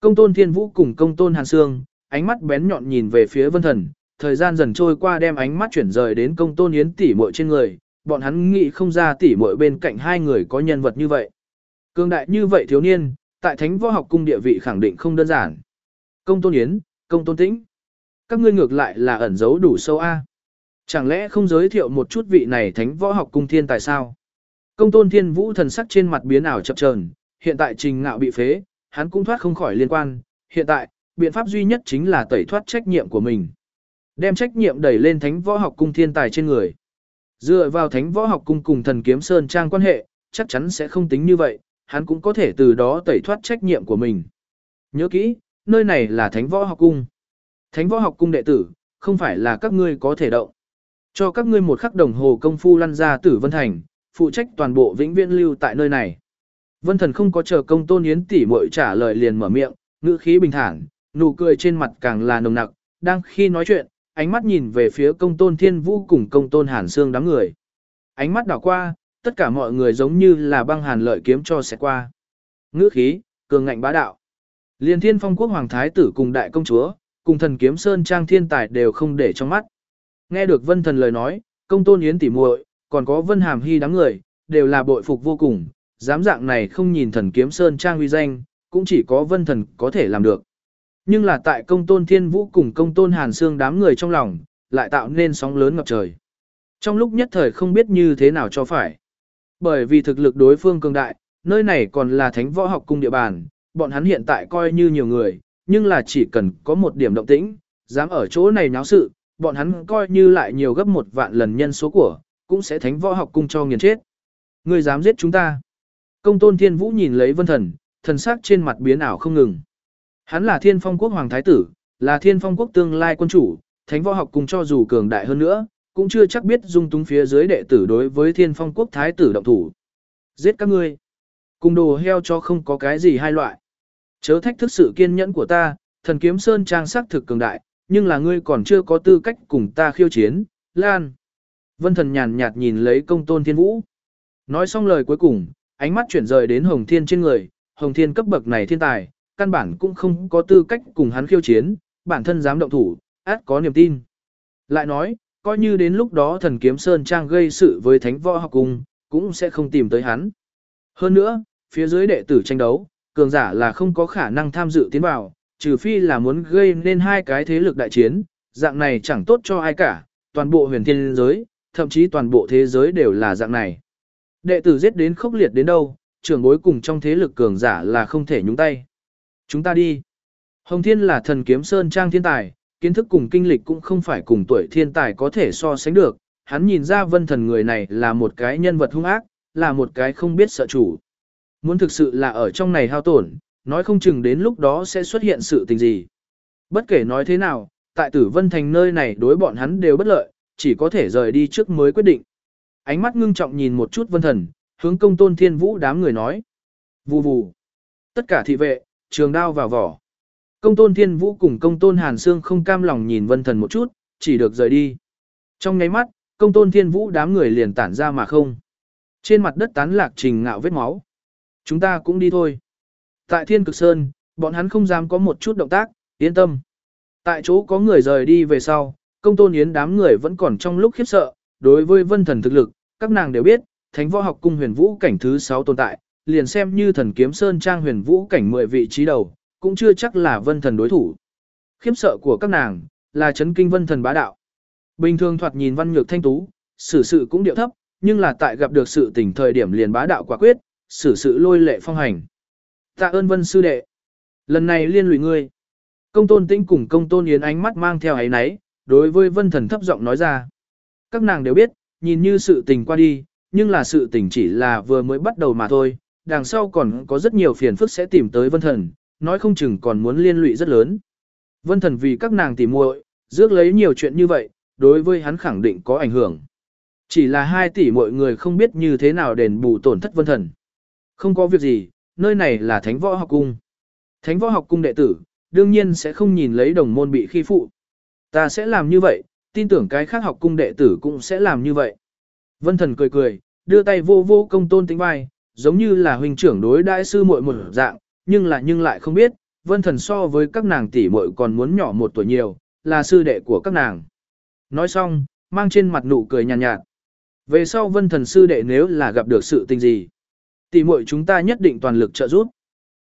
Công tôn thiên vũ cùng công tôn hàn sương, ánh mắt bén nhọn nhìn về phía vân thần, thời gian dần trôi qua đem ánh mắt chuyển rời đến công tôn yến tỷ muội trên người, bọn hắn nghĩ không ra tỷ muội bên cạnh hai người có nhân vật như vậy. Cương đại như vậy thiếu niên, tại thánh võ học cung địa vị khẳng định không đơn giản. Công tôn yến, công tôn tĩnh. Các ngươi ngược lại là ẩn giấu đủ sâu A. Chẳng lẽ không giới thiệu một chút vị này thánh võ học cung thiên tài sao? Công tôn thiên vũ thần sắc trên mặt biến ảo chập chờn, hiện tại trình ngạo bị phế, hắn cũng thoát không khỏi liên quan, hiện tại, biện pháp duy nhất chính là tẩy thoát trách nhiệm của mình. Đem trách nhiệm đẩy lên thánh võ học cung thiên tài trên người. Dựa vào thánh võ học cung cùng thần kiếm sơn trang quan hệ, chắc chắn sẽ không tính như vậy, hắn cũng có thể từ đó tẩy thoát trách nhiệm của mình. Nhớ kỹ, nơi này là thánh võ học cung. Thánh võ học cung đệ tử, không phải là các ngươi có thể động. Cho các ngươi một khắc đồng hồ công phu lăn ra tử vân thành, phụ trách toàn bộ vĩnh viễn lưu tại nơi này. Vân thần không có chờ công tôn yến tỷ muội trả lời liền mở miệng, ngữ khí bình thản, nụ cười trên mặt càng là nồng nặc, đang khi nói chuyện, ánh mắt nhìn về phía công tôn thiên vũ cùng công tôn hàn xương đám người. Ánh mắt đảo qua, tất cả mọi người giống như là băng hàn lợi kiếm cho sẽ qua. Ngữ khí, cường ngạnh bá đạo. Liên thiên phong quốc hoàng thái tử cùng đại công chúa, cùng thần kiếm sơn trang thiên tài đều không để trong mắt. Nghe được vân thần lời nói, công tôn yến tỉ muội, còn có vân hàm hy đám người, đều là bội phục vô cùng, dám dạng này không nhìn thần kiếm sơn trang uy danh, cũng chỉ có vân thần có thể làm được. Nhưng là tại công tôn thiên vũ cùng công tôn hàn xương đám người trong lòng, lại tạo nên sóng lớn ngập trời. Trong lúc nhất thời không biết như thế nào cho phải. Bởi vì thực lực đối phương cường đại, nơi này còn là thánh võ học cung địa bàn, bọn hắn hiện tại coi như nhiều người, nhưng là chỉ cần có một điểm động tĩnh, dám ở chỗ này náo sự, bọn hắn coi như lại nhiều gấp một vạn lần nhân số của, cũng sẽ thánh võ học cung cho nghiền chết. Người dám giết chúng ta. Công tôn thiên vũ nhìn lấy vân thần, thần sắc trên mặt biến ảo không ngừng. Hắn là thiên phong quốc hoàng thái tử, là thiên phong quốc tương lai quân chủ, thánh võ học cùng cho dù cường đại hơn nữa, cũng chưa chắc biết dung túng phía dưới đệ tử đối với thiên phong quốc thái tử động thủ. Giết các ngươi. Cùng đồ heo cho không có cái gì hai loại. Chớ thách thức sự kiên nhẫn của ta, thần kiếm sơn trang sắc thực cường đại, nhưng là ngươi còn chưa có tư cách cùng ta khiêu chiến, Lan. Vân thần nhàn nhạt nhìn lấy công tôn thiên vũ. Nói xong lời cuối cùng, ánh mắt chuyển rời đến Hồng Thiên trên người, Hồng Thiên cấp bậc này thiên tài, căn bản cũng không có tư cách cùng hắn khiêu chiến, bản thân dám động thủ, át có niềm tin. Lại nói, coi như đến lúc đó thần kiếm Sơn Trang gây sự với thánh võ học cung, cũng sẽ không tìm tới hắn. Hơn nữa, phía dưới đệ tử tranh đấu, cường giả là không có khả năng tham dự tiến vào, trừ phi là muốn gây nên hai cái thế lực đại chiến, dạng này chẳng tốt cho ai cả, toàn bộ huyền thiên giới, thậm chí toàn bộ thế giới đều là dạng này. Đệ tử giết đến khốc liệt đến đâu, trưởng bối cùng trong thế lực cường giả là không thể nhúng tay. Chúng ta đi. Hồng Thiên là thần kiếm sơn trang thiên tài, kiến thức cùng kinh lịch cũng không phải cùng tuổi thiên tài có thể so sánh được. Hắn nhìn ra vân thần người này là một cái nhân vật hung ác, là một cái không biết sợ chủ. Muốn thực sự là ở trong này hao tổn, nói không chừng đến lúc đó sẽ xuất hiện sự tình gì. Bất kể nói thế nào, tại tử vân thành nơi này đối bọn hắn đều bất lợi, chỉ có thể rời đi trước mới quyết định. Ánh mắt ngưng trọng nhìn một chút vân thần, hướng công tôn thiên vũ đám người nói. Vù vù. Tất cả thị vệ, trường đao vào vỏ. Công tôn thiên vũ cùng công tôn hàn xương không cam lòng nhìn vân thần một chút, chỉ được rời đi. Trong nháy mắt, công tôn thiên vũ đám người liền tản ra mà không. Trên mặt đất tán lạc trình ngạo vết máu. Chúng ta cũng đi thôi. Tại thiên cực sơn, bọn hắn không dám có một chút động tác, yên tâm. Tại chỗ có người rời đi về sau, công tôn yến đám người vẫn còn trong lúc khiếp sợ, đối với vân thần thực lực, các nàng đều biết, thánh võ học cung huyền vũ cảnh thứ 6 tồn tại, liền xem như thần kiếm sơn trang huyền vũ cảnh 10 vị trí đầu, cũng chưa chắc là vân thần đối thủ. Khiếp sợ của các nàng, là chấn kinh vân thần bá đạo. Bình thường thoạt nhìn văn nhược thanh tú, xử sự cũng điệu thấp, nhưng là tại gặp được sự tình thời điểm liền bá đạo quả quyết, xử sự lôi lệ phong hành. Tạ ơn vân sư đệ. Lần này liên lụy ngươi. Công tôn tĩnh cùng công tôn yến ánh mắt mang theo ấy náy, đối với vân thần thấp giọng nói ra. Các nàng đều biết, nhìn như sự tình qua đi, nhưng là sự tình chỉ là vừa mới bắt đầu mà thôi, đằng sau còn có rất nhiều phiền phức sẽ tìm tới vân thần, nói không chừng còn muốn liên lụy rất lớn. Vân thần vì các nàng tìm muội, rước lấy nhiều chuyện như vậy, đối với hắn khẳng định có ảnh hưởng. Chỉ là hai tỷ mọi người không biết như thế nào đền bù tổn thất vân thần. Không có việc gì, nơi này là thánh võ học cung. Thánh võ học cung đệ tử, đương nhiên sẽ không nhìn lấy đồng môn bị khi phụ. Ta sẽ làm như vậy, tin tưởng cái khác học cung đệ tử cũng sẽ làm như vậy. Vân thần cười cười, đưa tay vô vô công tôn tính vai, giống như là huynh trưởng đối đại sư muội một dạng, nhưng là nhưng lại không biết, vân thần so với các nàng tỷ muội còn muốn nhỏ một tuổi nhiều, là sư đệ của các nàng. Nói xong, mang trên mặt nụ cười nhàn nhạt, nhạt. Về sau vân thần sư đệ nếu là gặp được sự tình gì, tỷ muội chúng ta nhất định toàn lực trợ giúp.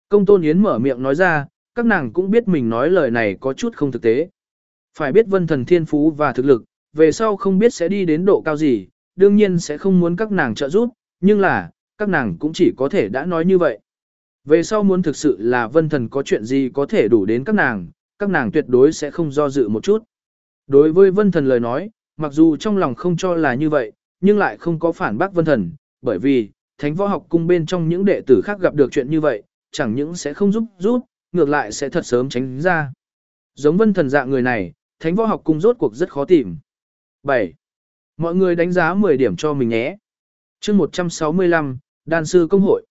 Công tôn yến mở miệng nói ra, các nàng cũng biết mình nói lời này có chút không thực tế. Phải biết vân thần thiên phú và thực lực, về sau không biết sẽ đi đến độ cao gì, đương nhiên sẽ không muốn các nàng trợ giúp, nhưng là, các nàng cũng chỉ có thể đã nói như vậy. Về sau muốn thực sự là vân thần có chuyện gì có thể đủ đến các nàng, các nàng tuyệt đối sẽ không do dự một chút. Đối với vân thần lời nói, mặc dù trong lòng không cho là như vậy, nhưng lại không có phản bác vân thần, bởi vì, thánh võ học cung bên trong những đệ tử khác gặp được chuyện như vậy, chẳng những sẽ không giúp giúp, ngược lại sẽ thật sớm tránh ra. Giống vân thần dạng người này, thánh võ học cung rốt cuộc rất khó tìm. 7. Mọi người đánh giá 10 điểm cho mình nhé. chương 165, Đan sư công hội.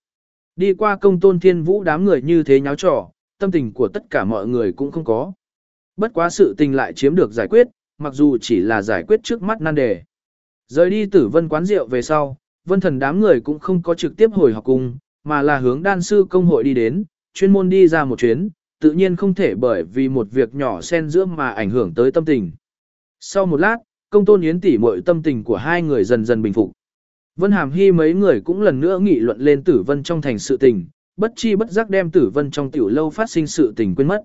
Đi qua công tôn thiên vũ đám người như thế nháo trò, tâm tình của tất cả mọi người cũng không có. Bất quá sự tình lại chiếm được giải quyết, mặc dù chỉ là giải quyết trước mắt nan đề. Rời đi tử vân quán rượu về sau, vân thần đám người cũng không có trực tiếp hồi học cung, mà là hướng đan sư công hội đi đến, chuyên môn đi ra một chuyến, tự nhiên không thể bởi vì một việc nhỏ xen giữa mà ảnh hưởng tới tâm tình. Sau một lát, công tôn yến tỉ mọi tâm tình của hai người dần dần bình phục. Vân Hàm Hy mấy người cũng lần nữa nghị luận lên tử vân trong thành sự tình, bất chi bất giác đem tử vân trong tiểu lâu phát sinh sự tình quên mất.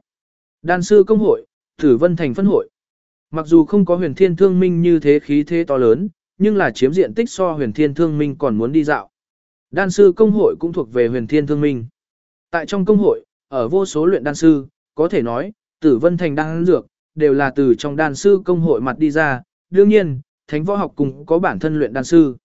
Đan sư công hội, tử vân thành phân hội. Mặc dù không có huyền thiên thương minh như thế khí thế to lớn, nhưng là chiếm diện tích so huyền thiên thương minh còn muốn đi dạo. Đan sư công hội cũng thuộc về huyền thiên thương minh. Tại trong công hội, ở vô số luyện đan sư, có thể nói, tử vân thành đan dược, đều là từ trong đan sư công hội mặt đi ra. Đương nhiên, thánh võ học cùng có bản thân luyện đan sư.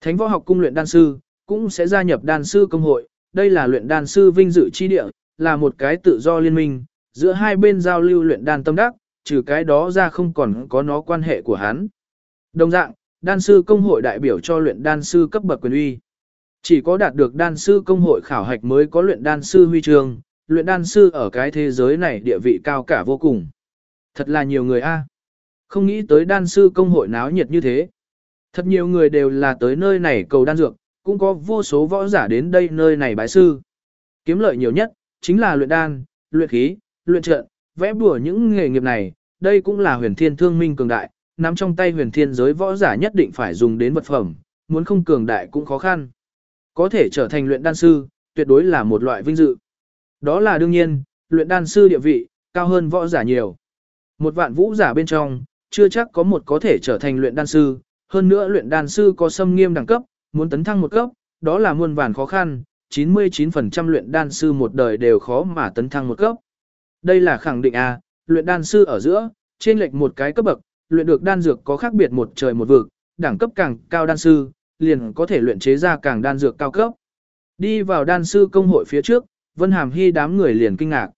Thánh võ học cung luyện đan sư, cũng sẽ gia nhập đan sư công hội, đây là luyện đan sư vinh dự chi địa, là một cái tự do liên minh, giữa hai bên giao lưu luyện đan tâm đắc, trừ cái đó ra không còn có nó quan hệ của hắn. Đồng dạng, đan sư công hội đại biểu cho luyện đan sư cấp bậc quyền uy. Chỉ có đạt được đan sư công hội khảo hạch mới có luyện đan sư huy trường, luyện đan sư ở cái thế giới này địa vị cao cả vô cùng. Thật là nhiều người a. Không nghĩ tới đan sư công hội náo nhiệt như thế. Thật nhiều người đều là tới nơi này cầu đan dược, cũng có vô số võ giả đến đây nơi này bái sư. Kiếm lợi nhiều nhất, chính là luyện đan, luyện khí, luyện trận, vẽ bùa những nghề nghiệp này, đây cũng là huyền thiên thương minh cường đại, nắm trong tay huyền thiên giới võ giả nhất định phải dùng đến vật phẩm, muốn không cường đại cũng khó khăn. Có thể trở thành luyện đan sư, tuyệt đối là một loại vinh dự. Đó là đương nhiên, luyện đan sư địa vị, cao hơn võ giả nhiều. Một vạn vũ giả bên trong, chưa chắc có một có thể trở thành luyện đan sư, hơn nữa luyện đan sư có xâm nghiêm đẳng cấp, muốn tấn thăng một cấp, đó là muôn vàn khó khăn, 99% luyện đan sư một đời đều khó mà tấn thăng một cấp. Đây là khẳng định a, luyện đan sư ở giữa, trên lệch một cái cấp bậc, luyện được đan dược có khác biệt một trời một vực, đẳng cấp càng cao đan sư, liền có thể luyện chế ra càng đan dược cao cấp. Đi vào đan sư công hội phía trước, Vân Hàm Hy đám người liền kinh ngạc.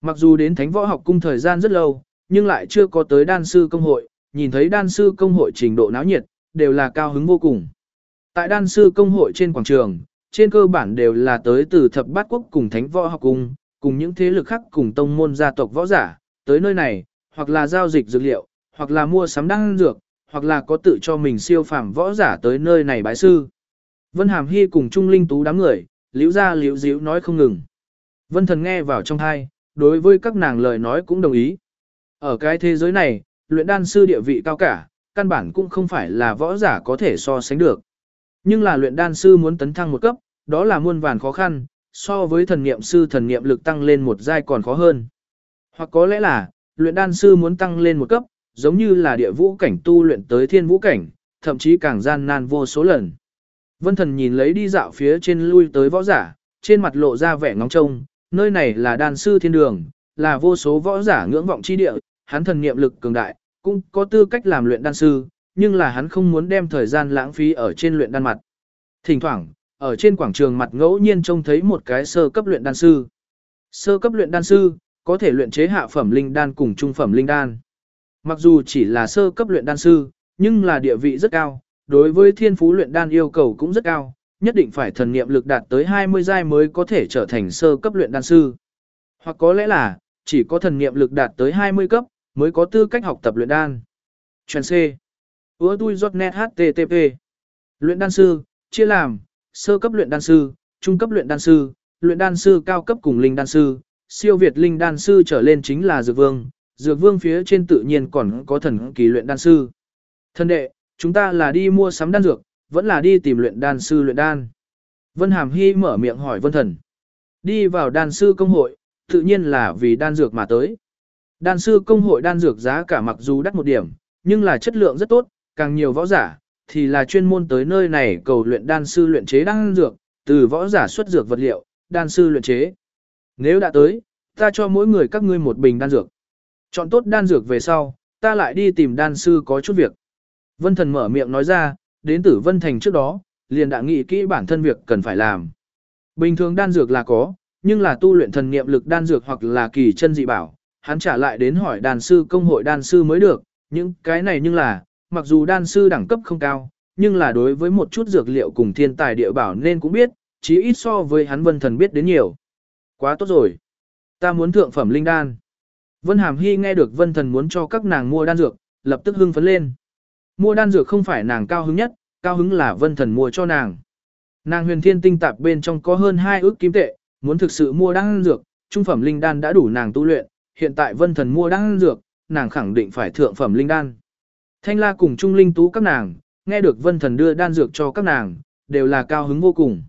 Mặc dù đến Thánh Võ học cung thời gian rất lâu, nhưng lại chưa có tới đan sư công hội, nhìn thấy đan sư công hội trình độ náo nhiệt, đều là cao hứng vô cùng. Tại đan sư công hội trên quảng trường, trên cơ bản đều là tới từ thập bát quốc cùng thánh võ học cung, cùng những thế lực khác cùng tông môn gia tộc võ giả, tới nơi này, hoặc là giao dịch dược liệu, hoặc là mua sắm đan dược, hoặc là có tự cho mình siêu phàm võ giả tới nơi này bái sư. Vân Hàm Hy cùng Trung Linh Tú đám người, liễu ra liễu díu nói không ngừng. Vân Thần nghe vào trong thai, đối với các nàng lời nói cũng đồng ý. Ở cái thế giới này, luyện đan sư địa vị cao cả, căn bản cũng không phải là võ giả có thể so sánh được. Nhưng là luyện đan sư muốn tấn thăng một cấp, đó là muôn vàn khó khăn, so với thần niệm sư thần niệm lực tăng lên một giai còn khó hơn. Hoặc có lẽ là, luyện đan sư muốn tăng lên một cấp, giống như là địa vũ cảnh tu luyện tới thiên vũ cảnh, thậm chí càng gian nan vô số lần. Vân thần nhìn lấy đi dạo phía trên lui tới võ giả, trên mặt lộ ra vẻ ngóng trông, nơi này là đan sư thiên đường, là vô số võ giả ngưỡng vọng chi địa, hắn thần niệm lực cường đại, cũng có tư cách làm luyện đan sư, nhưng là hắn không muốn đem thời gian lãng phí ở trên luyện đan mặt. Thỉnh thoảng, ở trên quảng trường mặt ngẫu nhiên trông thấy một cái sơ cấp luyện đan sư. Sơ cấp luyện đan sư, có thể luyện chế hạ phẩm linh đan cùng trung phẩm linh đan. Mặc dù chỉ là sơ cấp luyện đan sư, nhưng là địa vị rất cao, đối với thiên phú luyện đan yêu cầu cũng rất cao, nhất định phải thần niệm lực đạt tới 20 giai mới có thể trở thành sơ cấp luyện đan sư. Hoặc có lẽ là, chỉ có thần niệm lực đạt tới 20 cấp, mới có tư cách học tập luyện đan. Chuyện C. Ưa tui giọt net HTTP. Luyện đan sư, chia làm, sơ cấp luyện đan sư, trung cấp luyện đan sư, luyện đan sư cao cấp cùng linh đan sư, siêu việt linh đan sư trở lên chính là dược vương, dược vương phía trên tự nhiên còn có thần kỳ luyện đan sư. Thân đệ, chúng ta là đi mua sắm đan dược, vẫn là đi tìm luyện đan sư luyện đan. Vân Hàm Hy mở miệng hỏi Vân Thần. Đi vào đan sư công hội, tự nhiên là vì đan dược mà tới. Đan sư công hội đan dược giá cả mặc dù đắt một điểm, nhưng là chất lượng rất tốt, càng nhiều võ giả, thì là chuyên môn tới nơi này cầu luyện đan sư luyện chế đan dược, từ võ giả xuất dược vật liệu, đan sư luyện chế. Nếu đã tới, ta cho mỗi người các ngươi một bình đan dược. Chọn tốt đan dược về sau, ta lại đi tìm đan sư có chút việc. Vân thần mở miệng nói ra, đến tử Vân Thành trước đó, liền đã nghĩ kỹ bản thân việc cần phải làm. Bình thường đan dược là có, nhưng là tu luyện thần niệm lực đan dược hoặc là kỳ chân dị bảo, hắn trả lại đến hỏi đan sư công hội đan sư mới được, những cái này nhưng là, mặc dù đan sư đẳng cấp không cao, nhưng là đối với một chút dược liệu cùng thiên tài địa bảo nên cũng biết, chí ít so với hắn vân thần biết đến nhiều. Quá tốt rồi. Ta muốn thượng phẩm linh đan. Vân Hàm Hy nghe được vân thần muốn cho các nàng mua đan dược, lập tức hưng phấn lên. Mua đan dược không phải nàng cao hứng nhất, cao hứng là vân thần mua cho nàng. Nàng huyền thiên tinh tạp bên trong có hơn 2 ước kim tệ, muốn thực sự mua đan dược, trung phẩm linh đan đã đủ nàng tu luyện, hiện tại vân thần mua đan dược, nàng khẳng định phải thượng phẩm linh đan. Thanh la cùng trung linh tú các nàng, nghe được vân thần đưa đan dược cho các nàng, đều là cao hứng vô cùng.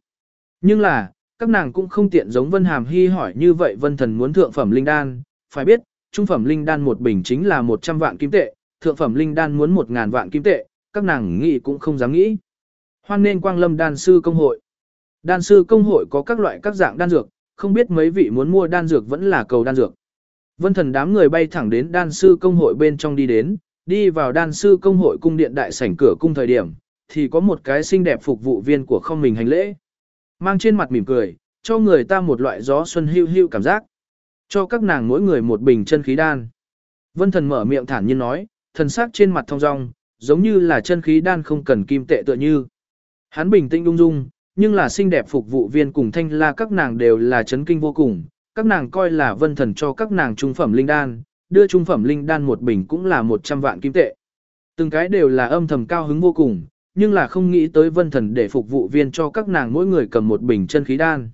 Nhưng là, các nàng cũng không tiện giống vân hàm hy hỏi như vậy vân thần muốn thượng phẩm linh đan, phải biết, trung phẩm linh đan một bình chính là 100 vạn kim tệ, thượng phẩm linh đan muốn một ngàn vạn kim tệ, các nàng nghĩ cũng không dám nghĩ. Hoan nên quang lâm đan sư công hội. Đan sư công hội có các loại các dạng đan dược, không biết mấy vị muốn mua đan dược vẫn là cầu đan dược. Vân thần đám người bay thẳng đến đan sư công hội bên trong đi đến, đi vào đan sư công hội cung điện đại sảnh cửa cung thời điểm, thì có một cái xinh đẹp phục vụ viên của không mình hành lễ. Mang trên mặt mỉm cười, cho người ta một loại gió xuân hưu hưu cảm giác. Cho các nàng mỗi người một bình chân khí đan. Vân thần mở miệng thản nhiên nói, thần sắc trên mặt thong dong, giống như là chân khí đan không cần kim tệ tựa như. Hắn bình tĩnh ung dung, nhưng là xinh đẹp phục vụ viên cùng thanh la các nàng đều là chấn kinh vô cùng, các nàng coi là vân thần cho các nàng trung phẩm linh đan, đưa trung phẩm linh đan một bình cũng là 100 vạn kim tệ. Từng cái đều là âm thầm cao hứng vô cùng, nhưng là không nghĩ tới vân thần để phục vụ viên cho các nàng mỗi người cầm một bình chân khí đan.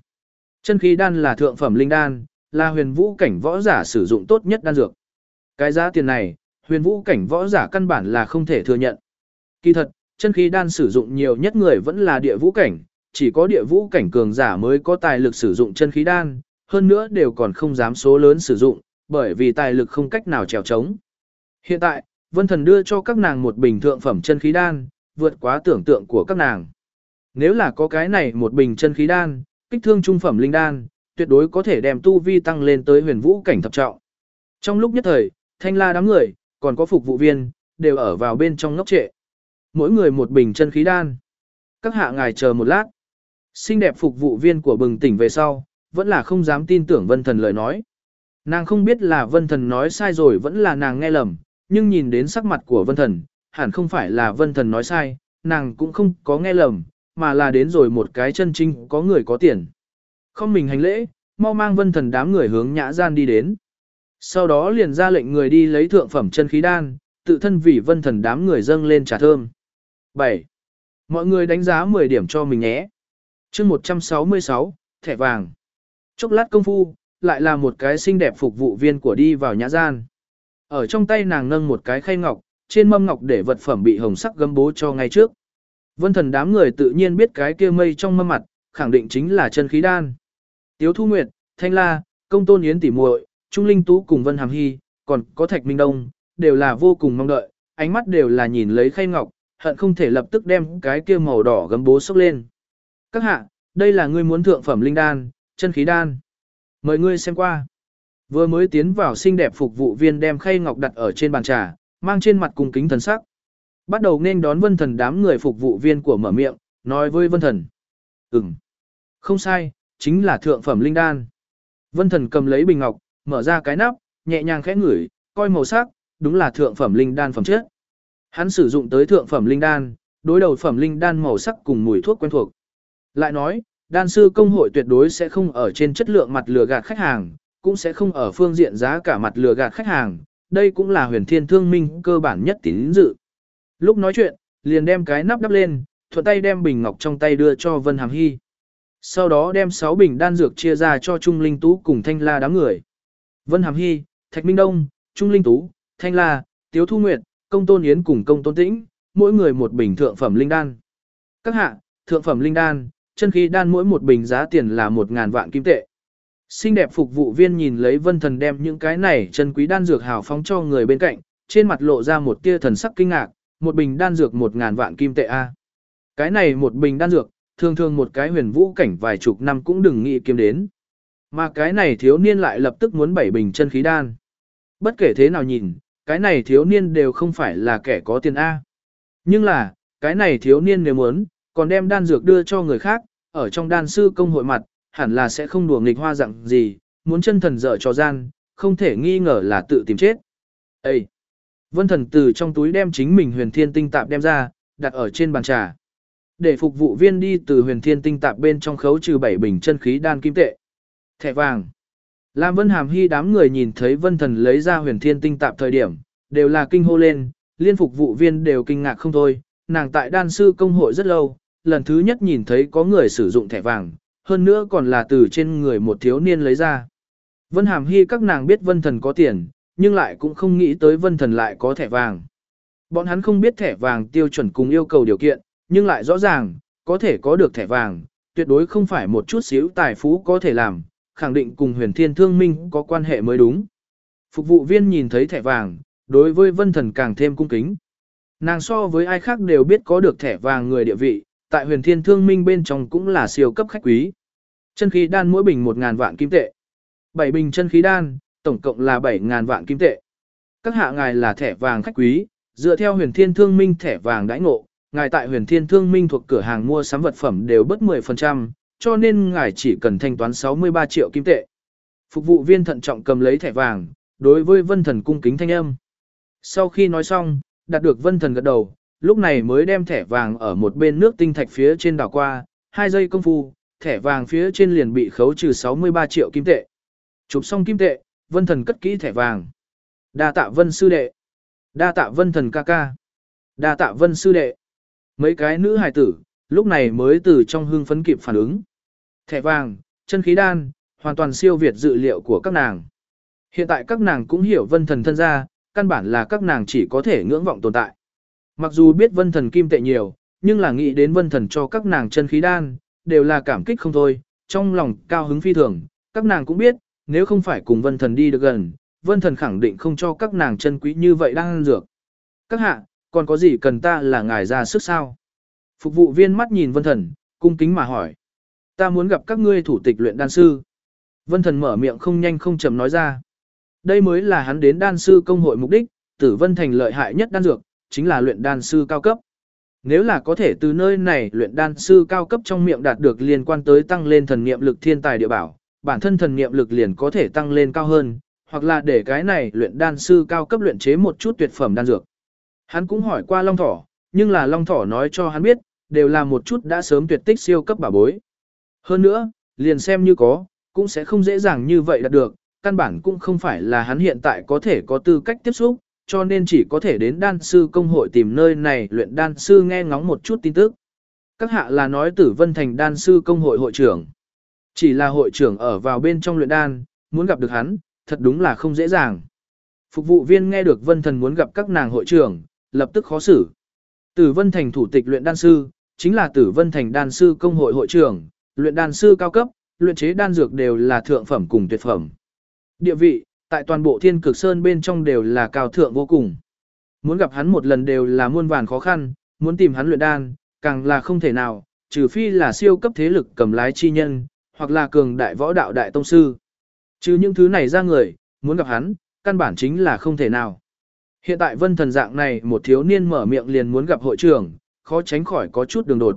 Chân khí đan là thượng phẩm linh đan, là huyền vũ cảnh võ giả sử dụng tốt nhất đan dược. Cái giá tiền này, huyền vũ cảnh võ giả căn bản là không thể thừa nhận. Kỳ thật, chân khí đan sử dụng nhiều nhất người vẫn là địa vũ cảnh, chỉ có địa vũ cảnh cường giả mới có tài lực sử dụng chân khí đan, hơn nữa đều còn không dám số lớn sử dụng, bởi vì tài lực không cách nào trèo trống. Hiện tại, Vân Thần đưa cho các nàng một bình thượng phẩm chân khí đan, vượt quá tưởng tượng của các nàng. Nếu là có cái này một bình chân khí đan, kích thương trung phẩm linh đan, tuyệt đối có thể đem tu vi tăng lên tới huyền vũ cảnh thập trọng. Trong lúc nhất thời, thanh la đám người, còn có phục vụ viên, đều ở vào bên trong ngốc trệ. Mỗi người một bình chân khí đan. Các hạ ngài chờ một lát. Xinh đẹp phục vụ viên của bừng tỉnh về sau, vẫn là không dám tin tưởng vân thần lời nói. Nàng không biết là vân thần nói sai rồi vẫn là nàng nghe lầm, nhưng nhìn đến sắc mặt của vân thần, hẳn không phải là vân thần nói sai, nàng cũng không có nghe lầm, mà là đến rồi một cái chân trinh có người có tiền. Không mình hành lễ, mau mang vân thần đám người hướng nhã gian đi đến. Sau đó liền ra lệnh người đi lấy thượng phẩm chân khí đan, tự thân vì vân thần đám người dâng lên trà thơm. 7. Mọi người đánh giá 10 điểm cho mình nhé. chương 166, thẻ vàng. Chốc lát công phu, lại là một cái xinh đẹp phục vụ viên của đi vào nhã gian. Ở trong tay nàng nâng một cái khay ngọc, trên mâm ngọc để vật phẩm bị hồng sắc gấm bố cho ngay trước. Vân thần đám người tự nhiên biết cái kia mây trong mâm mặt, khẳng định chính là chân khí đan. Tiếu Thu Nguyệt, Thanh La, Công Tôn Yến tỉ muội, Trung Linh Tú cùng Vân Hàm Hy, còn có Thạch Minh Đông, đều là vô cùng mong đợi, ánh mắt đều là nhìn lấy khay ngọc, hận không thể lập tức đem cái kia màu đỏ gấm bố sốc lên. Các hạ, đây là ngươi muốn thượng phẩm linh đan, chân khí đan. Mời ngươi xem qua. Vừa mới tiến vào xinh đẹp phục vụ viên đem khay ngọc đặt ở trên bàn trà, mang trên mặt cùng kính thần sắc. Bắt đầu nên đón vân thần đám người phục vụ viên của mở miệng, nói với vân thần. Ừm. Không sai, chính là thượng phẩm linh đan. Vân thần cầm lấy bình ngọc, mở ra cái nắp, nhẹ nhàng khẽ ngửi, coi màu sắc, đúng là thượng phẩm linh đan phẩm chất. Hắn sử dụng tới thượng phẩm linh đan, đối đầu phẩm linh đan màu sắc cùng mùi thuốc quen thuộc. Lại nói, đan sư công hội tuyệt đối sẽ không ở trên chất lượng mặt lừa gạt khách hàng, cũng sẽ không ở phương diện giá cả mặt lừa gạt khách hàng, đây cũng là huyền thiên thương minh cơ bản nhất tín dự. Lúc nói chuyện, liền đem cái nắp đắp lên, thuận tay đem bình ngọc trong tay đưa cho Vân Hàm Hy. Sau đó đem 6 bình đan dược chia ra cho Trung Linh Tú cùng Thanh La đám người. Vân Hàm Hy, Thạch Minh Đông, Trung Linh Tú, Thanh La, Tiếu Thu Nguyệt, Công Tôn Yến cùng Công Tôn Tĩnh, mỗi người một bình thượng phẩm linh đan. Các hạ, thượng phẩm linh đan, chân khí đan mỗi một bình giá tiền là 1000 vạn kim tệ. Xinh đẹp phục vụ viên nhìn lấy vân thần đem những cái này chân quý đan dược hào phóng cho người bên cạnh, trên mặt lộ ra một tia thần sắc kinh ngạc, một bình đan dược 1000 vạn kim tệ A. Cái này một bình đan dược, thường thường một cái huyền vũ cảnh vài chục năm cũng đừng nghĩ kiếm đến. Mà cái này thiếu niên lại lập tức muốn bảy bình chân khí đan. Bất kể thế nào nhìn, cái này thiếu niên đều không phải là kẻ có tiền A. Nhưng là, cái này thiếu niên nếu muốn, còn đem đan dược đưa cho người khác, ở trong đan sư công hội mặt, hẳn là sẽ không đùa nghịch hoa dạng gì, muốn chân thần dở cho gian, không thể nghi ngờ là tự tìm chết. Ê! Vân thần từ trong túi đem chính mình huyền thiên tinh tạp đem ra, đặt ở trên bàn trà. Để phục vụ viên đi từ huyền thiên tinh tạp bên trong khấu trừ bảy bình chân khí đan kim tệ. Thẻ vàng. Lam Vân Hàm Hy đám người nhìn thấy Vân Thần lấy ra huyền thiên tinh tạp thời điểm, đều là kinh hô lên, liên phục vụ viên đều kinh ngạc không thôi, nàng tại đan sư công hội rất lâu, lần thứ nhất nhìn thấy có người sử dụng thẻ vàng, hơn nữa còn là từ trên người một thiếu niên lấy ra. Vân Hàm Hy các nàng biết Vân Thần có tiền, nhưng lại cũng không nghĩ tới Vân Thần lại có thẻ vàng. Bọn hắn không biết thẻ vàng tiêu chuẩn cùng yêu cầu điều kiện, nhưng lại rõ ràng, có thể có được thẻ vàng, tuyệt đối không phải một chút xíu tài phú có thể làm, khẳng định cùng huyền thiên thương minh có quan hệ mới đúng. Phục vụ viên nhìn thấy thẻ vàng, đối với vân thần càng thêm cung kính. Nàng so với ai khác đều biết có được thẻ vàng người địa vị, tại huyền thiên thương minh bên trong cũng là siêu cấp khách quý. Chân khí đan mỗi bình 1.000 vạn kim tệ. 7 bình chân khí đan, tổng cộng là 7.000 vạn kim tệ. Các hạ ngài là thẻ vàng khách quý, dựa theo huyền thiên thương minh thẻ vàng đãi ngộ, ngài tại huyền thiên thương minh thuộc cửa hàng mua sắm vật phẩm đều bất 10%, cho nên ngài chỉ cần thanh toán 63 triệu kim tệ. Phục vụ viên thận trọng cầm lấy thẻ vàng, đối với vân thần cung kính thanh âm. Sau khi nói xong, đạt được vân thần gật đầu, lúc này mới đem thẻ vàng ở một bên nước tinh thạch phía trên đảo qua, hai giây công phu, thẻ vàng phía trên liền bị khấu trừ 63 triệu kim tệ. Chụp xong kim tệ, vân thần cất kỹ thẻ vàng. Đa tạ vân sư đệ. Đa tạ vân thần ca ca. Đa tạ vân sư đệ. Mấy cái nữ hài tử, lúc này mới từ trong hương phấn kịp phản ứng. Thẻ vàng, chân khí đan, hoàn toàn siêu việt dự liệu của các nàng. Hiện tại các nàng cũng hiểu vân thần thân ra, căn bản là các nàng chỉ có thể ngưỡng vọng tồn tại. Mặc dù biết vân thần kim tệ nhiều, nhưng là nghĩ đến vân thần cho các nàng chân khí đan, đều là cảm kích không thôi, trong lòng cao hứng phi thường, các nàng cũng biết, nếu không phải cùng vân thần đi được gần, vân thần khẳng định không cho các nàng chân quý như vậy đang dược. Các hạ, còn có gì cần ta là ngài ra sức sao? Phục vụ viên mắt nhìn vân thần, cung kính mà hỏi. Ta muốn gặp các ngươi thủ tịch luyện đan sư. Vân thần mở miệng không nhanh không chậm nói ra. Đây mới là hắn đến đan sư công hội mục đích, tử vân thành lợi hại nhất đan dược, chính là luyện đan sư cao cấp. Nếu là có thể từ nơi này luyện đan sư cao cấp trong miệng đạt được liên quan tới tăng lên thần niệm lực thiên tài địa bảo, bản thân thần niệm lực liền có thể tăng lên cao hơn, hoặc là để cái này luyện đan sư cao cấp luyện chế một chút tuyệt phẩm đan dược. Hắn cũng hỏi qua Long Thỏ, nhưng là Long Thỏ nói cho hắn biết, đều là một chút đã sớm tuyệt tích siêu cấp bảo bối. Hơn nữa, liền xem như có, cũng sẽ không dễ dàng như vậy đạt được, căn bản cũng không phải là hắn hiện tại có thể có tư cách tiếp xúc, cho nên chỉ có thể đến đan sư công hội tìm nơi này luyện đan sư nghe ngóng một chút tin tức. Các hạ là nói tử vân thành đan sư công hội hội trưởng. Chỉ là hội trưởng ở vào bên trong luyện đan, muốn gặp được hắn, thật đúng là không dễ dàng. Phục vụ viên nghe được vân thần muốn gặp các nàng hội trưởng, lập tức khó xử. Tử vân thành thủ tịch luyện đan sư, chính là tử vân thành đan sư công hội hội trưởng, luyện đan sư cao cấp, luyện chế đan dược đều là thượng phẩm cùng tuyệt phẩm. Địa vị, tại toàn bộ thiên cực sơn bên trong đều là cao thượng vô cùng. Muốn gặp hắn một lần đều là muôn vàn khó khăn, muốn tìm hắn luyện đan, càng là không thể nào, trừ phi là siêu cấp thế lực cầm lái chi nhân, hoặc là cường đại võ đạo đại tông sư. Trừ những thứ này ra người, muốn gặp hắn, căn bản chính là không thể nào. Hiện tại vân thần dạng này một thiếu niên mở miệng liền muốn gặp hội trưởng, khó tránh khỏi có chút đường đột.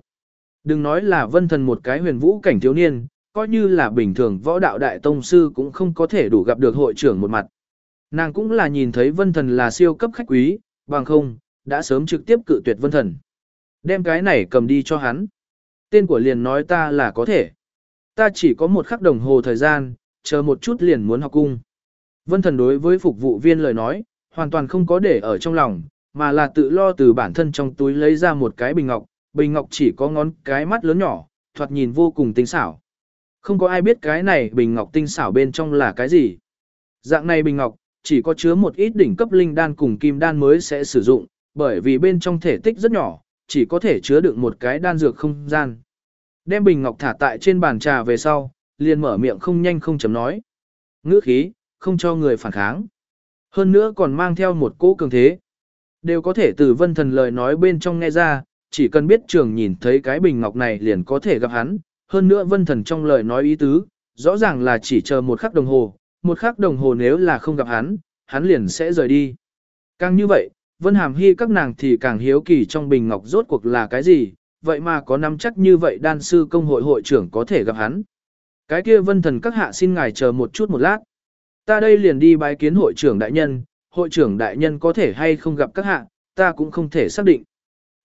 Đừng nói là vân thần một cái huyền vũ cảnh thiếu niên, coi như là bình thường võ đạo đại tông sư cũng không có thể đủ gặp được hội trưởng một mặt. Nàng cũng là nhìn thấy vân thần là siêu cấp khách quý, bằng không, đã sớm trực tiếp cự tuyệt vân thần. Đem cái này cầm đi cho hắn. Tên của liền nói ta là có thể. Ta chỉ có một khắc đồng hồ thời gian, chờ một chút liền muốn học cung. Vân thần đối với phục vụ viên lời nói, hoàn toàn không có để ở trong lòng, mà là tự lo từ bản thân trong túi lấy ra một cái bình ngọc, bình ngọc chỉ có ngón cái mắt lớn nhỏ, thoạt nhìn vô cùng tinh xảo. Không có ai biết cái này bình ngọc tinh xảo bên trong là cái gì. Dạng này bình ngọc, chỉ có chứa một ít đỉnh cấp linh đan cùng kim đan mới sẽ sử dụng, bởi vì bên trong thể tích rất nhỏ, chỉ có thể chứa đựng một cái đan dược không gian. Đem bình ngọc thả tại trên bàn trà về sau, liền mở miệng không nhanh không chấm nói. Ngữ khí, không cho người phản kháng. Hơn nữa còn mang theo một cỗ cường thế. Đều có thể từ vân thần lời nói bên trong nghe ra, chỉ cần biết trường nhìn thấy cái bình ngọc này liền có thể gặp hắn. Hơn nữa vân thần trong lời nói ý tứ, rõ ràng là chỉ chờ một khắc đồng hồ, một khắc đồng hồ nếu là không gặp hắn, hắn liền sẽ rời đi. Càng như vậy, Vân Hàm Hy các nàng thì càng hiếu kỳ trong bình ngọc rốt cuộc là cái gì, vậy mà có nắm chắc như vậy đan sư công hội hội trưởng có thể gặp hắn. Cái kia vân thần các hạ xin ngài chờ một chút một lát. Ta đây liền đi bái kiến hội trưởng đại nhân, hội trưởng đại nhân có thể hay không gặp các hạ, ta cũng không thể xác định.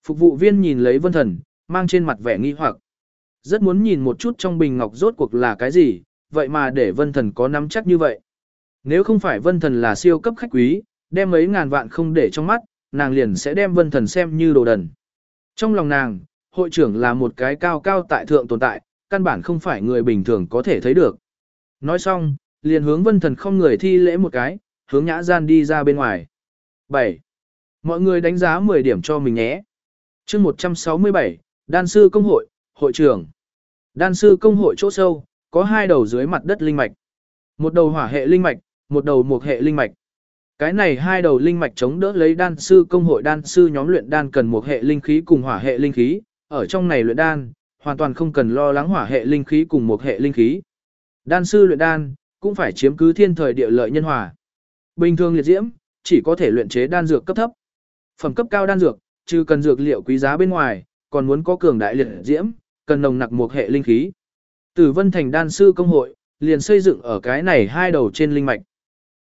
Phục vụ viên nhìn lấy vân thần, mang trên mặt vẻ nghi hoặc. Rất muốn nhìn một chút trong bình ngọc rốt cuộc là cái gì, vậy mà để vân thần có nắm chắc như vậy. Nếu không phải vân thần là siêu cấp khách quý, đem mấy ngàn vạn không để trong mắt, nàng liền sẽ đem vân thần xem như đồ đần. Trong lòng nàng, hội trưởng là một cái cao cao tại thượng tồn tại, căn bản không phải người bình thường có thể thấy được. Nói xong, liền hướng vân thần không người thi lễ một cái, hướng nhã gian đi ra bên ngoài. 7. Mọi người đánh giá 10 điểm cho mình nhé chương 167, Đan sư công hội, hội trưởng. Đan sư công hội chỗ sâu, có hai đầu dưới mặt đất linh mạch. Một đầu hỏa hệ linh mạch, một đầu mục hệ linh mạch. Cái này hai đầu linh mạch chống đỡ lấy đan sư công hội đan sư nhóm luyện đan cần một hệ linh khí cùng hỏa hệ linh khí, ở trong này luyện đan, hoàn toàn không cần lo lắng hỏa hệ linh khí cùng một hệ linh khí. Đan sư luyện đan, cũng phải chiếm cứ thiên thời địa lợi nhân hòa. Bình thường liệt diễm, chỉ có thể luyện chế đan dược cấp thấp. Phẩm cấp cao đan dược, trừ cần dược liệu quý giá bên ngoài, còn muốn có cường đại liệt diễm, cần nồng nặc một hệ linh khí. Tử Vân Thành đan sư công hội, liền xây dựng ở cái này hai đầu trên linh mạch.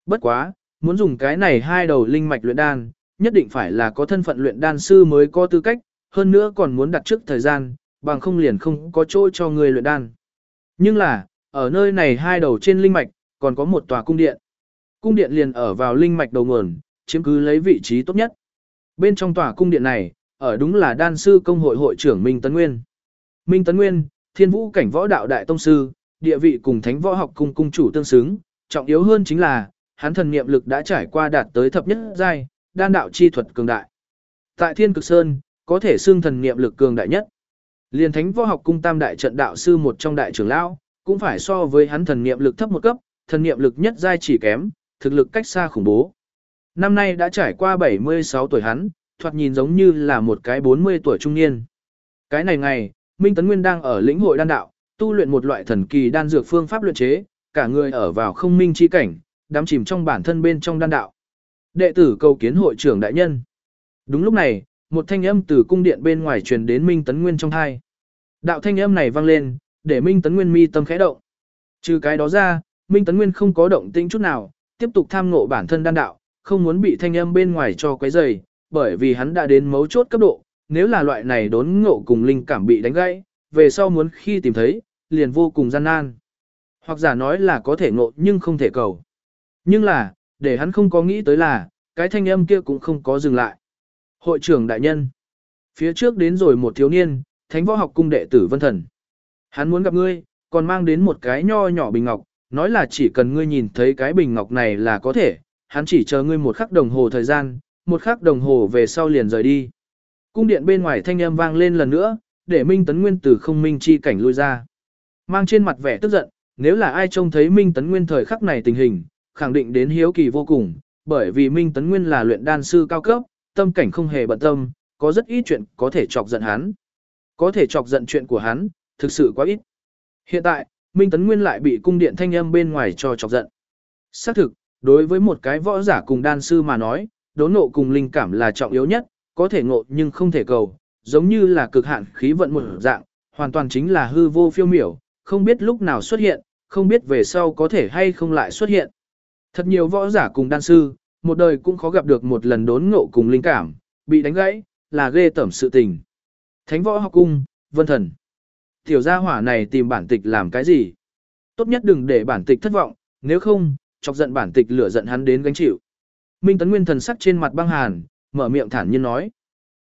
Bất quá, muốn dùng cái này hai đầu linh mạch luyện đan, nhất định phải là có thân phận luyện đan sư mới có tư cách, hơn nữa còn muốn đặt trước thời gian, bằng không liền không có chỗ cho người luyện đan. Nhưng là, ở nơi này hai đầu trên linh mạch, còn có một tòa cung điện. Cung điện liền ở vào linh mạch đầu nguồn, chiếm cứ lấy vị trí tốt nhất. Bên trong tòa cung điện này, ở đúng là đan sư công hội hội trưởng Minh Tấn Nguyên. Minh Tấn Nguyên, thiên vũ cảnh võ đạo đại tông sư, địa vị cùng thánh võ học cung cung chủ tương xứng, trọng yếu hơn chính là, hắn thần niệm lực đã trải qua đạt tới thập nhất giai, đan đạo chi thuật cường đại. Tại Thiên Cực Sơn, có thể xưng thần niệm lực cường đại nhất. Liên Thánh Võ Học Cung Tam đại trận đạo sư một trong đại trưởng lão, cũng phải so với hắn thần niệm lực thấp một cấp, thần niệm lực nhất giai chỉ kém, thực lực cách xa khủng bố. Năm nay đã trải qua 76 tuổi hắn, thoạt nhìn giống như là một cái 40 tuổi trung niên. Cái này ngày, Minh Tấn Nguyên đang ở lĩnh hội đan đạo, tu luyện một loại thần kỳ đan dược phương pháp luyện chế, cả người ở vào không minh chi cảnh, đắm chìm trong bản thân bên trong đan đạo. Đệ tử cầu kiến hội trưởng đại nhân. Đúng lúc này, một thanh âm từ cung điện bên ngoài truyền đến Minh Tấn Nguyên trong hai. Đạo thanh âm này vang lên, để Minh Tấn Nguyên mi tâm khẽ động. Trừ cái đó ra, Minh Tấn Nguyên không có động tĩnh chút nào, tiếp tục tham ngộ bản thân đan đạo, không muốn bị thanh âm bên ngoài cho quấy rầy, bởi vì hắn đã đến mấu chốt cấp độ, nếu là loại này đốn ngộ cùng linh cảm bị đánh gãy, về sau muốn khi tìm thấy, liền vô cùng gian nan. Hoặc giả nói là có thể ngộ nhưng không thể cầu. Nhưng là, để hắn không có nghĩ tới là, cái thanh âm kia cũng không có dừng lại. Hội trưởng đại nhân. Phía trước đến rồi một thiếu niên, thánh võ học cung đệ tử vân thần. Hắn muốn gặp ngươi, còn mang đến một cái nho nhỏ bình ngọc, nói là chỉ cần ngươi nhìn thấy cái bình ngọc này là có thể, hắn chỉ chờ ngươi một khắc đồng hồ thời gian, một khắc đồng hồ về sau liền rời đi. Cung điện bên ngoài thanh âm vang lên lần nữa, để Minh Tấn Nguyên từ không minh chi cảnh lui ra. Mang trên mặt vẻ tức giận, nếu là ai trông thấy Minh Tấn Nguyên thời khắc này tình hình, khẳng định đến hiếu kỳ vô cùng, bởi vì Minh Tấn Nguyên là luyện đan sư cao cấp, tâm cảnh không hề bận tâm, có rất ít chuyện có thể chọc giận hắn. Có thể chọc giận chuyện của hắn, thực sự quá ít. Hiện tại, Minh Tấn Nguyên lại bị cung điện thanh âm bên ngoài cho chọc giận. Xác thực, đối với một cái võ giả cùng đan sư mà nói, đốn nộ cùng linh cảm là trọng yếu nhất, có thể ngộ nhưng không thể cầu, giống như là cực hạn khí vận một dạng, hoàn toàn chính là hư vô phiêu miểu, không biết lúc nào xuất hiện, không biết về sau có thể hay không lại xuất hiện. Thật nhiều võ giả cùng đan sư, một đời cũng khó gặp được một lần đốn ngộ cùng linh cảm, bị đánh gãy, là ghê tẩm sự tình. Thánh võ học cung, vân thần. Tiểu gia hỏa này tìm bản tịch làm cái gì? Tốt nhất đừng để bản tịch thất vọng, nếu không, chọc giận bản tịch lửa giận hắn đến gánh chịu. Minh Tấn Nguyên thần sắc trên mặt băng hàn, mở miệng thản nhiên nói.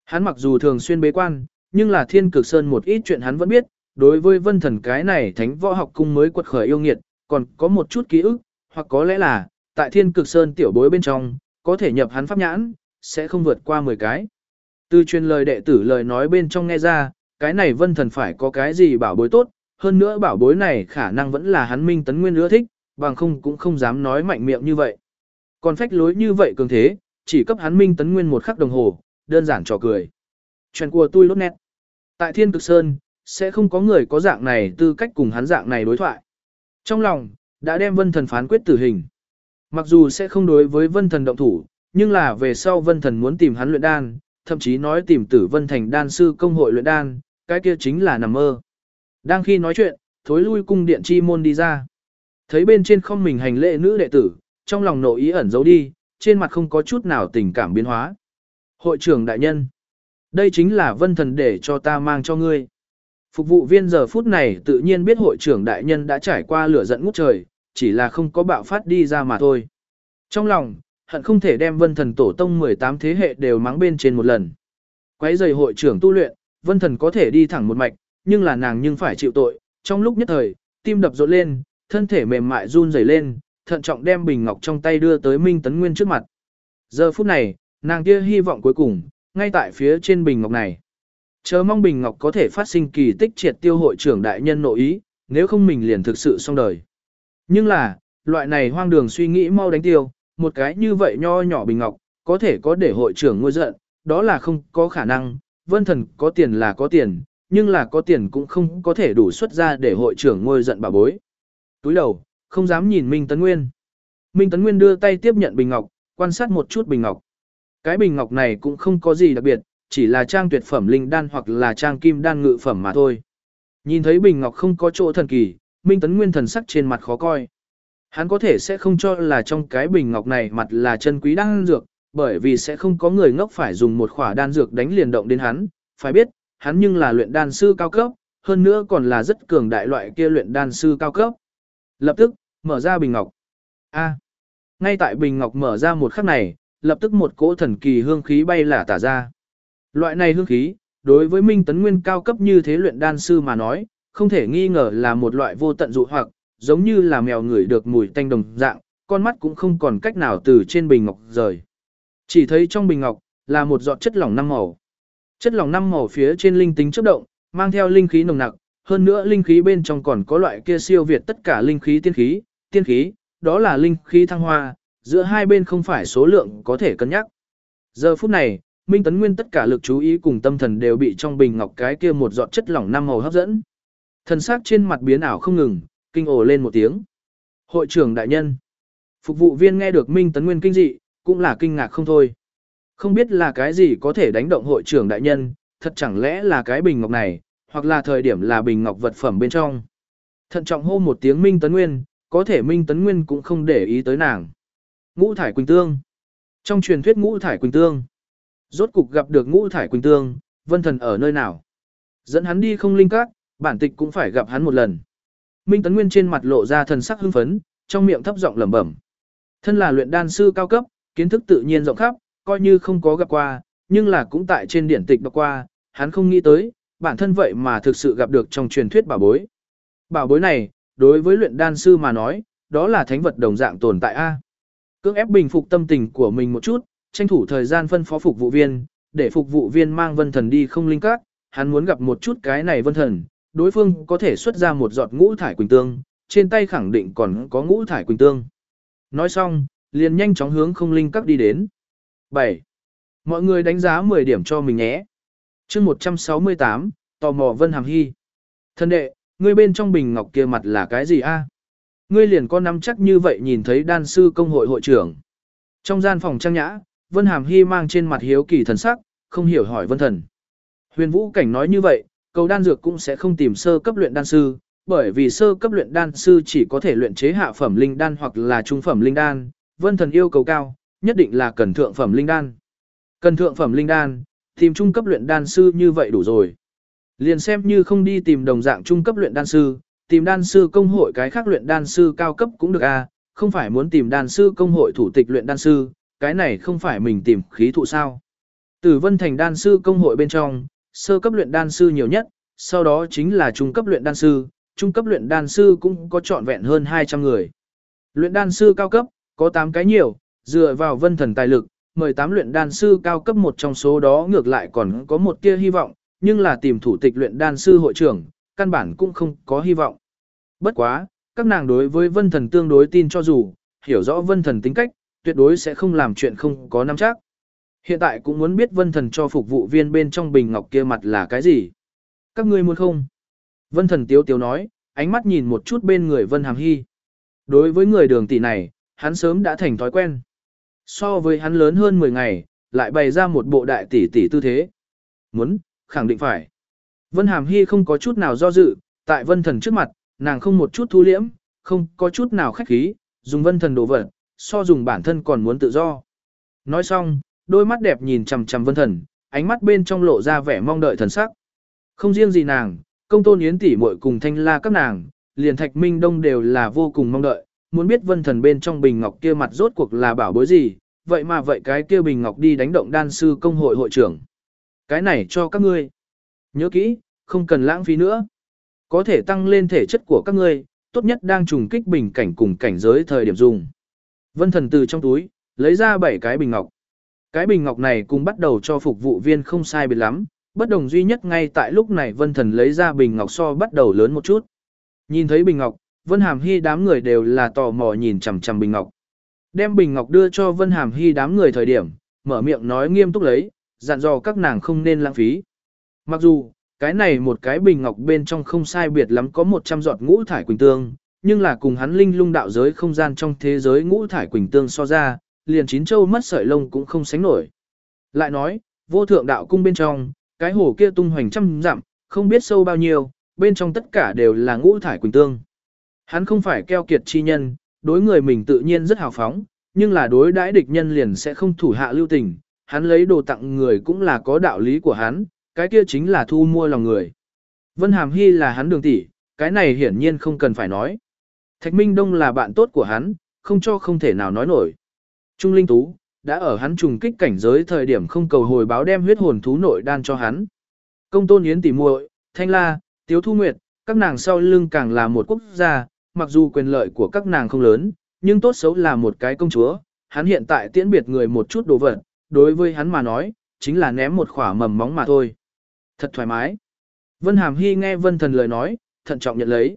Hắn mặc dù thường xuyên bế quan, nhưng là thiên cực sơn một ít chuyện hắn vẫn biết, đối với vân thần cái này thánh võ học cung mới quật khởi yêu nghiệt, còn có một chút ký ức, hoặc có lẽ là, tại thiên cực sơn tiểu bối bên trong, có thể nhập hắn pháp nhãn, sẽ không vượt qua 10 cái. Từ truyền lời đệ tử lời nói bên trong nghe ra, cái này vân thần phải có cái gì bảo bối tốt, hơn nữa bảo bối này khả năng vẫn là hắn minh tấn nguyên ưa thích, bằng không cũng không dám nói mạnh miệng như vậy. Còn phách lối như vậy cường thế, chỉ cấp hắn minh tấn nguyên một khắc đồng hồ, đơn giản trò cười. Chuyện của tôi lốt nét. Tại thiên cực sơn, sẽ không có người có dạng này tư cách cùng hắn dạng này đối thoại. Trong lòng, đã đem vân thần phán quyết tử hình. Mặc dù sẽ không đối với vân thần động thủ, nhưng là về sau vân thần muốn tìm hắn luyện đan, thậm chí nói tìm tử vân thành đan sư công hội luyện đan, cái kia chính là nằm mơ. Đang khi nói chuyện, thối lui cung điện chi môn đi ra. Thấy bên trên không mình hành lễ nữ đệ tử, trong lòng nội ý ẩn giấu đi, trên mặt không có chút nào tình cảm biến hóa. Hội trưởng đại nhân, đây chính là vân thần để cho ta mang cho ngươi. Phục vụ viên giờ phút này tự nhiên biết hội trưởng đại nhân đã trải qua lửa giận ngút trời, chỉ là không có bạo phát đi ra mà thôi. Trong lòng, hận không thể đem vân thần tổ tông 18 thế hệ đều mắng bên trên một lần. Quấy giày hội trưởng tu luyện, vân thần có thể đi thẳng một mạch, nhưng là nàng nhưng phải chịu tội. Trong lúc nhất thời, tim đập rộn lên, thân thể mềm mại run rẩy lên, thận trọng đem bình ngọc trong tay đưa tới Minh Tấn Nguyên trước mặt. Giờ phút này, nàng kia hy vọng cuối cùng, ngay tại phía trên bình ngọc này. Chờ mong bình ngọc có thể phát sinh kỳ tích triệt tiêu hội trưởng đại nhân nội ý, nếu không mình liền thực sự xong đời. Nhưng là, loại này hoang đường suy nghĩ mau đánh tiêu, một cái như vậy nho nhỏ bình ngọc, có thể có để hội trưởng ngôi giận, đó là không có khả năng, vân thần có tiền là có tiền, nhưng là có tiền cũng không có thể đủ xuất ra để hội trưởng ngôi giận bà bối. Túi đầu, không dám nhìn Minh Tấn Nguyên. Minh Tấn Nguyên đưa tay tiếp nhận bình ngọc, quan sát một chút bình ngọc. Cái bình ngọc này cũng không có gì đặc biệt, chỉ là trang tuyệt phẩm linh đan hoặc là trang kim đan ngự phẩm mà thôi. Nhìn thấy bình ngọc không có chỗ thần kỳ, Minh Tấn Nguyên thần sắc trên mặt khó coi. Hắn có thể sẽ không cho là trong cái bình ngọc này mặt là chân quý đan dược, bởi vì sẽ không có người ngốc phải dùng một khỏa đan dược đánh liền động đến hắn, phải biết, hắn nhưng là luyện đan sư cao cấp, hơn nữa còn là rất cường đại loại kia luyện đan sư cao cấp. Lập tức, mở ra bình ngọc. A. ngay tại bình ngọc mở ra một khắc này, lập tức một cỗ thần kỳ hương khí bay lả tả ra. Loại này hương khí, đối với Minh Tấn Nguyên cao cấp như thế luyện đan sư mà nói, không thể nghi ngờ là một loại vô tận dụ hoặc, giống như là mèo ngửi được mùi tanh đồng dạng, con mắt cũng không còn cách nào từ trên bình ngọc rời. Chỉ thấy trong bình ngọc là một giọt chất lỏng năm màu. Chất lỏng năm màu phía trên linh tính chớp động, mang theo linh khí nồng nặc, hơn nữa linh khí bên trong còn có loại kia siêu việt tất cả linh khí tiên khí, tiên khí, đó là linh khí thăng hoa, giữa hai bên không phải số lượng có thể cân nhắc. Giờ phút này, Minh Tấn Nguyên tất cả lực chú ý cùng tâm thần đều bị trong bình ngọc cái kia một giọt chất lỏng năm màu hấp dẫn. Thần sắc trên mặt biến ảo không ngừng, kinh ồ lên một tiếng. Hội trưởng đại nhân. Phục vụ viên nghe được Minh Tấn Nguyên kinh dị, cũng là kinh ngạc không thôi. Không biết là cái gì có thể đánh động hội trưởng đại nhân, thật chẳng lẽ là cái bình ngọc này, hoặc là thời điểm là bình ngọc vật phẩm bên trong. Thận trọng hô một tiếng Minh Tấn Nguyên, có thể Minh Tấn Nguyên cũng không để ý tới nàng. Ngũ thải quỳnh tương. Trong truyền thuyết ngũ thải quỳnh tương, rốt cục gặp được ngũ thải quỳnh tương, vân thần ở nơi nào? Dẫn hắn đi không linh các, bản tịch cũng phải gặp hắn một lần. Minh Tấn Nguyên trên mặt lộ ra thần sắc hưng phấn, trong miệng thấp giọng lẩm bẩm. Thân là luyện đan sư cao cấp, kiến thức tự nhiên rộng khắp, coi như không có gặp qua, nhưng là cũng tại trên điển tịch đọc qua, hắn không nghĩ tới, bản thân vậy mà thực sự gặp được trong truyền thuyết bảo bối. Bảo bối này, đối với luyện đan sư mà nói, đó là thánh vật đồng dạng tồn tại A. Cưỡng ép bình phục tâm tình của mình một chút, tranh thủ thời gian phân phó phục vụ viên, để phục vụ viên mang vân thần đi không linh các, hắn muốn gặp một chút cái này vân thần, đối phương có thể xuất ra một giọt ngũ thải quỳnh tương, trên tay khẳng định còn có ngũ thải quỳnh tương. Nói xong, liền nhanh chóng hướng không linh các đi đến. 7. Mọi người đánh giá 10 điểm cho mình nhé chương 168, tò mò Vân Hàm Hy. Thân đệ, ngươi bên trong bình ngọc kia mặt là cái gì a? Ngươi liền có nắm chắc như vậy nhìn thấy đan sư công hội hội trưởng. Trong gian phòng trang nhã, Vân Hàm Hy mang trên mặt hiếu kỳ thần sắc, không hiểu hỏi Vân Thần. Huyền Vũ Cảnh nói như vậy, cầu đan dược cũng sẽ không tìm sơ cấp luyện đan sư, bởi vì sơ cấp luyện đan sư chỉ có thể luyện chế hạ phẩm linh đan hoặc là trung phẩm linh đan, Vân Thần yêu cầu cao, nhất định là cần thượng phẩm linh đan. Cần thượng phẩm linh đan, tìm trung cấp luyện đan sư như vậy đủ rồi. Liền xem như không đi tìm đồng dạng trung cấp luyện đan sư, tìm đan sư công hội cái khác luyện đan sư cao cấp cũng được à, không phải muốn tìm đan sư công hội thủ tịch luyện đan sư, cái này không phải mình tìm khí thụ sao. Tử Vân Thành đan sư công hội bên trong, sơ cấp luyện đan sư nhiều nhất, sau đó chính là trung cấp luyện đan sư, trung cấp luyện đan sư cũng có trọn vẹn hơn 200 người. Luyện đan sư cao cấp, có 8 cái nhiều, dựa vào vân thần tài lực, mời tám luyện đan sư cao cấp một trong số đó ngược lại còn có một tia hy vọng, nhưng là tìm thủ tịch luyện đan sư hội trưởng, căn bản cũng không có hy vọng. Bất quá, các nàng đối với vân thần tương đối tin cho dù, hiểu rõ vân thần tính cách, tuyệt đối sẽ không làm chuyện không có nắm chắc. Hiện tại cũng muốn biết vân thần cho phục vụ viên bên trong bình ngọc kia mặt là cái gì. Các ngươi muốn không? Vân thần tiếu tiếu nói, ánh mắt nhìn một chút bên người vân hàm hy. Đối với người đường tỷ này, hắn sớm đã thành thói quen. So với hắn lớn hơn 10 ngày, lại bày ra một bộ đại tỷ tỷ tư thế. Muốn, khẳng định phải. Vân Hàm Hy không có chút nào do dự, tại vân thần trước mặt, nàng không một chút thu liễm, không có chút nào khách khí, dùng vân thần đồ vật, so dùng bản thân còn muốn tự do. Nói xong, đôi mắt đẹp nhìn chằm chằm vân thần, ánh mắt bên trong lộ ra vẻ mong đợi thần sắc. Không riêng gì nàng, công tôn yến tỷ muội cùng thanh la các nàng, liền thạch minh đông đều là vô cùng mong đợi, muốn biết vân thần bên trong bình ngọc kia mặt rốt cuộc là bảo bối gì, vậy mà vậy cái kia bình ngọc đi đánh động đan sư công hội hội trưởng. Cái này cho các ngươi. Nhớ kỹ, không cần lãng phí nữa. Có thể tăng lên thể chất của các ngươi, tốt nhất đang trùng kích bình cảnh cùng cảnh giới thời điểm dùng. Vân thần từ trong túi, lấy ra 7 cái bình ngọc. Cái bình ngọc này cũng bắt đầu cho phục vụ viên không sai biệt lắm, bất đồng duy nhất ngay tại lúc này vân thần lấy ra bình ngọc so bắt đầu lớn một chút. Nhìn thấy bình ngọc, vân hàm hy đám người đều là tò mò nhìn chằm chằm bình ngọc. Đem bình ngọc đưa cho vân hàm hy đám người thời điểm, mở miệng nói nghiêm túc lấy, dặn dò các nàng không nên lãng phí. Mặc dù, cái này một cái bình ngọc bên trong không sai biệt lắm có 100 giọt ngũ thải quỳnh tương, nhưng là cùng hắn linh lung đạo giới không gian trong thế giới ngũ thải quỳnh tương so ra, liền chín châu mất sợi lông cũng không sánh nổi. Lại nói, vô thượng đạo cung bên trong, cái hồ kia tung hoành trăm dặm, không biết sâu bao nhiêu, bên trong tất cả đều là ngũ thải quỳnh tương. Hắn không phải keo kiệt chi nhân, đối người mình tự nhiên rất hào phóng, nhưng là đối đãi địch nhân liền sẽ không thủ hạ lưu tình, hắn lấy đồ tặng người cũng là có đạo lý của hắn, cái kia chính là thu mua lòng người. Vân Hàm Hy là hắn đường tỷ, cái này hiển nhiên không cần phải nói. Thạch Minh Đông là bạn tốt của hắn, không cho không thể nào nói nổi. Trung Linh Tú, đã ở hắn trùng kích cảnh giới thời điểm không cầu hồi báo đem huyết hồn thú nội đan cho hắn. Công tôn yến tỉ muội, Thanh La, Tiếu Thu Nguyệt, các nàng sau lưng càng là một quốc gia, mặc dù quyền lợi của các nàng không lớn, nhưng tốt xấu là một cái công chúa, hắn hiện tại tiễn biệt người một chút đồ vật, đối với hắn mà nói, chính là ném một khỏa mầm móng mà thôi. Thật thoải mái. Vân Hàm Hy nghe Vân Thần lời nói, thận trọng nhận lấy.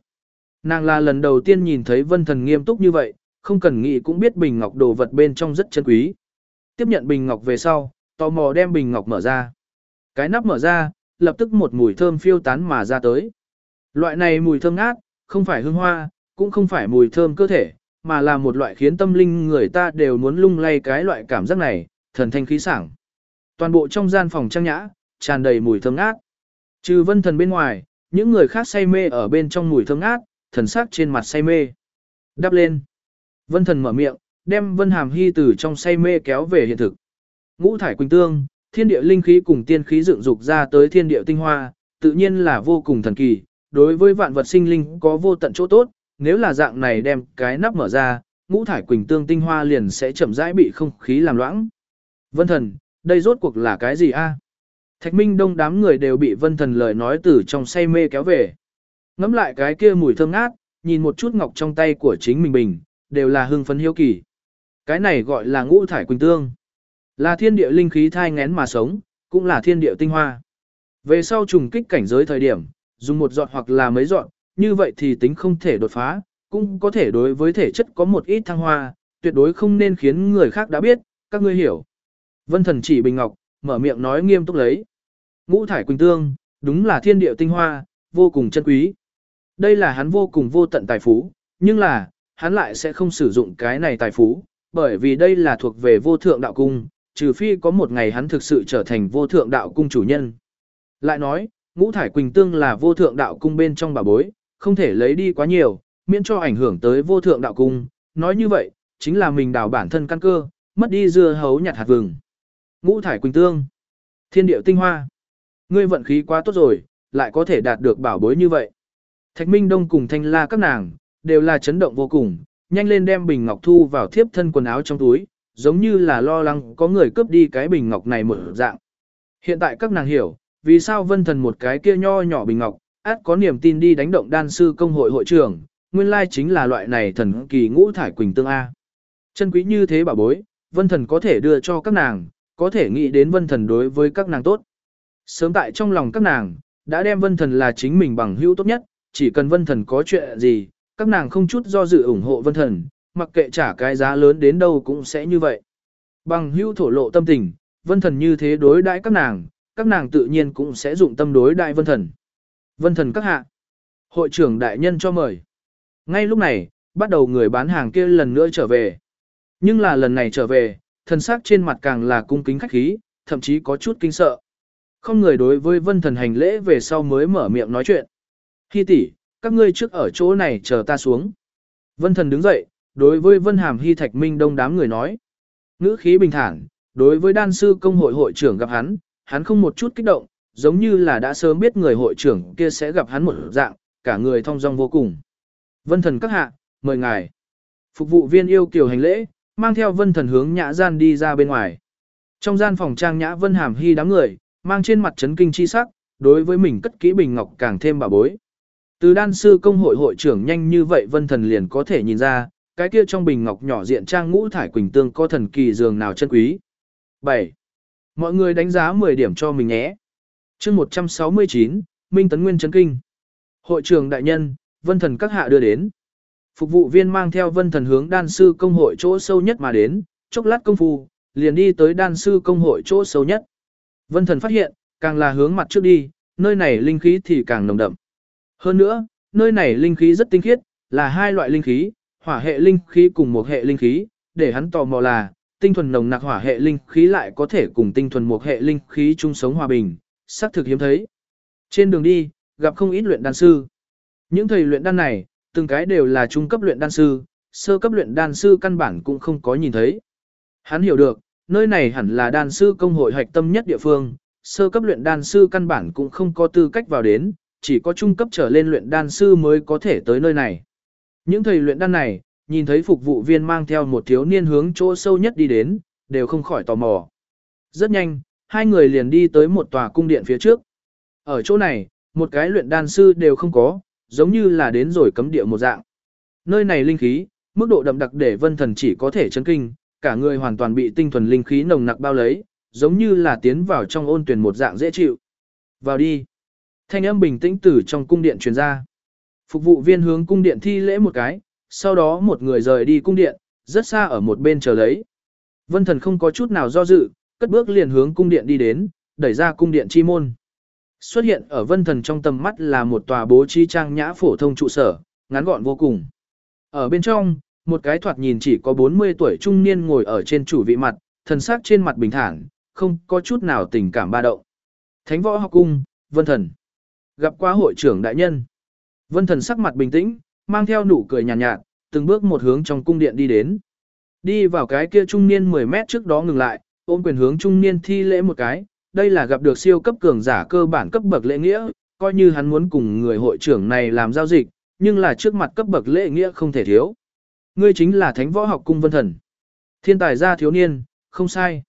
Nàng là lần đầu tiên nhìn thấy Vân Thần nghiêm túc như vậy, không cần nghĩ cũng biết bình ngọc đồ vật bên trong rất chân quý. Tiếp nhận bình ngọc về sau, tò mò đem bình ngọc mở ra. Cái nắp mở ra, lập tức một mùi thơm phiêu tán mà ra tới. Loại này mùi thơm ngát, không phải hương hoa, cũng không phải mùi thơm cơ thể, mà là một loại khiến tâm linh người ta đều muốn lung lay cái loại cảm giác này, thần thanh khí sảng. Toàn bộ trong gian phòng trang nhã, tràn đầy mùi thơm ngát. Trừ vân thần bên ngoài, những người khác say mê ở bên trong mùi thơm ngát, thần sắc trên mặt say mê. Đắp lên. Vân thần mở miệng, đem vân hàm hy từ trong say mê kéo về hiện thực. Ngũ thải quỳnh tương, thiên địa linh khí cùng tiên khí dựng dục ra tới thiên địa tinh hoa, tự nhiên là vô cùng thần kỳ, đối với vạn vật sinh linh có vô tận chỗ tốt, nếu là dạng này đem cái nắp mở ra, ngũ thải quỳnh tương tinh hoa liền sẽ chậm rãi bị không khí làm loãng. Vân thần, đây rốt cuộc là cái gì a? Thạch Minh Đông đám người đều bị Vân Thần lời nói từ trong say mê kéo về. Ngắm lại cái kia mùi thơm ngát, nhìn một chút ngọc trong tay của chính mình bình, đều là hưng phấn hiếu kỳ. Cái này gọi là ngũ thải quỳnh tương. Là thiên địa linh khí thai ngén mà sống, cũng là thiên địa tinh hoa. Về sau trùng kích cảnh giới thời điểm, dùng một giọt hoặc là mấy giọt, như vậy thì tính không thể đột phá, cũng có thể đối với thể chất có một ít thăng hoa, tuyệt đối không nên khiến người khác đã biết, các ngươi hiểu. Vân thần chỉ bình ngọc, mở miệng nói nghiêm túc lấy. Ngũ thải quỳnh tương, đúng là thiên địa tinh hoa, vô cùng chân quý. Đây là hắn vô cùng vô tận tài phú, nhưng là, hắn lại sẽ không sử dụng cái này tài phú, bởi vì đây là thuộc về vô thượng đạo cung, trừ phi có một ngày hắn thực sự trở thành vô thượng đạo cung chủ nhân. Lại nói, ngũ thải quỳnh tương là vô thượng đạo cung bên trong bà bối, không thể lấy đi quá nhiều, miễn cho ảnh hưởng tới vô thượng đạo cung. Nói như vậy, chính là mình đào bản thân căn cơ, mất đi dưa hấu nhặt hạt vừng. Ngũ thải quỳnh tương, thiên điệu tinh hoa. Ngươi vận khí quá tốt rồi, lại có thể đạt được bảo bối như vậy. Thạch Minh Đông cùng Thanh La các nàng, đều là chấn động vô cùng, nhanh lên đem bình ngọc thu vào thiếp thân quần áo trong túi, giống như là lo lắng có người cướp đi cái bình ngọc này một dạng. Hiện tại các nàng hiểu, vì sao vân thần một cái kia nho nhỏ bình ngọc, át có niềm tin đi đánh động đan sư công hội hội trưởng, nguyên lai chính là loại này thần kỳ ngũ thải quỳnh tương A. Chân quý như thế bảo bối, vân thần có thể đưa cho các nàng, có thể nghĩ đến vân thần đối với các nàng tốt. Sớm tại trong lòng các nàng, đã đem vân thần là chính mình bằng hữu tốt nhất, chỉ cần vân thần có chuyện gì, các nàng không chút do dự ủng hộ vân thần, mặc kệ trả cái giá lớn đến đâu cũng sẽ như vậy. Bằng hữu thổ lộ tâm tình, vân thần như thế đối đãi các nàng, các nàng tự nhiên cũng sẽ dụng tâm đối đại vân thần. Vân thần các hạ. Hội trưởng đại nhân cho mời. Ngay lúc này, bắt đầu người bán hàng kia lần nữa trở về. Nhưng là lần này trở về, thần sắc trên mặt càng là cung kính khách khí, thậm chí có chút kinh sợ. Không người đối với vân thần hành lễ về sau mới mở miệng nói chuyện. Hi tỷ, các ngươi trước ở chỗ này chờ ta xuống. Vân thần đứng dậy, đối với vân hàm hy thạch minh đông đám người nói. Ngữ khí bình thản, đối với đan sư công hội hội trưởng gặp hắn, hắn không một chút kích động, giống như là đã sớm biết người hội trưởng kia sẽ gặp hắn một dạng, cả người thong dong vô cùng. Vân thần các hạ, mời ngài. Phục vụ viên yêu kiều hành lễ, mang theo vân thần hướng nhã gian đi ra bên ngoài. Trong gian phòng trang nhã vân hàm hy đám người, mang trên mặt chấn kinh chi sắc, đối với mình cất kỹ bình ngọc càng thêm bà bối. Từ đan sư công hội hội trưởng nhanh như vậy vân thần liền có thể nhìn ra, cái kia trong bình ngọc nhỏ diện trang ngũ thải quỳnh tương có thần kỳ dường nào chân quý. 7. Mọi người đánh giá 10 điểm cho mình nhé chương 169, Minh Tấn Nguyên Trấn kinh. Hội trưởng đại nhân, vân thần các hạ đưa đến. Phục vụ viên mang theo vân thần hướng đan sư công hội chỗ sâu nhất mà đến, chốc lát công phu, liền đi tới đan sư công hội chỗ sâu nhất. Vân thần phát hiện, càng là hướng mặt trước đi, nơi này linh khí thì càng nồng đậm. Hơn nữa, nơi này linh khí rất tinh khiết, là hai loại linh khí, hỏa hệ linh khí cùng một hệ linh khí, để hắn tò mò là, tinh thuần nồng nặc hỏa hệ linh khí lại có thể cùng tinh thuần một hệ linh khí chung sống hòa bình, xác thực hiếm thấy. Trên đường đi, gặp không ít luyện đan sư. Những thầy luyện đan này, từng cái đều là trung cấp luyện đan sư, sơ cấp luyện đan sư căn bản cũng không có nhìn thấy. Hắn hiểu được, nơi này hẳn là đan sư công hội hạch tâm nhất địa phương, sơ cấp luyện đan sư căn bản cũng không có tư cách vào đến, chỉ có trung cấp trở lên luyện đan sư mới có thể tới nơi này. Những thầy luyện đan này, nhìn thấy phục vụ viên mang theo một thiếu niên hướng chỗ sâu nhất đi đến, đều không khỏi tò mò. Rất nhanh, hai người liền đi tới một tòa cung điện phía trước. Ở chỗ này, một cái luyện đan sư đều không có, giống như là đến rồi cấm địa một dạng. Nơi này linh khí, mức độ đậm đặc để vân thần chỉ có thể chấn kinh, cả người hoàn toàn bị tinh thuần linh khí nồng nặc bao lấy, giống như là tiến vào trong ôn tuyển một dạng dễ chịu. Vào đi. Thanh âm bình tĩnh từ trong cung điện truyền ra. Phục vụ viên hướng cung điện thi lễ một cái, sau đó một người rời đi cung điện, rất xa ở một bên chờ lấy. Vân thần không có chút nào do dự, cất bước liền hướng cung điện đi đến, đẩy ra cung điện chi môn. Xuất hiện ở vân thần trong tầm mắt là một tòa bố trí trang nhã phổ thông trụ sở, ngắn gọn vô cùng. Ở bên trong, một cái thoạt nhìn chỉ có 40 tuổi trung niên ngồi ở trên chủ vị mặt, thần sắc trên mặt bình thản, không có chút nào tình cảm ba động. Thánh võ học cung, vân thần. Gặp qua hội trưởng đại nhân. Vân thần sắc mặt bình tĩnh, mang theo nụ cười nhàn nhạt, nhạt, từng bước một hướng trong cung điện đi đến. Đi vào cái kia trung niên 10 mét trước đó ngừng lại, ôm quyền hướng trung niên thi lễ một cái, đây là gặp được siêu cấp cường giả cơ bản cấp bậc lễ nghĩa, coi như hắn muốn cùng người hội trưởng này làm giao dịch, nhưng là trước mặt cấp bậc lễ nghĩa không thể thiếu. Ngươi chính là thánh võ học cung vân thần. Thiên tài gia thiếu niên, không sai.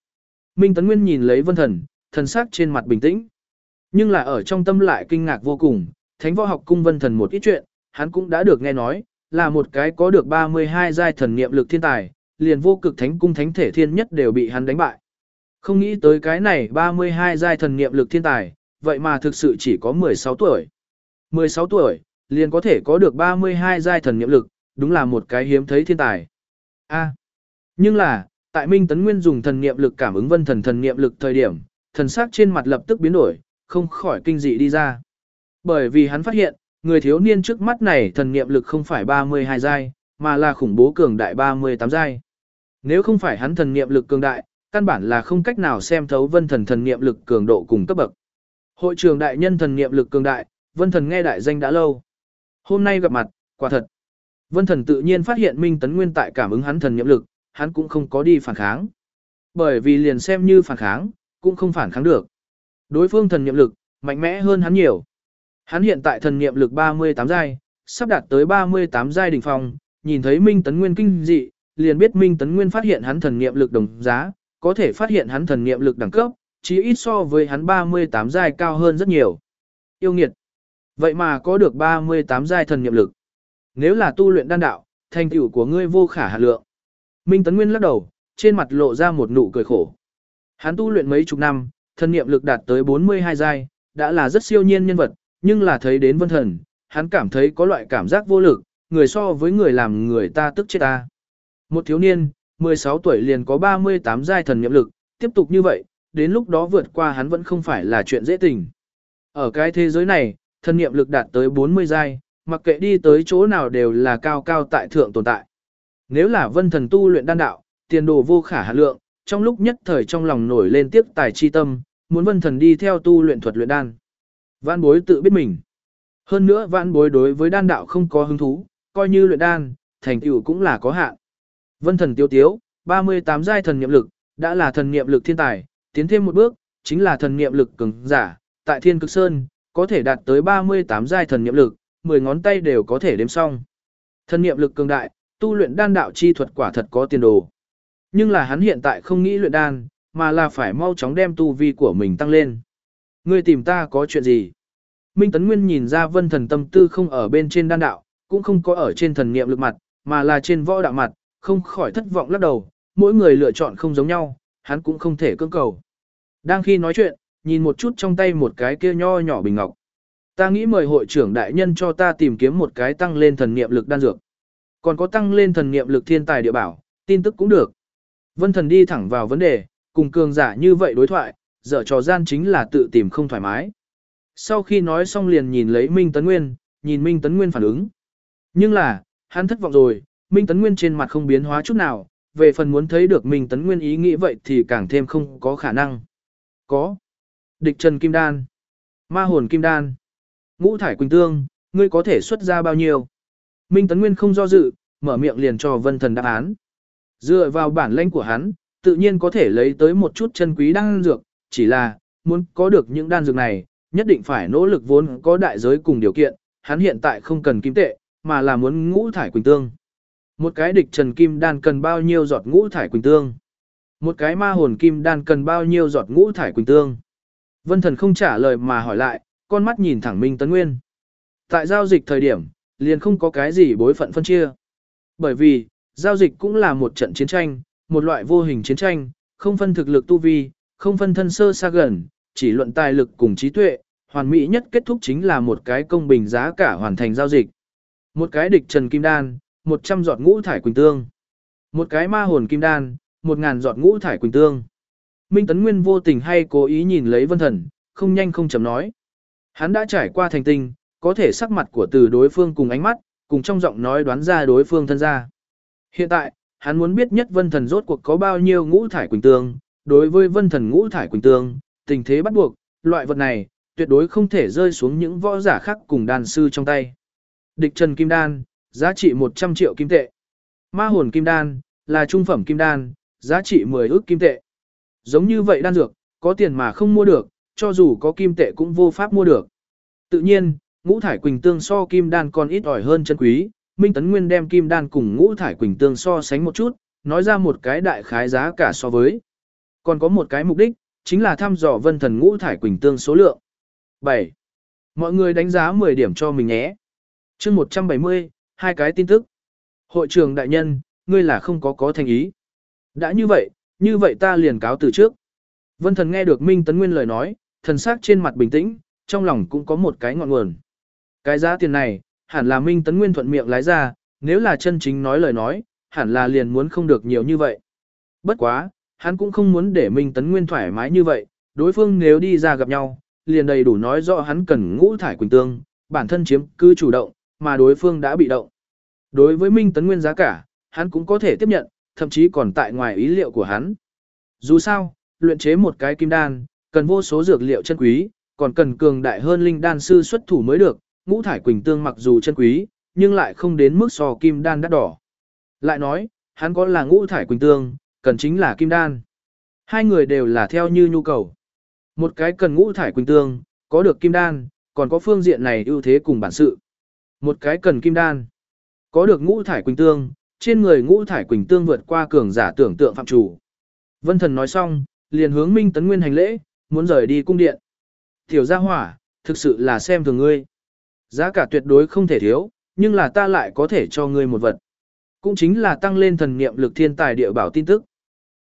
Minh Tấn Nguyên nhìn lấy vân thần, thần sắc trên mặt bình tĩnh. Nhưng là ở trong tâm lại kinh ngạc vô cùng, thánh võ học cung vân thần một ít chuyện, hắn cũng đã được nghe nói, là một cái có được 32 giai thần niệm lực thiên tài, liền vô cực thánh cung thánh thể thiên nhất đều bị hắn đánh bại. Không nghĩ tới cái này 32 giai thần niệm lực thiên tài, vậy mà thực sự chỉ có 16 tuổi. 16 tuổi, liền có thể có được 32 giai thần niệm lực, đúng là một cái hiếm thấy thiên tài. A. nhưng là, tại Minh Tấn Nguyên dùng thần niệm lực cảm ứng vân thần thần niệm lực thời điểm, thần sắc trên mặt lập tức biến đổi, không khỏi kinh dị đi ra. Bởi vì hắn phát hiện, người thiếu niên trước mắt này thần niệm lực không phải 32 giai, mà là khủng bố cường đại 38 giai. Nếu không phải hắn thần niệm lực cường đại, căn bản là không cách nào xem thấu vân thần thần niệm lực cường độ cùng cấp bậc. Hội trường đại nhân thần niệm lực cường đại, vân thần nghe đại danh đã lâu. Hôm nay gặp mặt, quả thật. Vân thần tự nhiên phát hiện Minh Tấn Nguyên tại cảm ứng hắn thần niệm lực, hắn cũng không có đi phản kháng. Bởi vì liền xem như phản kháng, cũng không phản kháng được. Đối phương thần niệm lực, mạnh mẽ hơn hắn nhiều. Hắn hiện tại thần niệm lực 38 giai, sắp đạt tới 38 giai đỉnh phong, nhìn thấy Minh Tấn Nguyên kinh dị, liền biết Minh Tấn Nguyên phát hiện hắn thần niệm lực đồng giá, có thể phát hiện hắn thần niệm lực đẳng cấp, chí ít so với hắn 38 giai cao hơn rất nhiều. Yêu nghiệt. Vậy mà có được 38 giai thần niệm lực. Nếu là tu luyện đan đạo, thành tựu của ngươi vô khả hạn lượng. Minh Tấn Nguyên lắc đầu, trên mặt lộ ra một nụ cười khổ. Hắn tu luyện mấy chục năm, thần niệm lực đạt tới 42 giai, đã là rất siêu nhiên nhân vật, nhưng là thấy đến vân thần, hắn cảm thấy có loại cảm giác vô lực, người so với người làm người ta tức chết ta. Một thiếu niên, 16 tuổi liền có 38 giai thần niệm lực, tiếp tục như vậy, đến lúc đó vượt qua hắn vẫn không phải là chuyện dễ tình. Ở cái thế giới này, thần niệm lực đạt tới 40 giai, mặc kệ đi tới chỗ nào đều là cao cao tại thượng tồn tại. Nếu là vân thần tu luyện đan đạo, tiền đồ vô khả hạn lượng, trong lúc nhất thời trong lòng nổi lên tiếc tài chi tâm, muốn vân thần đi theo tu luyện thuật luyện đan. Vãn bối tự biết mình. Hơn nữa vãn bối đối với đan đạo không có hứng thú, coi như luyện đan, thành tựu cũng là có hạn. Vân thần tiêu tiếu, 38 giai thần niệm lực, đã là thần niệm lực thiên tài, tiến thêm một bước, chính là thần niệm lực cường giả, tại Thiên Cực Sơn, có thể đạt tới 38 giai thần niệm lực, 10 ngón tay đều có thể đếm xong. Thần niệm lực cường đại, tu luyện đan đạo chi thuật quả thật có tiền đồ. Nhưng là hắn hiện tại không nghĩ luyện đan, mà là phải mau chóng đem tu vi của mình tăng lên. Ngươi tìm ta có chuyện gì? Minh Tấn Nguyên nhìn ra vân thần tâm tư không ở bên trên đan đạo, cũng không có ở trên thần niệm lực mặt, mà là trên võ đạo mặt, không khỏi thất vọng lắc đầu, mỗi người lựa chọn không giống nhau, hắn cũng không thể cưỡng cầu. Đang khi nói chuyện, nhìn một chút trong tay một cái kia nho nhỏ bình ngọc. Ta nghĩ mời hội trưởng đại nhân cho ta tìm kiếm một cái tăng lên thần niệm lực đan dược. Còn có tăng lên thần niệm lực thiên tài địa bảo, tin tức cũng được. Vân thần đi thẳng vào vấn đề, cùng cường giả như vậy đối thoại, dở trò gian chính là tự tìm không thoải mái. Sau khi nói xong liền nhìn lấy Minh Tấn Nguyên, nhìn Minh Tấn Nguyên phản ứng. Nhưng là, hắn thất vọng rồi, Minh Tấn Nguyên trên mặt không biến hóa chút nào, về phần muốn thấy được Minh Tấn Nguyên ý nghĩ vậy thì càng thêm không có khả năng. Có. Địch Trần Kim Đan. Ma hồn Kim Đan. Ngũ Thải Quỳnh Tương, ngươi có thể xuất ra bao nhiêu? Minh Tấn Nguyên không do dự, mở miệng liền cho Vân Thần đáp án. Dựa vào bản lĩnh của hắn, tự nhiên có thể lấy tới một chút chân quý đan dược, chỉ là, muốn có được những đan dược này, nhất định phải nỗ lực vốn có đại giới cùng điều kiện, hắn hiện tại không cần kim tệ, mà là muốn ngũ thải quỳnh tương. Một cái địch trần kim đan cần bao nhiêu giọt ngũ thải quỳnh tương? Một cái ma hồn kim đan cần bao nhiêu giọt ngũ thải quỳnh tương? Vân thần không trả lời mà hỏi lại, con mắt nhìn thẳng Minh Tấn Nguyên. Tại giao dịch thời điểm, liền không có cái gì bối phận phân chia. Bởi vì, giao dịch cũng là một trận chiến tranh, một loại vô hình chiến tranh, không phân thực lực tu vi, không phân thân sơ xa gần, chỉ luận tài lực cùng trí tuệ, hoàn mỹ nhất kết thúc chính là một cái công bình giá cả hoàn thành giao dịch. Một cái địch trần kim đan, 100 giọt ngũ thải quỳnh tương. Một cái ma hồn kim đan, 1000 giọt ngũ thải quỳnh tương. Minh Tấn Nguyên vô tình hay cố ý nhìn lấy Vân Thần, không nhanh không chậm nói. Hắn đã trải qua thành tinh, có thể sắc mặt của từ đối phương cùng ánh mắt, cùng trong giọng nói đoán ra đối phương thân ra. Hiện tại, hắn muốn biết nhất Vân Thần rốt cuộc có bao nhiêu ngũ thải quỳnh tương, đối với Vân Thần ngũ thải quỳnh tương, tình thế bắt buộc, loại vật này, tuyệt đối không thể rơi xuống những võ giả khác cùng đan sư trong tay. Địch Trần Kim Đan, giá trị 100 triệu kim tệ. Ma hồn Kim Đan, là trung phẩm Kim Đan, giá trị 10 ước kim tệ. Giống như vậy đan dược, có tiền mà không mua được, cho dù có kim tệ cũng vô pháp mua được. Tự nhiên, ngũ thải quỳnh tương so kim đan còn ít ỏi hơn chân quý, Minh Tấn Nguyên đem kim đan cùng ngũ thải quỳnh tương so sánh một chút, nói ra một cái đại khái giá cả so với. Còn có một cái mục đích, chính là thăm dò vân thần ngũ thải quỳnh tương số lượng. 7. Mọi người đánh giá 10 điểm cho mình nhé. chương 170, hai cái tin tức. Hội trưởng đại nhân, ngươi là không có có thành ý. Đã như vậy, như vậy ta liền cáo từ trước. Vân thần nghe được Minh Tấn Nguyên lời nói, thần sắc trên mặt bình tĩnh, trong lòng cũng có một cái ngọn nguồn. Cái giá tiền này, hẳn là Minh Tấn Nguyên thuận miệng lái ra, nếu là chân chính nói lời nói, hẳn là liền muốn không được nhiều như vậy. Bất quá, hắn cũng không muốn để Minh Tấn Nguyên thoải mái như vậy, đối phương nếu đi ra gặp nhau, liền đầy đủ nói rõ hắn cần ngũ thải quỳnh tương, bản thân chiếm cứ chủ động, mà đối phương đã bị động. Đối với Minh Tấn Nguyên giá cả, hắn cũng có thể tiếp nhận, thậm chí còn tại ngoài ý liệu của hắn. Dù sao, luyện chế một cái kim đan, cần vô số dược liệu chân quý, còn cần cường đại hơn linh đan sư xuất thủ mới được, ngũ thải quỳnh tương mặc dù chân quý, nhưng lại không đến mức so kim đan đắt đỏ. Lại nói, hắn có là ngũ thải quỳnh tương, cần chính là kim đan. Hai người đều là theo như nhu cầu. Một cái cần ngũ thải quỳnh tương, có được kim đan, còn có phương diện này ưu thế cùng bản sự. Một cái cần kim đan, có được ngũ thải quỳnh tương, trên người ngũ thải quỳnh tương vượt qua cường giả tưởng tượng phạm chủ. Vân thần nói xong, liền hướng Minh Tấn Nguyên hành lễ, muốn rời đi cung điện. Tiểu gia hỏa, thực sự là xem thường ngươi. Giá cả tuyệt đối không thể thiếu, nhưng là ta lại có thể cho ngươi một vật. Cũng chính là tăng lên thần niệm lực thiên tài địa bảo tin tức.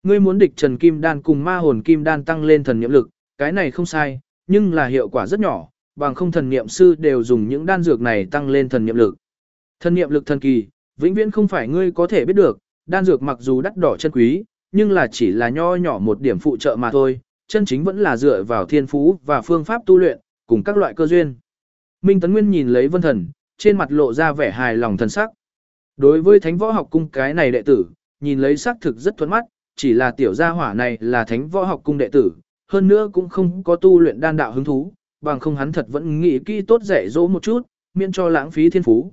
Ngươi muốn địch Trần Kim Đan cùng ma hồn Kim Đan tăng lên thần niệm lực, cái này không sai, nhưng là hiệu quả rất nhỏ, bằng không thần niệm sư đều dùng những đan dược này tăng lên thần niệm lực. Thần niệm lực thần kỳ, vĩnh viễn không phải ngươi có thể biết được, đan dược mặc dù đắt đỏ chân quý, nhưng là chỉ là nho nhỏ một điểm phụ trợ mà thôi, chân chính vẫn là dựa vào thiên phú và phương pháp tu luyện, cùng các loại cơ duyên. Minh Tấn Nguyên nhìn lấy vân thần, trên mặt lộ ra vẻ hài lòng thần sắc. Đối với thánh võ học cung cái này đệ tử, nhìn lấy sắc thực rất thuận mắt, chỉ là tiểu gia hỏa này là thánh võ học cung đệ tử, hơn nữa cũng không có tu luyện đan đạo hứng thú, bằng không hắn thật vẫn nghĩ kỹ tốt dạy dỗ một chút, miễn cho lãng phí thiên phú.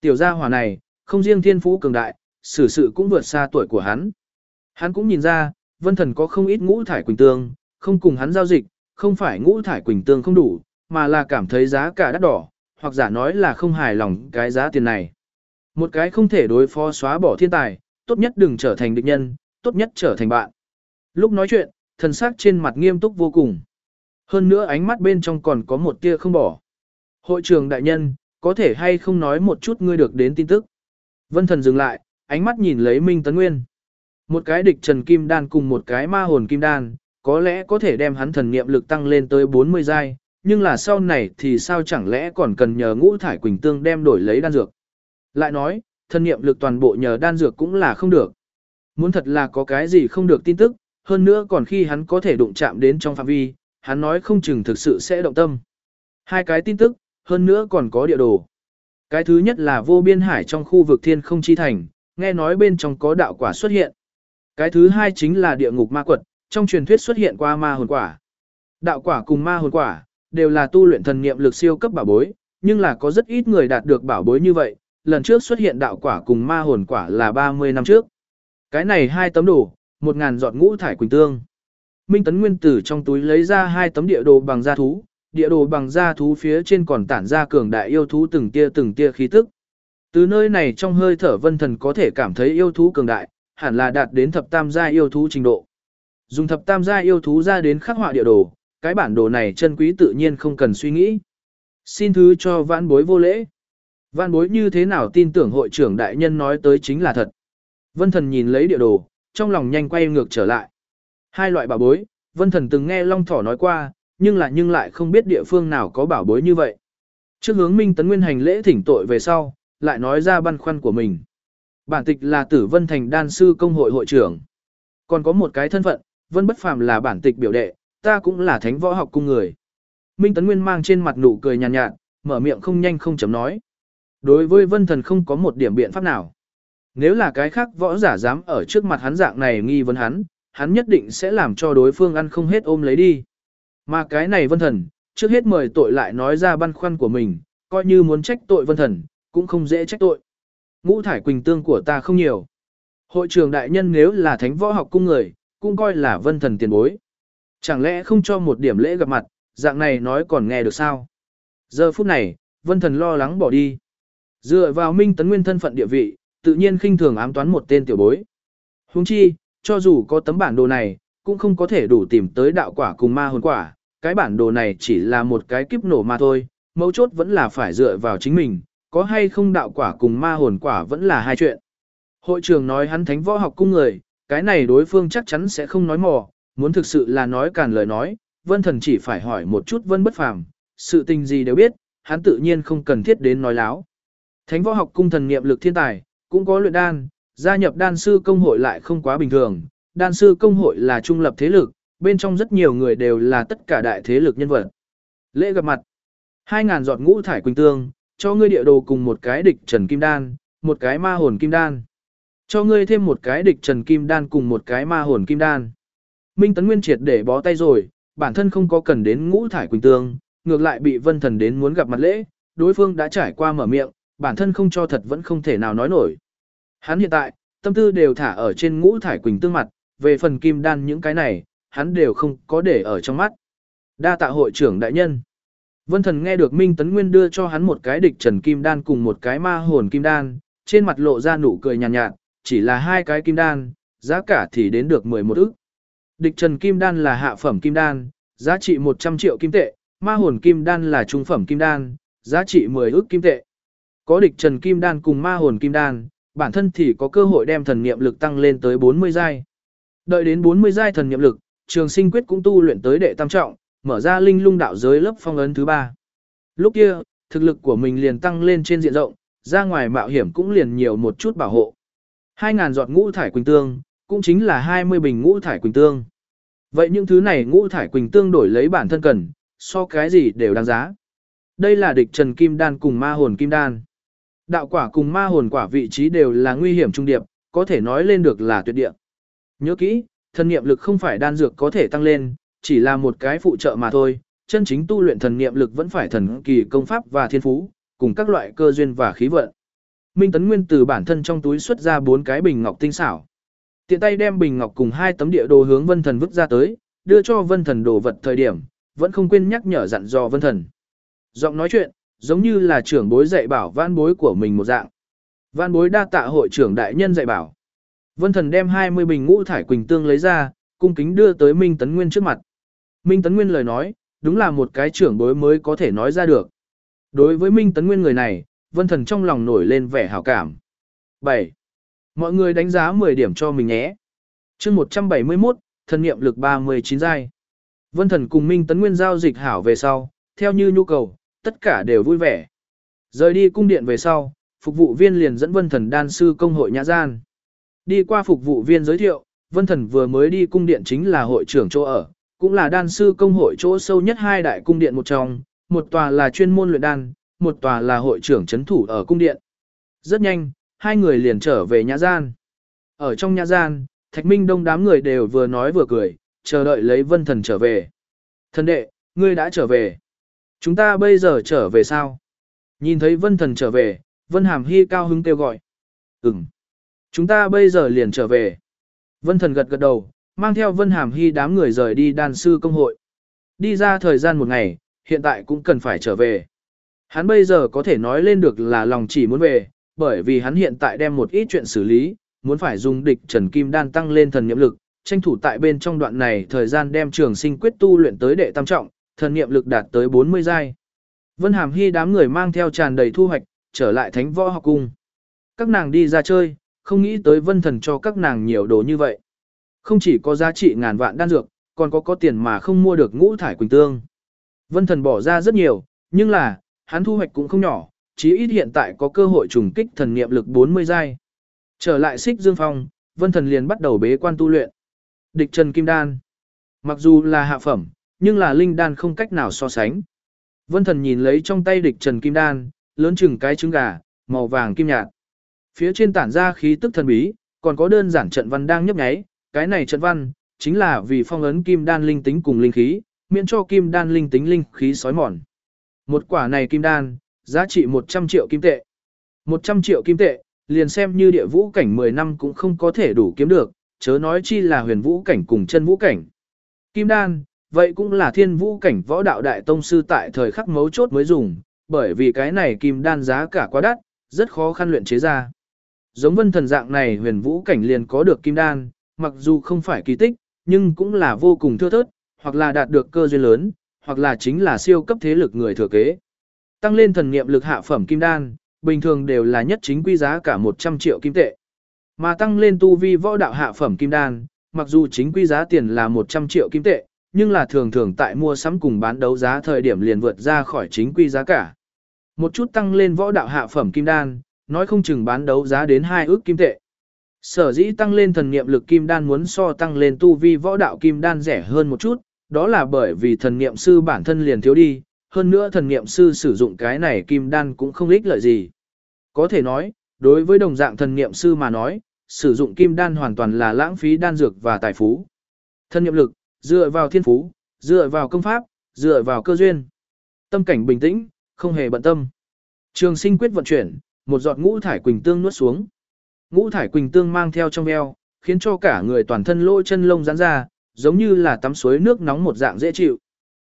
Tiểu gia hỏa này, không riêng thiên phú cường đại, xử sự cũng vượt xa tuổi của hắn. Hắn cũng nhìn ra, vân thần có không ít ngũ thải quỳnh tương, không cùng hắn giao dịch, không phải ngũ thải quỳnh tương không đủ, mà là cảm thấy giá cả đắt đỏ, hoặc giả nói là không hài lòng cái giá tiền này. Một cái không thể đối phó xóa bỏ thiên tài, tốt nhất đừng trở thành địch nhân, tốt nhất trở thành bạn. Lúc nói chuyện, thần sắc trên mặt nghiêm túc vô cùng. Hơn nữa ánh mắt bên trong còn có một tia không bỏ. Hội trường đại nhân, có thể hay không nói một chút ngươi được đến tin tức. Vân thần dừng lại, ánh mắt nhìn lấy Minh Tấn Nguyên. Một cái địch trần kim đan cùng một cái ma hồn kim đan, có lẽ có thể đem hắn thần niệm lực tăng lên tới 40 giai, nhưng là sau này thì sao chẳng lẽ còn cần nhờ ngũ thải quỳnh tương đem đổi lấy đan dược. Lại nói, thần niệm lực toàn bộ nhờ đan dược cũng là không được. Muốn thật là có cái gì không được tin tức, hơn nữa còn khi hắn có thể đụng chạm đến trong phạm vi, hắn nói không chừng thực sự sẽ động tâm. Hai cái tin tức, hơn nữa còn có địa đồ. Cái thứ nhất là vô biên hải trong khu vực thiên không chi thành, nghe nói bên trong có đạo quả xuất hiện. Cái thứ hai chính là địa ngục ma quật, trong truyền thuyết xuất hiện qua ma hồn quả. Đạo quả cùng ma hồn quả, đều là tu luyện thần niệm lực siêu cấp bảo bối, nhưng là có rất ít người đạt được bảo bối như vậy, lần trước xuất hiện đạo quả cùng ma hồn quả là 30 năm trước. Cái này hai tấm đồ, một ngàn giọt ngũ thải quỳnh tương. Minh Tấn Nguyên Tử trong túi lấy ra hai tấm địa đồ bằng da thú, địa đồ bằng da thú phía trên còn tản ra cường đại yêu thú từng tia từng tia khí tức. Từ nơi này trong hơi thở vân thần có thể cảm thấy yêu thú cường đại, hẳn là đạt đến thập tam gia yêu thú trình độ. Dùng thập tam gia yêu thú ra đến khắc họa địa đồ, cái bản đồ này chân quý tự nhiên không cần suy nghĩ. Xin thứ cho vãn bối vô lễ. Vãn bối như thế nào tin tưởng hội trưởng đại nhân nói tới chính là thật. Vân thần nhìn lấy địa đồ, trong lòng nhanh quay ngược trở lại. Hai loại bảo bối, vân thần từng nghe Long Thỏ nói qua, nhưng lại nhưng lại không biết địa phương nào có bảo bối như vậy. Trước hướng Minh Tấn Nguyên hành lễ thỉnh tội về sau, lại nói ra băn khoăn của mình. Bản tịch là tử vân thành đan sư công hội hội trưởng. Còn có một cái thân phận, vân bất phàm là bản tịch biểu đệ, ta cũng là thánh võ học cung người. Minh Tấn Nguyên mang trên mặt nụ cười nhàn nhạt, nhạt, mở miệng không nhanh không chấm nói. Đối với vân thần không có một điểm biện pháp nào. Nếu là cái khác võ giả dám ở trước mặt hắn dạng này nghi vấn hắn, hắn nhất định sẽ làm cho đối phương ăn không hết ôm lấy đi. Mà cái này vân thần, trước hết mời tội lại nói ra băn khoăn của mình, coi như muốn trách tội vân thần, cũng không dễ trách tội. Ngũ thải quỳnh tương của ta không nhiều. Hội trường đại nhân nếu là thánh võ học cung người, cũng coi là vân thần tiền bối. Chẳng lẽ không cho một điểm lễ gặp mặt, dạng này nói còn nghe được sao? Giờ phút này, vân thần lo lắng bỏ đi. Dựa vào minh tấn nguyên thân phận địa vị, tự nhiên khinh thường ám toán một tên tiểu bối. Huống chi, cho dù có tấm bản đồ này, cũng không có thể đủ tìm tới đạo quả cùng ma hồn quả, cái bản đồ này chỉ là một cái kiếp nổ mà thôi, mấu chốt vẫn là phải dựa vào chính mình, có hay không đạo quả cùng ma hồn quả vẫn là hai chuyện. Hội trưởng nói hắn thánh võ học cung người, cái này đối phương chắc chắn sẽ không nói mò, muốn thực sự là nói càn lời nói, vân thần chỉ phải hỏi một chút vân bất phàm, sự tình gì đều biết, hắn tự nhiên không cần thiết đến nói láo. Thánh võ học cung thần nghiệm lực thiên tài, cũng có luyện đan, gia nhập đan sư công hội lại không quá bình thường, đan sư công hội là trung lập thế lực, bên trong rất nhiều người đều là tất cả đại thế lực nhân vật. Lễ gặp mặt, hai ngàn giọt ngũ thải quỳnh tương, cho ngươi địa đồ cùng một cái địch trần kim đan, một cái ma hồn kim đan. Cho ngươi thêm một cái địch trần kim đan cùng một cái ma hồn kim đan. Minh Tấn Nguyên triệt để bó tay rồi, bản thân không có cần đến ngũ thải quỳnh tương, ngược lại bị vân thần đến muốn gặp mặt lễ, đối phương đã trải qua mở miệng, bản thân không cho thật vẫn không thể nào nói nổi. Hắn hiện tại, tâm tư đều thả ở trên ngũ thải quỳnh tương mặt, về phần kim đan những cái này, hắn đều không có để ở trong mắt. Đa tạ hội trưởng đại nhân. Vân thần nghe được Minh Tấn Nguyên đưa cho hắn một cái địch trần kim đan cùng một cái ma hồn kim đan, trên mặt lộ ra nụ cười nhàn nhạt, nhạt, chỉ là hai cái kim đan, giá cả thì đến được 11 ức. Địch trần kim đan là hạ phẩm kim đan, giá trị 100 triệu kim tệ, ma hồn kim đan là trung phẩm kim đan, giá trị 10 ức kim tệ. Có địch Trần Kim Đan cùng ma hồn Kim Đan, bản thân thì có cơ hội đem thần niệm lực tăng lên tới 40 giai. Đợi đến 40 giai thần niệm lực, Trường Sinh Quyết cũng tu luyện tới đệ tam trọng, mở ra linh lung đạo giới lớp phong ấn thứ ba. Lúc kia, thực lực của mình liền tăng lên trên diện rộng, ra ngoài mạo hiểm cũng liền nhiều một chút bảo hộ. 2000 giọt ngũ thải quỳnh tương, cũng chính là 20 bình ngũ thải quỳnh tương. Vậy những thứ này ngũ thải quỳnh tương đổi lấy bản thân cần, so cái gì đều đáng giá. Đây là địch Trần Kim Đan cùng ma hồn Kim Đan. Đạo quả cùng ma hồn quả vị trí đều là nguy hiểm trung điệp, có thể nói lên được là tuyệt địa. Nhớ kỹ, thần niệm lực không phải đan dược có thể tăng lên, chỉ là một cái phụ trợ mà thôi, chân chính tu luyện thần niệm lực vẫn phải thần kỳ công pháp và thiên phú, cùng các loại cơ duyên và khí vận. Minh Tấn Nguyên từ bản thân trong túi xuất ra bốn cái bình ngọc tinh xảo. Tiện tay đem bình ngọc cùng hai tấm địa đồ hướng Vân Thần vứt ra tới, đưa cho Vân Thần đồ vật thời điểm, vẫn không quên nhắc nhở dặn dò Vân Thần. Giọng nói chuyện, giống như là trưởng bối dạy bảo văn bối của mình một dạng. Văn bối đa tạ hội trưởng đại nhân dạy bảo. Vân Thần đem 20 bình ngũ thải quỳnh tương lấy ra, cung kính đưa tới Minh Tấn Nguyên trước mặt. Minh Tấn Nguyên lời nói, đúng là một cái trưởng bối mới có thể nói ra được. Đối với Minh Tấn Nguyên người này, Vân Thần trong lòng nổi lên vẻ hảo cảm. 7. Mọi người đánh giá 10 điểm cho mình nhé. chương 171, thần niệm lực 39 giai. Vân Thần cùng Minh Tấn Nguyên giao dịch hảo về sau, theo như nhu cầu, tất cả đều vui vẻ. Rời đi cung điện về sau, phục vụ viên liền dẫn Vân Thần đan sư công hội nhã gian. Đi qua phục vụ viên giới thiệu, Vân Thần vừa mới đi cung điện chính là hội trưởng chỗ ở, cũng là đan sư công hội chỗ sâu nhất hai đại cung điện một trong, một tòa là chuyên môn luyện đan, một tòa là hội trưởng chấn thủ ở cung điện. Rất nhanh, hai người liền trở về nhã gian. Ở trong nhã gian, Thạch Minh Đông đám người đều vừa nói vừa cười, chờ đợi lấy Vân Thần trở về. Thần đệ, ngươi đã trở về. Chúng ta bây giờ trở về sao? Nhìn thấy Vân Thần trở về, Vân Hàm Hy cao hứng kêu gọi. Ừm. Chúng ta bây giờ liền trở về. Vân Thần gật gật đầu, mang theo Vân Hàm Hy đám người rời đi đan sư công hội. Đi ra thời gian một ngày, hiện tại cũng cần phải trở về. Hắn bây giờ có thể nói lên được là lòng chỉ muốn về, bởi vì hắn hiện tại đem một ít chuyện xử lý, muốn phải dùng địch Trần Kim Đan tăng lên thần nhiệm lực, tranh thủ tại bên trong đoạn này thời gian đem trường sinh quyết tu luyện tới đệ tam trọng, thần niệm lực đạt tới 40 giai. Vân Hàm Hy đám người mang theo tràn đầy thu hoạch, trở lại thánh võ học cung. Các nàng đi ra chơi, không nghĩ tới vân thần cho các nàng nhiều đồ như vậy. Không chỉ có giá trị ngàn vạn đan dược, còn có có tiền mà không mua được ngũ thải quỳnh tương. Vân thần bỏ ra rất nhiều, nhưng là, hắn thu hoạch cũng không nhỏ, chí ít hiện tại có cơ hội trùng kích thần niệm lực 40 giai. Trở lại xích dương phong, vân thần liền bắt đầu bế quan tu luyện. Địch Trần Kim Đan. Mặc dù là hạ phẩm, nhưng là linh đan không cách nào so sánh. Vân thần nhìn lấy trong tay địch Trần Kim Đan, lớn chừng cái trứng gà, màu vàng kim nhạt. Phía trên tản ra khí tức thần bí, còn có đơn giản trận văn đang nhấp nháy, cái này trận văn chính là vì phong ấn kim đan linh tính cùng linh khí, miễn cho kim đan linh tính linh khí sói mòn. Một quả này kim đan, giá trị 100 triệu kim tệ. 100 triệu kim tệ, liền xem như địa vũ cảnh 10 năm cũng không có thể đủ kiếm được, chớ nói chi là huyền vũ cảnh cùng chân vũ cảnh. Kim đan, vậy cũng là thiên vũ cảnh võ đạo đại tông sư tại thời khắc mấu chốt mới dùng, bởi vì cái này kim đan giá cả quá đắt, rất khó khăn luyện chế ra. Giống vân thần dạng này huyền vũ cảnh liền có được kim đan, mặc dù không phải kỳ tích, nhưng cũng là vô cùng thưa thớt, hoặc là đạt được cơ duyên lớn, hoặc là chính là siêu cấp thế lực người thừa kế. Tăng lên thần nghiệm lực hạ phẩm kim đan, bình thường đều là nhất chính quy giá cả 100 triệu kim tệ. Mà tăng lên tu vi võ đạo hạ phẩm kim đan, mặc dù chính quy giá tiền là 100 triệu kim tệ, nhưng là thường thường tại mua sắm cùng bán đấu giá thời điểm liền vượt ra khỏi chính quy giá cả. Một chút tăng lên võ đạo hạ phẩm kim đan, nói không chừng bán đấu giá đến hai ước kim tệ. Sở dĩ tăng lên thần niệm lực kim đan muốn so tăng lên tu vi võ đạo kim đan rẻ hơn một chút, đó là bởi vì thần niệm sư bản thân liền thiếu đi, hơn nữa thần niệm sư sử dụng cái này kim đan cũng không ích lợi gì. Có thể nói, đối với đồng dạng thần niệm sư mà nói, sử dụng kim đan hoàn toàn là lãng phí đan dược và tài phú. Thần niệm lực, dựa vào thiên phú, dựa vào công pháp, dựa vào cơ duyên. Tâm cảnh bình tĩnh, không hề bận tâm. Trường sinh quyết vận chuyển, một giọt ngũ thải quỳnh tương nuốt xuống. Ngũ thải quỳnh tương mang theo trong eo, khiến cho cả người toàn thân lỗ chân lông giãn ra, giống như là tắm suối nước nóng một dạng dễ chịu.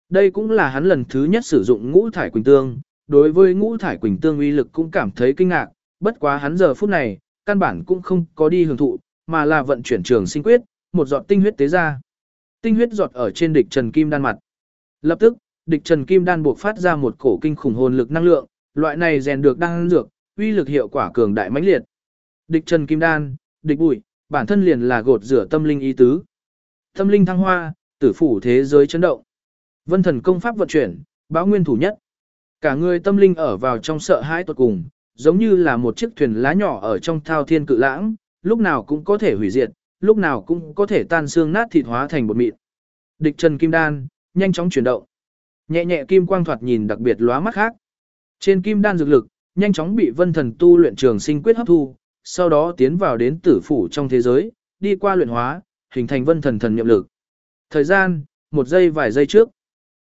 Đây cũng là hắn lần thứ nhất sử dụng ngũ thải quỳnh tương, đối với ngũ thải quỳnh tương uy lực cũng cảm thấy kinh ngạc, bất quá hắn giờ phút này, căn bản cũng không có đi hưởng thụ, mà là vận chuyển trường sinh quyết, một giọt tinh huyết tế ra. Tinh huyết giọt ở trên địch Trần Kim đan mặt. Lập tức, địch Trần Kim Đan buộc phát ra một cổ kinh khủng hồn lực năng lượng, loại này rèn được đan dược, uy lực hiệu quả cường đại mãnh liệt. Địch Trần Kim Đan, địch bụi, bản thân liền là gột rửa tâm linh ý tứ. Tâm linh thăng hoa, tử phủ thế giới chấn động. Vân thần công pháp vận chuyển, báo nguyên thủ nhất. Cả người tâm linh ở vào trong sợ hãi tuột cùng, giống như là một chiếc thuyền lá nhỏ ở trong thao thiên cự lãng, lúc nào cũng có thể hủy diệt, lúc nào cũng có thể tan xương nát thịt hóa thành bột mịn. Địch Trần Kim Đan, nhanh chóng chuyển động. Nhẹ nhẹ kim quang thoạt nhìn đặc biệt lóa mắt khác. Trên kim đan dược lực, nhanh chóng bị vân thần tu luyện trường sinh quyết hấp thu, sau đó tiến vào đến tử phủ trong thế giới, đi qua luyện hóa, hình thành vân thần thần niệm lực. Thời gian, một giây vài giây trước.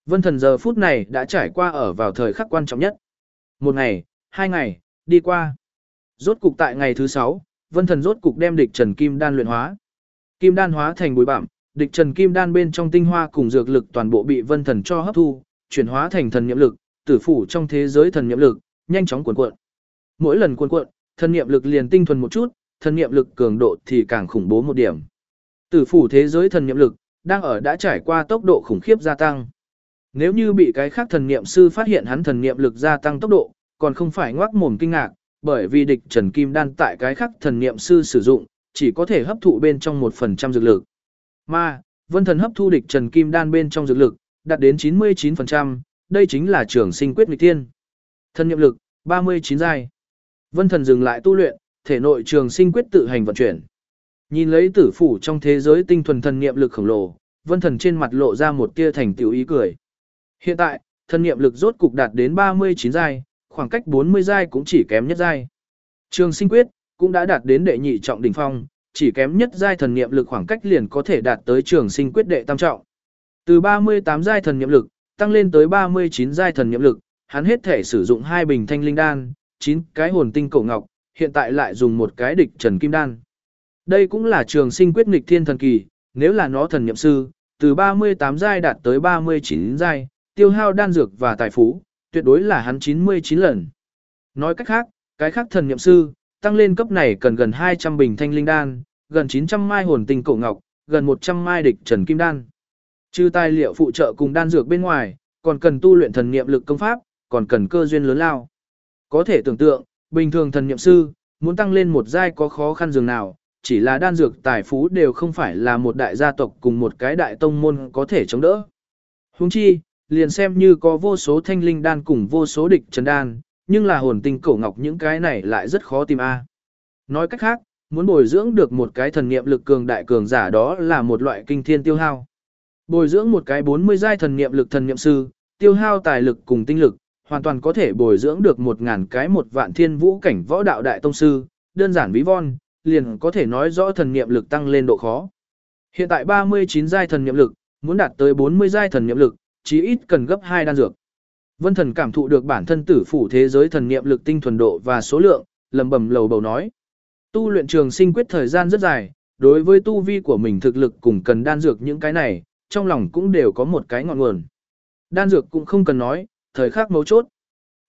Vân thần giờ phút này đã trải qua ở vào thời khắc quan trọng nhất. Một ngày, hai ngày, đi qua. Rốt cục tại ngày thứ sáu, vân thần rốt cục đem địch trần kim đan luyện hóa. Kim đan hóa thành bụi bặm, địch trần kim đan bên trong tinh hoa cùng dược lực toàn bộ bị vân thần cho hấp thu, chuyển hóa thành thần niệm lực, tử phủ trong thế giới thần niệm lực, nhanh chóng cuộn cuộn. Mỗi lần cuộn cuộn, thần niệm lực liền tinh thuần một chút, thần niệm lực cường độ thì càng khủng bố một điểm. Tử phủ thế giới thần niệm lực đang ở đã trải qua tốc độ khủng khiếp gia tăng. Nếu như bị cái khác thần niệm sư phát hiện hắn thần niệm lực gia tăng tốc độ, còn không phải ngoác mồm kinh ngạc, bởi vì địch Trần Kim Đan tại cái khác thần niệm sư sử dụng, chỉ có thể hấp thụ bên trong 1% dược lực. Mà, Vân Thần hấp thu địch Trần Kim Đan bên trong dược lực, đạt đến 99%, đây chính là trường sinh quyết nghịch tiên. Thần niệm lực, 39 giai. Vân Thần dừng lại tu luyện, thể nội trường sinh quyết tự hành vận chuyển. Nhìn lấy tử phủ trong thế giới tinh thuần thần niệm lực khổng lồ, Vân Thần trên mặt lộ ra một tia thành tiểu ý cười. Hiện tại, thần niệm lực rốt cục đạt đến 39 giai, khoảng cách 40 giai cũng chỉ kém nhất giai. Trường sinh quyết cũng đã đạt đến đệ nhị trọng đỉnh phong, chỉ kém nhất giai thần niệm lực khoảng cách liền có thể đạt tới trường sinh quyết đệ tam trọng. Từ 38 giai thần niệm lực, tăng lên tới 39 giai thần niệm lực, hắn hết thể sử dụng hai bình thanh linh đan, 9 cái hồn tinh cổ ngọc, hiện tại lại dùng một cái địch trần kim đan. Đây cũng là trường sinh quyết nghịch thiên thần kỳ, nếu là nó thần niệm sư, từ 38 giai đạt tới 39 giai, tiêu hao đan dược và tài phú, tuyệt đối là hắn 99 lần. Nói cách khác, cái khác thần niệm sư, tăng lên cấp này cần gần 200 bình thanh linh đan, gần 900 mai hồn tinh cổ ngọc, gần 100 mai địch trần kim đan. Trừ tài liệu phụ trợ cùng đan dược bên ngoài, còn cần tu luyện thần niệm lực công pháp, còn cần cơ duyên lớn lao. Có thể tưởng tượng, bình thường thần niệm sư, muốn tăng lên một giai có khó khăn dường nào, chỉ là đan dược tài phú đều không phải là một đại gia tộc cùng một cái đại tông môn có thể chống đỡ. Huống chi, liền xem như có vô số thanh linh đan cùng vô số địch trần đan, nhưng là hồn tinh cổ ngọc những cái này lại rất khó tìm a. Nói cách khác, muốn bồi dưỡng được một cái thần niệm lực cường đại cường giả đó là một loại kinh thiên tiêu hao. Bồi dưỡng một cái 40 giai thần niệm lực thần niệm sư, tiêu hao tài lực cùng tinh lực, hoàn toàn có thể bồi dưỡng được một ngàn cái một vạn thiên vũ cảnh võ đạo đại tông sư, đơn giản ví von, liền có thể nói rõ thần niệm lực tăng lên độ khó. Hiện tại 39 giai thần niệm lực, muốn đạt tới 40 giai thần niệm lực, chí ít cần gấp 2 đan dược. Vân Thần cảm thụ được bản thân tử phủ thế giới thần niệm lực tinh thuần độ và số lượng, lầm bầm lầu bầu nói: Tu luyện trường sinh quyết thời gian rất dài, đối với tu vi của mình thực lực cùng cần đan dược những cái này, trong lòng cũng đều có một cái ngọn nguồn. Đan dược cũng không cần nói, thời khắc mấu chốt.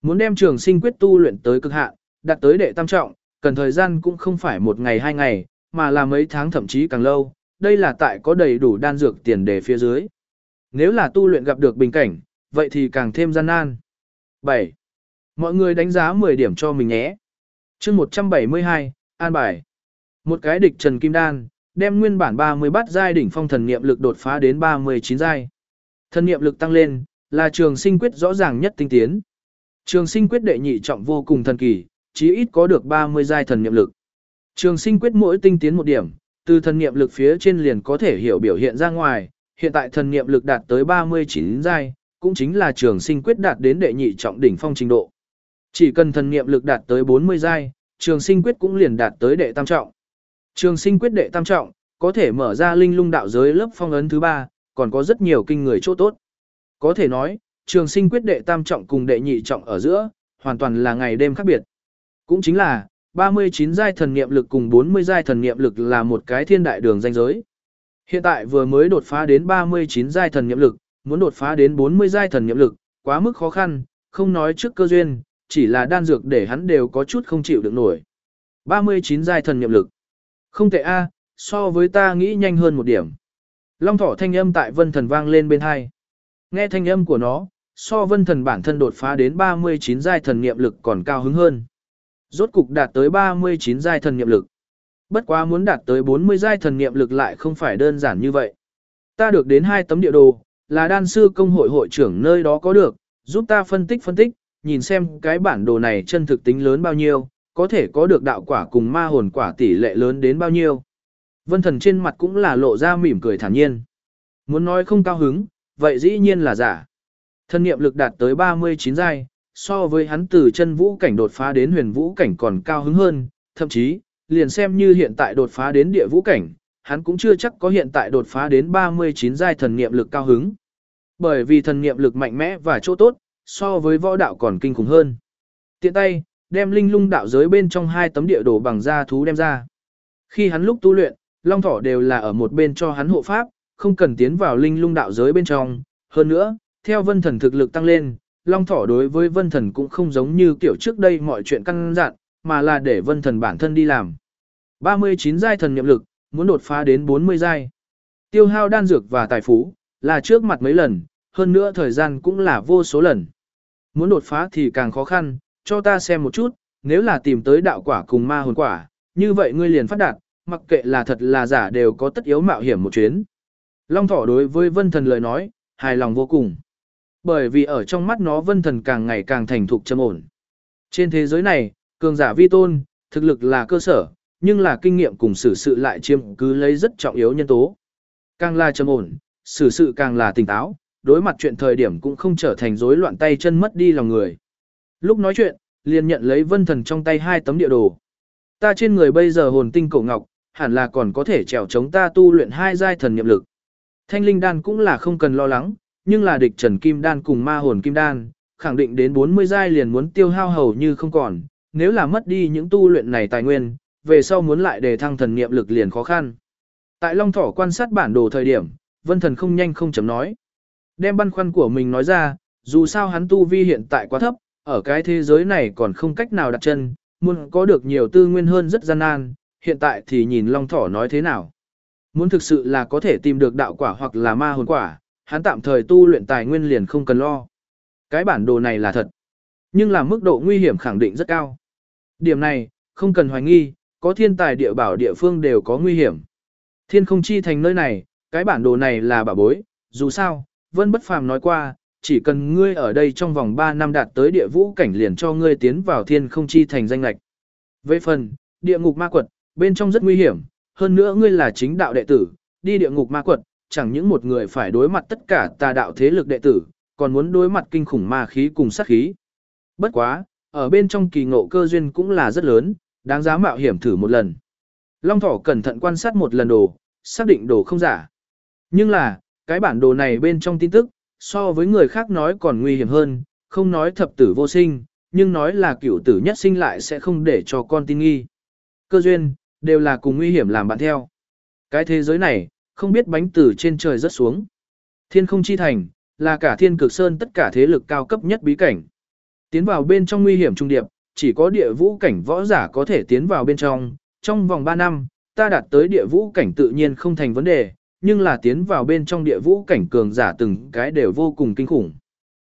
Muốn đem trường sinh quyết tu luyện tới cực hạn, đạt tới đệ tam trọng, cần thời gian cũng không phải một ngày hai ngày, mà là mấy tháng thậm chí càng lâu. Đây là tại có đầy đủ đan dược tiền đề phía dưới. Nếu là tu luyện gặp được bình cảnh, vậy thì càng thêm gian nan. 7. Mọi người đánh giá 10 điểm cho mình nhé. chương 172, An Bài. Một cái địch Trần Kim Đan, đem nguyên bản 30 bát giai đỉnh phong thần niệm lực đột phá đến 39 giai. Thần niệm lực tăng lên, là trường sinh quyết rõ ràng nhất tinh tiến. Trường sinh quyết đệ nhị trọng vô cùng thần kỳ, chí ít có được 30 giai thần niệm lực. Trường sinh quyết mỗi tinh tiến một điểm, từ thần niệm lực phía trên liền có thể hiểu biểu hiện ra ngoài, hiện tại thần niệm lực đạt tới 39 giai, cũng chính là trường sinh quyết đạt đến đệ nhị trọng đỉnh phong trình độ. Chỉ cần thần niệm lực đạt tới 40 giai, trường sinh quyết cũng liền đạt tới đệ tam trọng. Trường sinh quyết đệ tam trọng, có thể mở ra linh lung đạo giới lớp phong ấn thứ ba, còn có rất nhiều kinh người chỗ tốt. Có thể nói, trường sinh quyết đệ tam trọng cùng đệ nhị trọng ở giữa, hoàn toàn là ngày đêm khác biệt. Cũng chính là, 39 giai thần niệm lực cùng 40 giai thần niệm lực là một cái thiên đại đường danh giới. Hiện tại vừa mới đột phá đến 39 giai thần niệm lực, muốn đột phá đến 40 giai thần niệm lực, quá mức khó khăn, không nói trước cơ duyên, chỉ là đan dược để hắn đều có chút không chịu được nổi. 39 giai thần niệm lực. Không tệ a, so với ta nghĩ nhanh hơn một điểm. Long thỏ thanh âm tại vân thần vang lên bên hai. Nghe thanh âm của nó, so vân thần bản thân đột phá đến 39 giai thần niệm lực còn cao hứng hơn. Rốt cục đạt tới 39 giai thần niệm lực. Bất quá muốn đạt tới 40 giai thần nghiệm lực lại không phải đơn giản như vậy. Ta được đến hai tấm địa đồ, là đan sư công hội hội trưởng nơi đó có được, giúp ta phân tích phân tích, nhìn xem cái bản đồ này chân thực tính lớn bao nhiêu, có thể có được đạo quả cùng ma hồn quả tỷ lệ lớn đến bao nhiêu. Vân thần trên mặt cũng là lộ ra mỉm cười thản nhiên. Muốn nói không cao hứng, vậy dĩ nhiên là giả. Thân niệm lực đạt tới 39 giai, so với hắn từ chân vũ cảnh đột phá đến huyền vũ cảnh còn cao hứng hơn, thậm chí, liền xem như hiện tại đột phá đến địa vũ cảnh, hắn cũng chưa chắc có hiện tại đột phá đến 39 giai thần niệm lực cao hứng. Bởi vì thần niệm lực mạnh mẽ và chỗ tốt, so với võ đạo còn kinh khủng hơn. Tiện tay, đem linh lung đạo giới bên trong hai tấm địa đồ bằng da thú đem ra. Khi hắn lúc tu luyện, long thỏ đều là ở một bên cho hắn hộ pháp, không cần tiến vào linh lung đạo giới bên trong. Hơn nữa, theo vân thần thực lực tăng lên, long thỏ đối với vân thần cũng không giống như kiểu trước đây mọi chuyện căn dặn, mà là để vân thần bản thân đi làm. 39 giai thần niệm lực, muốn đột phá đến 40 giai. Tiêu hao đan dược và tài phú, là trước mặt mấy lần, hơn nữa thời gian cũng là vô số lần. Muốn đột phá thì càng khó khăn, cho ta xem một chút, nếu là tìm tới đạo quả cùng ma hồn quả, như vậy ngươi liền phát đạt, mặc kệ là thật là giả đều có tất yếu mạo hiểm một chuyến. Long thỏ đối với vân thần lời nói, hài lòng vô cùng. Bởi vì ở trong mắt nó vân thần càng ngày càng thành thục trầm ổn. Trên thế giới này, cường giả vi tôn, thực lực là cơ sở, nhưng là kinh nghiệm cùng xử sự lại chiếm cứ lấy rất trọng yếu nhân tố. Càng là trầm ổn, xử sự càng là tỉnh táo, đối mặt chuyện thời điểm cũng không trở thành rối loạn tay chân mất đi lòng người. Lúc nói chuyện, liền nhận lấy vân thần trong tay hai tấm địa đồ. Ta trên người bây giờ hồn tinh cổ ngọc, hẳn là còn có thể trèo chống ta tu luyện hai giai thần niệm lực. Thanh linh đan cũng là không cần lo lắng, nhưng là địch trần kim đan cùng ma hồn kim đan, khẳng định đến 40 giai liền muốn tiêu hao hầu như không còn, nếu là mất đi những tu luyện này tài nguyên, về sau muốn lại đề thăng thần niệm lực liền khó khăn. Tại Long Thỏ quan sát bản đồ thời điểm, Vân Thần không nhanh không chậm nói. Đem băn khoăn của mình nói ra, dù sao hắn tu vi hiện tại quá thấp, ở cái thế giới này còn không cách nào đặt chân, muốn có được nhiều tư nguyên hơn rất gian nan, hiện tại thì nhìn Long Thỏ nói thế nào. Muốn thực sự là có thể tìm được đạo quả hoặc là ma hồn quả, hắn tạm thời tu luyện tài nguyên liền không cần lo. Cái bản đồ này là thật, nhưng là mức độ nguy hiểm khẳng định rất cao. Điểm này, không cần hoài nghi, có thiên tài địa bảo địa phương đều có nguy hiểm. Thiên không chi thành nơi này, cái bản đồ này là bảo bối, dù sao, Vân Bất Phàm nói qua, chỉ cần ngươi ở đây trong vòng 3 năm đạt tới địa vũ cảnh liền cho ngươi tiến vào thiên không chi thành danh lạch. Về phần, địa ngục ma quật, bên trong rất nguy hiểm, hơn nữa ngươi là chính đạo đệ tử, đi địa ngục ma quật, chẳng những một người phải đối mặt tất cả tà đạo thế lực đệ tử, còn muốn đối mặt kinh khủng ma khí cùng sát khí. Bất quá, ở bên trong kỳ ngộ cơ duyên cũng là rất lớn, đáng giá mạo hiểm thử một lần. Long thỏ cẩn thận quan sát một lần đồ, xác định đồ không giả. Nhưng là, cái bản đồ này bên trong tin tức, so với người khác nói còn nguy hiểm hơn, không nói thập tử vô sinh, nhưng nói là cửu tử nhất sinh lại sẽ không để cho con tin nghi. Cơ duyên, đều là cùng nguy hiểm làm bạn theo. Cái thế giới này, không biết bánh từ trên trời rớt xuống. Thiên không chi thành, là cả thiên cực sơn tất cả thế lực cao cấp nhất bí cảnh. Tiến vào bên trong nguy hiểm trung điệp, chỉ có địa vũ cảnh võ giả có thể tiến vào bên trong, trong vòng 3 năm, ta đạt tới địa vũ cảnh tự nhiên không thành vấn đề, nhưng là tiến vào bên trong địa vũ cảnh cường giả từng cái đều vô cùng kinh khủng.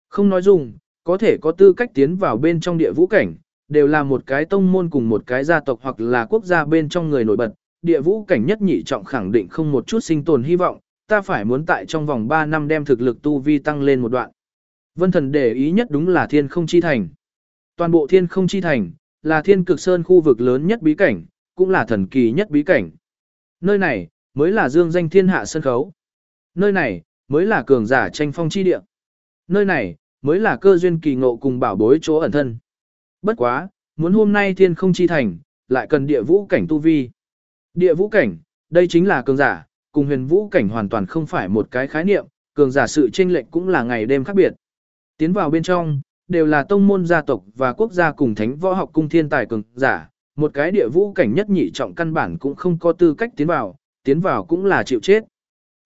Không nói dùng, có thể có tư cách tiến vào bên trong địa vũ cảnh, đều là một cái tông môn cùng một cái gia tộc hoặc là quốc gia bên trong người nổi bật, địa vũ cảnh nhất nhị trọng khẳng định không một chút sinh tồn hy vọng, ta phải muốn tại trong vòng 3 năm đem thực lực tu vi tăng lên một đoạn. Vân thần để ý nhất đúng là thiên không chi thành. Toàn bộ thiên không chi thành, là thiên cực sơn khu vực lớn nhất bí cảnh, cũng là thần kỳ nhất bí cảnh. Nơi này, mới là dương danh thiên hạ sân khấu. Nơi này, mới là cường giả tranh phong chi địa. Nơi này, mới là cơ duyên kỳ ngộ cùng bảo bối chỗ ẩn thân. Bất quá, muốn hôm nay thiên không chi thành, lại cần địa vũ cảnh tu vi. Địa vũ cảnh, đây chính là cường giả, cùng huyền vũ cảnh hoàn toàn không phải một cái khái niệm, cường giả sự chênh lệch cũng là ngày đêm khác biệt. Tiến vào bên trong, đều là tông môn gia tộc và quốc gia cùng thánh võ học cung thiên tài cường giả, một cái địa vũ cảnh nhất nhị trọng căn bản cũng không có tư cách tiến vào, tiến vào cũng là chịu chết.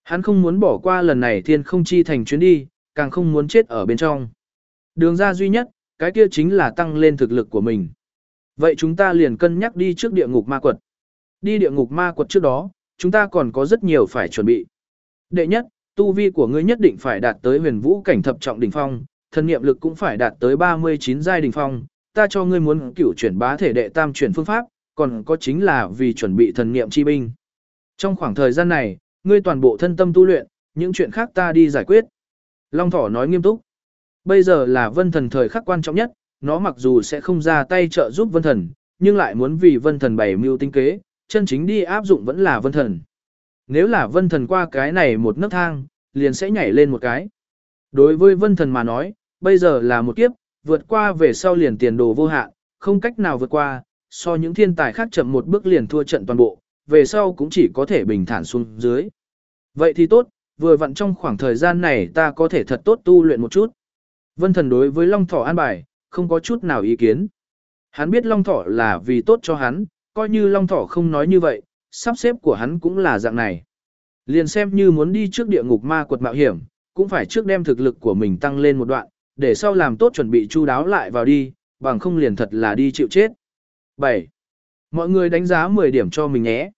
Hắn không muốn bỏ qua lần này thiên không chi thành chuyến đi, càng không muốn chết ở bên trong. Đường ra duy nhất, cái kia chính là tăng lên thực lực của mình. Vậy chúng ta liền cân nhắc đi trước địa ngục ma quật. Đi địa ngục ma quật trước đó, chúng ta còn có rất nhiều phải chuẩn bị. Đệ nhất, tu vi của ngươi nhất định phải đạt tới huyền vũ cảnh thập trọng đỉnh phong, thần niệm lực cũng phải đạt tới 39 giai đỉnh phong, ta cho ngươi muốn cửu chuyển bá thể đệ tam chuyển phương pháp, còn có chính là vì chuẩn bị thần niệm chi binh. Trong khoảng thời gian này, ngươi toàn bộ thân tâm tu luyện, những chuyện khác ta đi giải quyết. Long thỏ nói nghiêm túc. Bây giờ là vân thần thời khắc quan trọng nhất, nó mặc dù sẽ không ra tay trợ giúp vân thần, nhưng lại muốn vì vân thần bày mưu tinh kế, chân chính đi áp dụng vẫn là vân thần. Nếu là vân thần qua cái này một nấc thang, liền sẽ nhảy lên một cái. Đối với vân thần mà nói, bây giờ là một kiếp, vượt qua về sau liền tiền đồ vô hạn, không cách nào vượt qua, so những thiên tài khác chậm một bước liền thua trận toàn bộ, về sau cũng chỉ có thể bình thản xuống dưới. Vậy thì tốt, vừa vặn trong khoảng thời gian này ta có thể thật tốt tu luyện một chút. Vân thần đối với Long Thỏ an bài, không có chút nào ý kiến. Hắn biết Long Thỏ là vì tốt cho hắn, coi như Long Thỏ không nói như vậy, sắp xếp của hắn cũng là dạng này. Liền xem như muốn đi trước địa ngục ma quật mạo hiểm, cũng phải trước đem thực lực của mình tăng lên một đoạn, để sau làm tốt chuẩn bị chu đáo lại vào đi, bằng không liền thật là đi chịu chết. 7. Mọi người đánh giá 10 điểm cho mình nhé.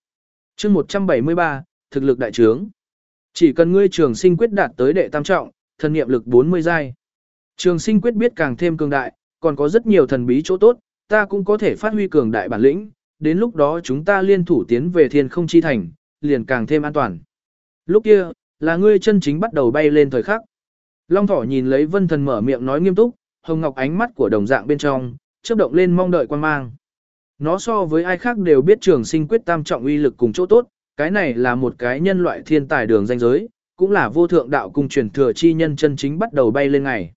chương 173, thực lực đại trướng. Chỉ cần ngươi trường sinh quyết đạt tới đệ tam trọng, thần nghiệm lực 40 giai. Trường sinh quyết biết càng thêm cường đại, còn có rất nhiều thần bí chỗ tốt, ta cũng có thể phát huy cường đại bản lĩnh, đến lúc đó chúng ta liên thủ tiến về thiên không chi thành, liền càng thêm an toàn. Lúc kia, là ngươi chân chính bắt đầu bay lên thời khắc. Long thỏ nhìn lấy vân thần mở miệng nói nghiêm túc, hồng ngọc ánh mắt của đồng dạng bên trong, chớp động lên mong đợi quan mang. Nó so với ai khác đều biết trường sinh quyết tam trọng uy lực cùng chỗ tốt, cái này là một cái nhân loại thiên tài đường danh giới, cũng là vô thượng đạo cùng truyền thừa chi nhân chân chính bắt đầu bay lên ngày.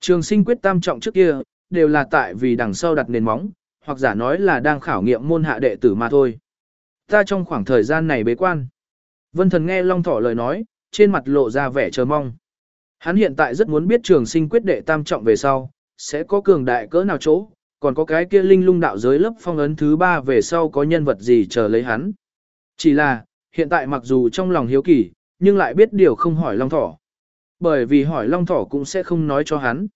Trường sinh quyết tam trọng trước kia, đều là tại vì đằng sau đặt nền móng, hoặc giả nói là đang khảo nghiệm môn hạ đệ tử mà thôi. Ta trong khoảng thời gian này bế quan. Vân thần nghe Long Thỏ lời nói, trên mặt lộ ra vẻ chờ mong. Hắn hiện tại rất muốn biết trường sinh quyết đệ tam trọng về sau, sẽ có cường đại cỡ nào chỗ, còn có cái kia linh lung đạo giới lớp phong ấn thứ ba về sau có nhân vật gì chờ lấy hắn. Chỉ là, hiện tại mặc dù trong lòng hiếu kỳ, nhưng lại biết điều không hỏi Long Thỏ. Bởi vì hỏi Long Thỏ cũng sẽ không nói cho hắn.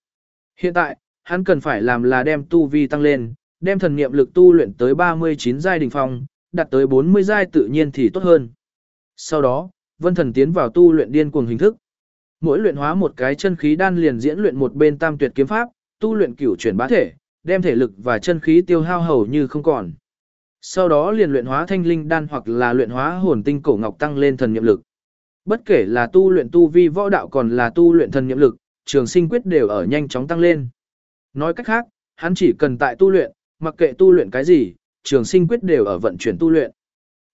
Hiện tại, hắn cần phải làm là đem tu vi tăng lên, đem thần niệm lực tu luyện tới 39 giai đỉnh phong, đạt tới 40 giai tự nhiên thì tốt hơn. Sau đó, Vân Thần tiến vào tu luyện điên cuồng hình thức. Mỗi luyện hóa một cái chân khí đan liền diễn luyện một bên tam tuyệt kiếm pháp, tu luyện cửu chuyển bá thể, đem thể lực và chân khí tiêu hao hầu như không còn. Sau đó liền luyện hóa thanh linh đan hoặc là luyện hóa hồn tinh cổ ngọc tăng lên thần niệm lực. Bất kể là tu luyện tu vi võ đạo còn là tu luyện thần niệm lực, trường sinh quyết đều ở nhanh chóng tăng lên. Nói cách khác, hắn chỉ cần tại tu luyện, mặc kệ tu luyện cái gì, trường sinh quyết đều ở vận chuyển tu luyện.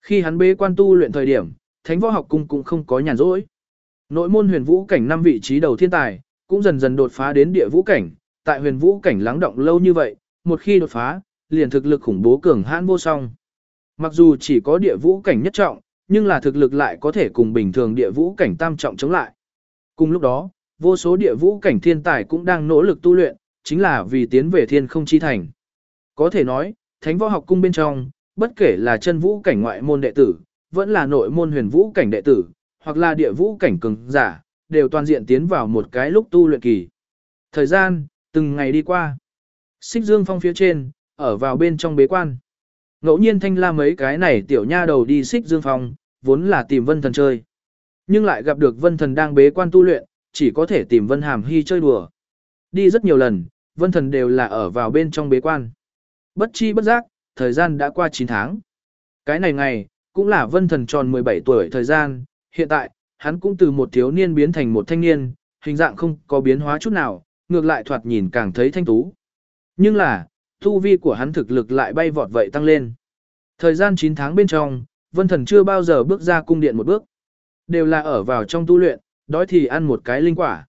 Khi hắn bế quan tu luyện thời điểm, thánh võ học cung cũng không có nhàn rỗi. Nội môn huyền vũ cảnh năm vị trí đầu thiên tài, cũng dần dần đột phá đến địa vũ cảnh, tại huyền vũ cảnh lắng động lâu như vậy, một khi đột phá, liền thực lực khủng bố cường hãn vô song. Mặc dù chỉ có địa vũ cảnh nhất trọng, nhưng là thực lực lại có thể cùng bình thường địa vũ cảnh tam trọng chống lại. Cùng lúc đó, vô số địa vũ cảnh thiên tài cũng đang nỗ lực tu luyện, chính là vì tiến về thiên không chi thành. Có thể nói, thánh võ học cung bên trong, bất kể là chân vũ cảnh ngoại môn đệ tử, vẫn là nội môn huyền vũ cảnh đệ tử, hoặc là địa vũ cảnh cường giả, đều toàn diện tiến vào một cái lúc tu luyện kỳ. Thời gian, từng ngày đi qua. Xích Dương Phong phía trên, ở vào bên trong bế quan. Ngẫu nhiên thanh la mấy cái này tiểu nha đầu đi Xích Dương Phong, vốn là tìm Vân Thần chơi. Nhưng lại gặp được Vân Thần đang bế quan tu luyện, chỉ có thể tìm Vân Hàm Hy chơi đùa. Đi rất nhiều lần, Vân Thần đều là ở vào bên trong bế quan. Bất chi bất giác, thời gian đã qua 9 tháng. Cái này ngày, cũng là Vân Thần tròn 17 tuổi thời gian, hiện tại, hắn cũng từ một thiếu niên biến thành một thanh niên, hình dạng không có biến hóa chút nào, ngược lại thoạt nhìn càng thấy thanh tú. Nhưng là, tu vi của hắn thực lực lại bay vọt vậy tăng lên. Thời gian 9 tháng bên trong, Vân Thần chưa bao giờ bước ra cung điện một bước. Đều là ở vào trong tu luyện, đói thì ăn một cái linh quả.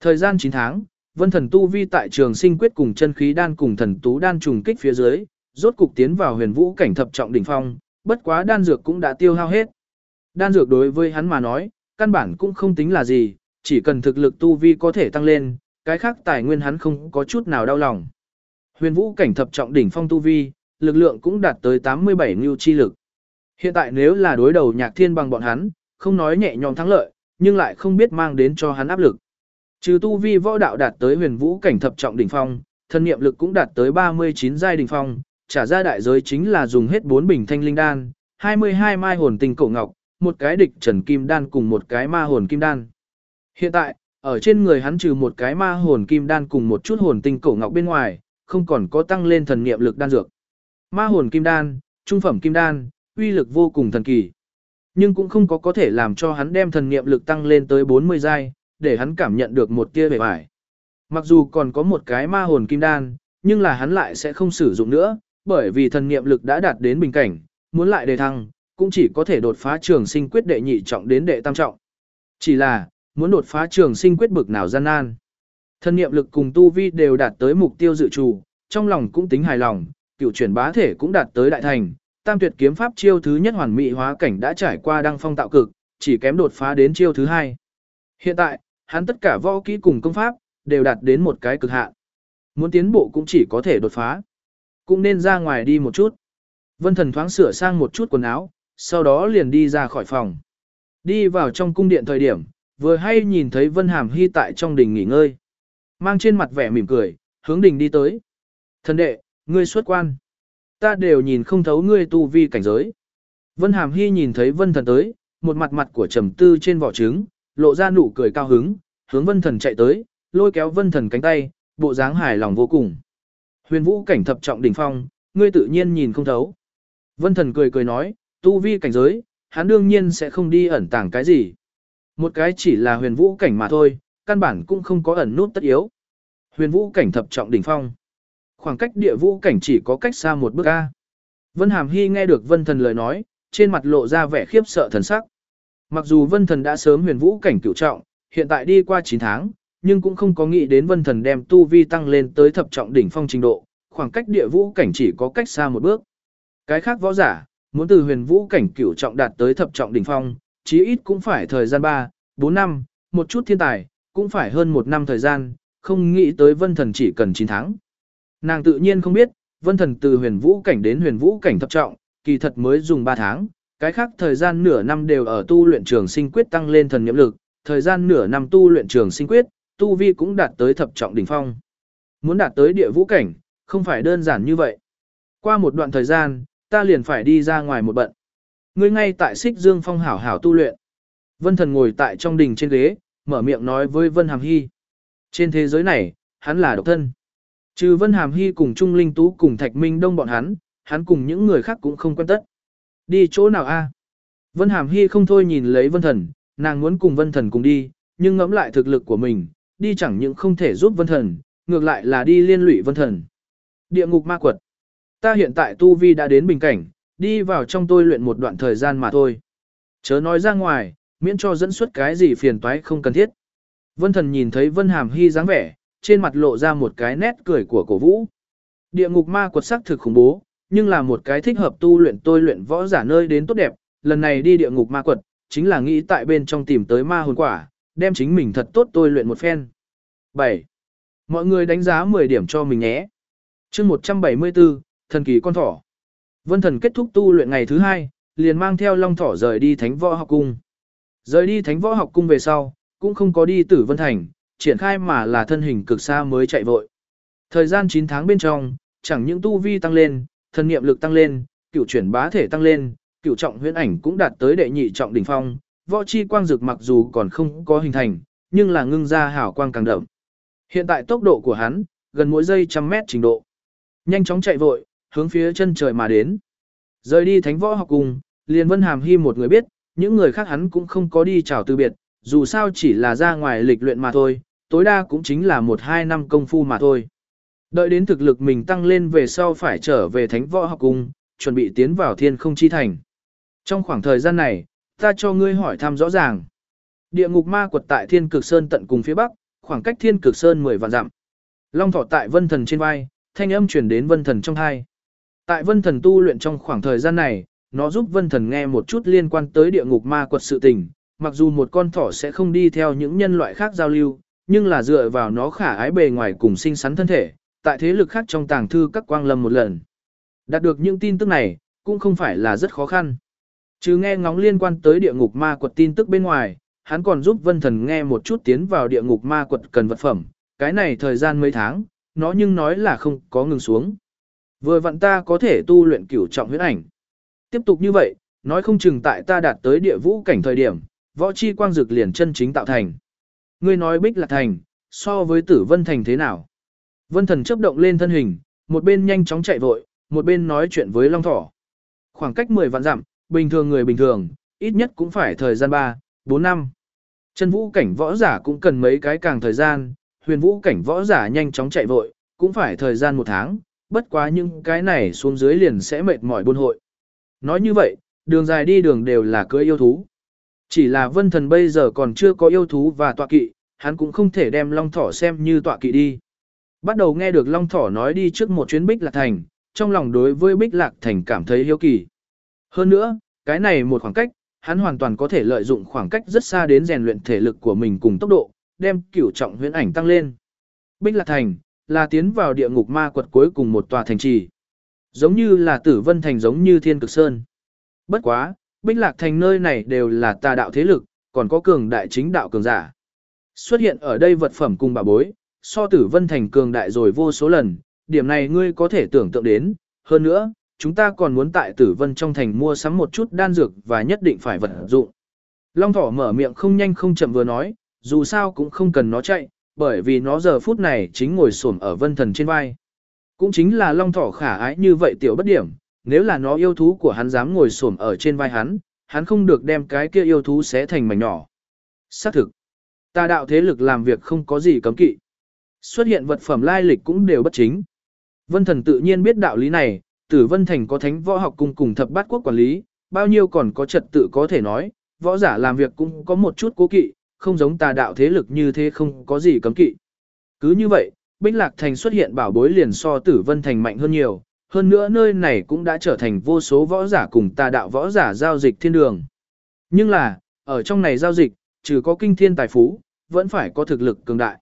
Thời gian 9 tháng, Vân Thần tu vi tại trường sinh quyết cùng chân khí đan cùng thần tú đan trùng kích phía dưới, rốt cục tiến vào huyền vũ cảnh thập trọng đỉnh phong, bất quá đan dược cũng đã tiêu hao hết. Đan dược đối với hắn mà nói, căn bản cũng không tính là gì, chỉ cần thực lực tu vi có thể tăng lên, cái khác tài nguyên hắn không có chút nào đau lòng. Huyền vũ cảnh thập trọng đỉnh phong tu vi, lực lượng cũng đạt tới 87 ngưu chi lực. Hiện tại nếu là đối đầu nhạc thiên bằng bọn hắn, không nói nhẹ nhõm thắng lợi, nhưng lại không biết mang đến cho hắn áp lực. Trừ tu vi võ đạo đạt tới huyền vũ cảnh thập trọng đỉnh phong, thân niệm lực cũng đạt tới 39 giai đỉnh phong, trả ra đại giới chính là dùng hết 4 bình thanh linh đan, 22 mai hồn tình cổ ngọc, một cái địch trần kim đan cùng một cái ma hồn kim đan. Hiện tại, Ở trên người hắn trừ một cái ma hồn kim đan cùng một chút hồn tinh cổ ngọc bên ngoài, không còn có tăng lên thần niệm lực đan dược. Ma hồn kim đan, trung phẩm kim đan, uy lực vô cùng thần kỳ. Nhưng cũng không có có thể làm cho hắn đem thần niệm lực tăng lên tới 40 giai, để hắn cảm nhận được một tia bề bại. Mặc dù còn có một cái ma hồn kim đan, nhưng là hắn lại sẽ không sử dụng nữa, bởi vì thần niệm lực đã đạt đến bình cảnh, muốn lại đề thăng, cũng chỉ có thể đột phá trường sinh quyết đệ nhị trọng đến đệ tam trọng. Chỉ là, muốn đột phá trường sinh quyết bực nào gian nan. thân niệm lực cùng tu vi đều đạt tới mục tiêu dự trù, trong lòng cũng tính hài lòng, cựu chuyển bá thể cũng đạt tới đại thành, tam tuyệt kiếm pháp chiêu thứ nhất hoàn mỹ hóa cảnh đã trải qua đăng phong tạo cực, chỉ kém đột phá đến chiêu thứ hai. Hiện tại, hắn tất cả võ kỹ cùng công pháp, đều đạt đến một cái cực hạn. Muốn tiến bộ cũng chỉ có thể đột phá. Cũng nên ra ngoài đi một chút. Vân thần thoáng sửa sang một chút quần áo, sau đó liền đi ra khỏi phòng. Đi vào trong cung điện thời điểm, vừa hay nhìn thấy Vân Hàm Hy tại trong đình nghỉ ngơi. Mang trên mặt vẻ mỉm cười, hướng đình đi tới. Thần đệ, ngươi xuất quan. Ta đều nhìn không thấu ngươi tu vi cảnh giới. Vân Hàm Hy nhìn thấy Vân Thần tới, một mặt mặt của trầm tư trên vỏ trứng, lộ ra nụ cười cao hứng, hướng Vân Thần chạy tới, lôi kéo Vân Thần cánh tay, bộ dáng hài lòng vô cùng. Huyền Vũ cảnh thập trọng đỉnh phong, ngươi tự nhiên nhìn không thấu. Vân Thần cười cười nói, tu vi cảnh giới, hắn đương nhiên sẽ không đi ẩn tàng cái gì. Một cái chỉ là huyền vũ cảnh mà thôi, căn bản cũng không có ẩn nút tất yếu. Huyền vũ cảnh thập trọng đỉnh phong. Khoảng cách địa vũ cảnh chỉ có cách xa một bước A. Vân Hàm Hy nghe được Vân Thần lời nói, trên mặt lộ ra vẻ khiếp sợ thần sắc. Mặc dù Vân Thần đã sớm huyền vũ cảnh cửu trọng, hiện tại đi qua 9 tháng, nhưng cũng không có nghĩ đến Vân Thần đem tu vi tăng lên tới thập trọng đỉnh phong trình độ, khoảng cách địa vũ cảnh chỉ có cách xa một bước. Cái khác võ giả, muốn từ huyền vũ cảnh cửu trọng đạt tới thập trọng đỉnh phong, chí ít cũng phải thời gian 3, 4 năm, một chút thiên tài, cũng phải hơn một năm thời gian, không nghĩ tới Vân Thần chỉ cần 9 tháng. Nàng tự nhiên không biết, vân thần từ huyền vũ cảnh đến huyền vũ cảnh thập trọng, kỳ thật mới dùng 3 tháng, cái khác thời gian nửa năm đều ở tu luyện trường sinh quyết tăng lên thần nhiệm lực, thời gian nửa năm tu luyện trường sinh quyết, tu vi cũng đạt tới thập trọng đỉnh phong. Muốn đạt tới địa vũ cảnh, không phải đơn giản như vậy. Qua một đoạn thời gian, ta liền phải đi ra ngoài một bận. Ngươi ngay tại xích dương phong hảo hảo tu luyện. Vân thần ngồi tại trong đình trên ghế, mở miệng nói với Vân Hàm Hy. Trên thế giới này, hắn là độc thân. Trừ Vân Hàm Hy cùng Trung Linh Tú cùng Thạch Minh Đông bọn hắn, hắn cùng những người khác cũng không quen tất. Đi chỗ nào a? Vân Hàm Hy không thôi nhìn lấy Vân Thần, nàng muốn cùng Vân Thần cùng đi, nhưng ngẫm lại thực lực của mình, đi chẳng những không thể giúp Vân Thần, ngược lại là đi liên lụy Vân Thần. Địa ngục ma quật. Ta hiện tại tu vi đã đến bình cảnh, đi vào trong tôi luyện một đoạn thời gian mà thôi. Chớ nói ra ngoài, miễn cho dẫn xuất cái gì phiền toái không cần thiết. Vân Thần nhìn thấy Vân Hàm Hy dáng vẻ, trên mặt lộ ra một cái nét cười của cổ vũ. Địa ngục ma quật sắc thực khủng bố, nhưng là một cái thích hợp tu luyện tôi luyện võ giả nơi đến tốt đẹp, lần này đi địa ngục ma quật, chính là nghĩ tại bên trong tìm tới ma hồn quả, đem chính mình thật tốt tôi luyện một phen. 7. Mọi người đánh giá 10 điểm cho mình nhé. chương 174, thần kỳ con thỏ. Vân thần kết thúc tu luyện ngày thứ hai, liền mang theo long thỏ rời đi thánh võ học cung. Rời đi thánh võ học cung về sau, cũng không có đi tử vân thành, triển khai mà là thân hình cực xa mới chạy vội. Thời gian 9 tháng bên trong, chẳng những tu vi tăng lên, thân niệm lực tăng lên, cửu chuyển bá thể tăng lên, cửu trọng huyễn ảnh cũng đạt tới đệ nhị trọng đỉnh phong, võ chi quang dược mặc dù còn không có hình thành, nhưng là ngưng ra hảo quang càng đậm. Hiện tại tốc độ của hắn, gần mỗi giây trăm mét trình độ. Nhanh chóng chạy vội, hướng phía chân trời mà đến. Rời đi thánh võ học cùng, liền vân hàm hy một người biết, những người khác hắn cũng không có đi chào từ biệt, dù sao chỉ là ra ngoài lịch luyện mà thôi, tối đa cũng chính là một hai năm công phu mà thôi. Đợi đến thực lực mình tăng lên về sau phải trở về thánh võ học cung, chuẩn bị tiến vào thiên không chi thành. Trong khoảng thời gian này, ta cho ngươi hỏi thăm rõ ràng. Địa ngục ma quật tại thiên cực sơn tận cùng phía bắc, khoảng cách thiên cực sơn 10 vạn dặm. Long thỏ tại vân thần trên vai, thanh âm truyền đến vân thần trong hai. Tại vân thần tu luyện trong khoảng thời gian này, nó giúp vân thần nghe một chút liên quan tới địa ngục ma quật sự tình, mặc dù một con thỏ sẽ không đi theo những nhân loại khác giao lưu, nhưng là dựa vào nó khả ái bề ngoài cùng sinh sắn thân thể, tại thế lực khác trong tàng thư các quang lâm một lần. Đạt được những tin tức này, cũng không phải là rất khó khăn. Chứ nghe ngóng liên quan tới địa ngục ma quật tin tức bên ngoài, hắn còn giúp vân thần nghe một chút tiến vào địa ngục ma quật cần vật phẩm, cái này thời gian mấy tháng, nó nhưng nói là không có ngừng xuống. Vừa vặn ta có thể tu luyện cửu trọng huyết ảnh. Tiếp tục như vậy, nói không chừng tại ta đạt tới địa vũ cảnh thời điểm, võ chi quang dược liền chân chính tạo thành. Ngươi nói Bích là Thành, so với Tử Vân Thành thế nào? Vân Thần chấp động lên thân hình, một bên nhanh chóng chạy vội, một bên nói chuyện với Long Thỏ. Khoảng cách 10 vạn dặm, bình thường người bình thường, ít nhất cũng phải thời gian 3, 4 năm. Chân vũ cảnh võ giả cũng cần mấy cái càng thời gian, huyền vũ cảnh võ giả nhanh chóng chạy vội, cũng phải thời gian một tháng, bất quá những cái này xuống dưới liền sẽ mệt mỏi buôn hội. Nói như vậy, đường dài đi đường đều là cưới yêu thú. Chỉ là vân thần bây giờ còn chưa có yêu thú và tọa kỵ, hắn cũng không thể đem long thỏ xem như tọa kỵ đi. Bắt đầu nghe được long thỏ nói đi trước một chuyến bích lạc thành, trong lòng đối với bích lạc thành cảm thấy hiếu kỳ. Hơn nữa, cái này một khoảng cách, hắn hoàn toàn có thể lợi dụng khoảng cách rất xa đến rèn luyện thể lực của mình cùng tốc độ, đem cửu trọng huyễn ảnh tăng lên. Bích Lạc Thành là tiến vào địa ngục ma quật cuối cùng một tòa thành trì. Giống như là Tử Vân Thành giống như Thiên Cực Sơn. Bất quá, Bích Lạc Thành nơi này đều là tà đạo thế lực, còn có cường đại chính đạo cường giả. Xuất hiện ở đây vật phẩm cùng bà bối, so Tử Vân Thành cường đại rồi vô số lần, điểm này ngươi có thể tưởng tượng đến. Hơn nữa, chúng ta còn muốn tại Tử Vân trong thành mua sắm một chút đan dược và nhất định phải vật dụng. Long thỏ mở miệng không nhanh không chậm vừa nói, dù sao cũng không cần nó chạy, bởi vì nó giờ phút này chính ngồi xổm ở vân thần trên vai. Cũng chính là long thỏ khả ái như vậy tiểu bất điểm, nếu là nó yêu thú của hắn dám ngồi xổm ở trên vai hắn, hắn không được đem cái kia yêu thú xé thành mảnh nhỏ. Xác thực, ta đạo thế lực làm việc không có gì cấm kỵ. Xuất hiện vật phẩm lai lịch cũng đều bất chính. Vân thần tự nhiên biết đạo lý này, tử vân thành có thánh võ học cùng cùng thập bát quốc quản lý, bao nhiêu còn có trật tự có thể nói, võ giả làm việc cũng có một chút cố kỵ, không giống tà đạo thế lực như thế không có gì cấm kỵ. Cứ như vậy, Bích Lạc Thành xuất hiện bảo bối liền so tử vân thành mạnh hơn nhiều, hơn nữa nơi này cũng đã trở thành vô số võ giả cùng tà đạo võ giả giao dịch thiên đường. Nhưng là, ở trong này giao dịch, trừ có kinh thiên tài phú, vẫn phải có thực lực cường đại.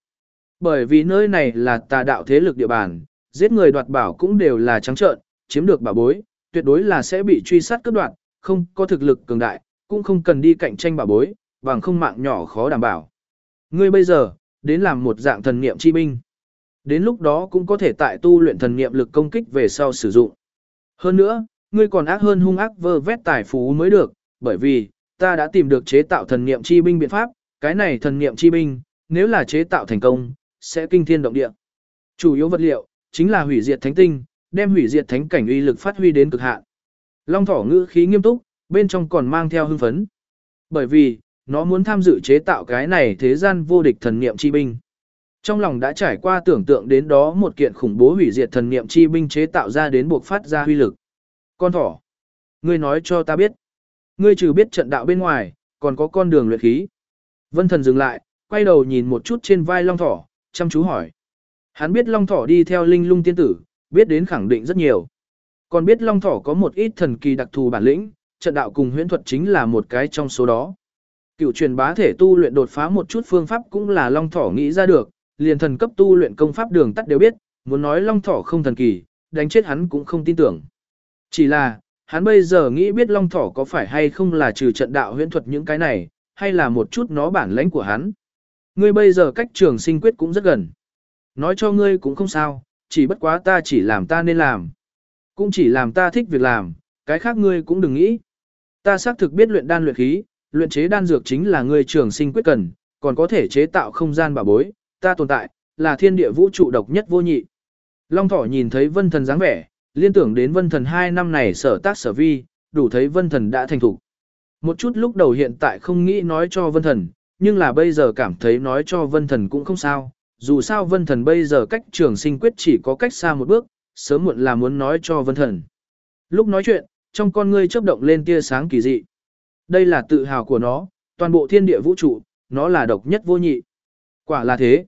Bởi vì nơi này là tà đạo thế lực địa bàn, giết người đoạt bảo cũng đều là trắng trợn, chiếm được bảo bối, tuyệt đối là sẽ bị truy sát cướp đoạt, không có thực lực cường đại, cũng không cần đi cạnh tranh bảo bối, bằng không mạng nhỏ khó đảm bảo. Ngươi bây giờ, đến làm một dạng thần niệm chi binh. Đến lúc đó cũng có thể tại tu luyện thần niệm lực công kích về sau sử dụng. Hơn nữa, ngươi còn ác hơn hung ác vơ vét tài phú mới được, bởi vì, ta đã tìm được chế tạo thần niệm chi binh biện pháp, cái này thần niệm chi binh, nếu là chế tạo thành công, sẽ kinh thiên động địa. Chủ yếu vật liệu, chính là hủy diệt thánh tinh, đem hủy diệt thánh cảnh uy lực phát huy đến cực hạn. Long thỏ ngữ khí nghiêm túc, bên trong còn mang theo hưng phấn. Bởi vì, nó muốn tham dự chế tạo cái này thế gian vô địch thần niệm chi binh. Trong lòng đã trải qua tưởng tượng đến đó một kiện khủng bố hủy diệt thần niệm chi binh chế tạo ra đến buộc phát ra huy lực. Con thỏ, ngươi nói cho ta biết. Ngươi trừ biết trận đạo bên ngoài, còn có con đường luyện khí. Vân thần dừng lại, quay đầu nhìn một chút trên vai long thỏ, chăm chú hỏi. Hắn biết long thỏ đi theo linh lung tiên tử, biết đến khẳng định rất nhiều. Còn biết long thỏ có một ít thần kỳ đặc thù bản lĩnh, trận đạo cùng huyễn thuật chính là một cái trong số đó. Cựu truyền bá thể tu luyện đột phá một chút phương pháp cũng là long thỏ nghĩ ra được, liền thần cấp tu luyện công pháp đường tắt đều biết, muốn nói long thỏ không thần kỳ, đánh chết hắn cũng không tin tưởng. Chỉ là, hắn bây giờ nghĩ biết long thỏ có phải hay không là trừ trận đạo huyễn thuật những cái này, hay là một chút nó bản lãnh của hắn. Ngươi bây giờ cách trường sinh quyết cũng rất gần. Nói cho ngươi cũng không sao, chỉ bất quá ta chỉ làm ta nên làm. Cũng chỉ làm ta thích việc làm, cái khác ngươi cũng đừng nghĩ. Ta xác thực biết luyện đan luyện khí, luyện chế đan dược chính là ngươi trường sinh quyết cần, còn có thể chế tạo không gian bảo bối, ta tồn tại, là thiên địa vũ trụ độc nhất vô nhị. Long thỏ nhìn thấy vân thần dáng vẻ, liên tưởng đến vân thần hai năm này sở tác sở vi, đủ thấy vân thần đã thành thục. Một chút lúc đầu hiện tại không nghĩ nói cho vân thần, nhưng là bây giờ cảm thấy nói cho vân thần cũng không sao, dù sao vân thần bây giờ cách trường sinh quyết chỉ có cách xa một bước, sớm muộn là muốn nói cho vân thần. Lúc nói chuyện, trong con ngươi chớp động lên tia sáng kỳ dị. Đây là tự hào của nó, toàn bộ thiên địa vũ trụ, nó là độc nhất vô nhị. Quả là thế.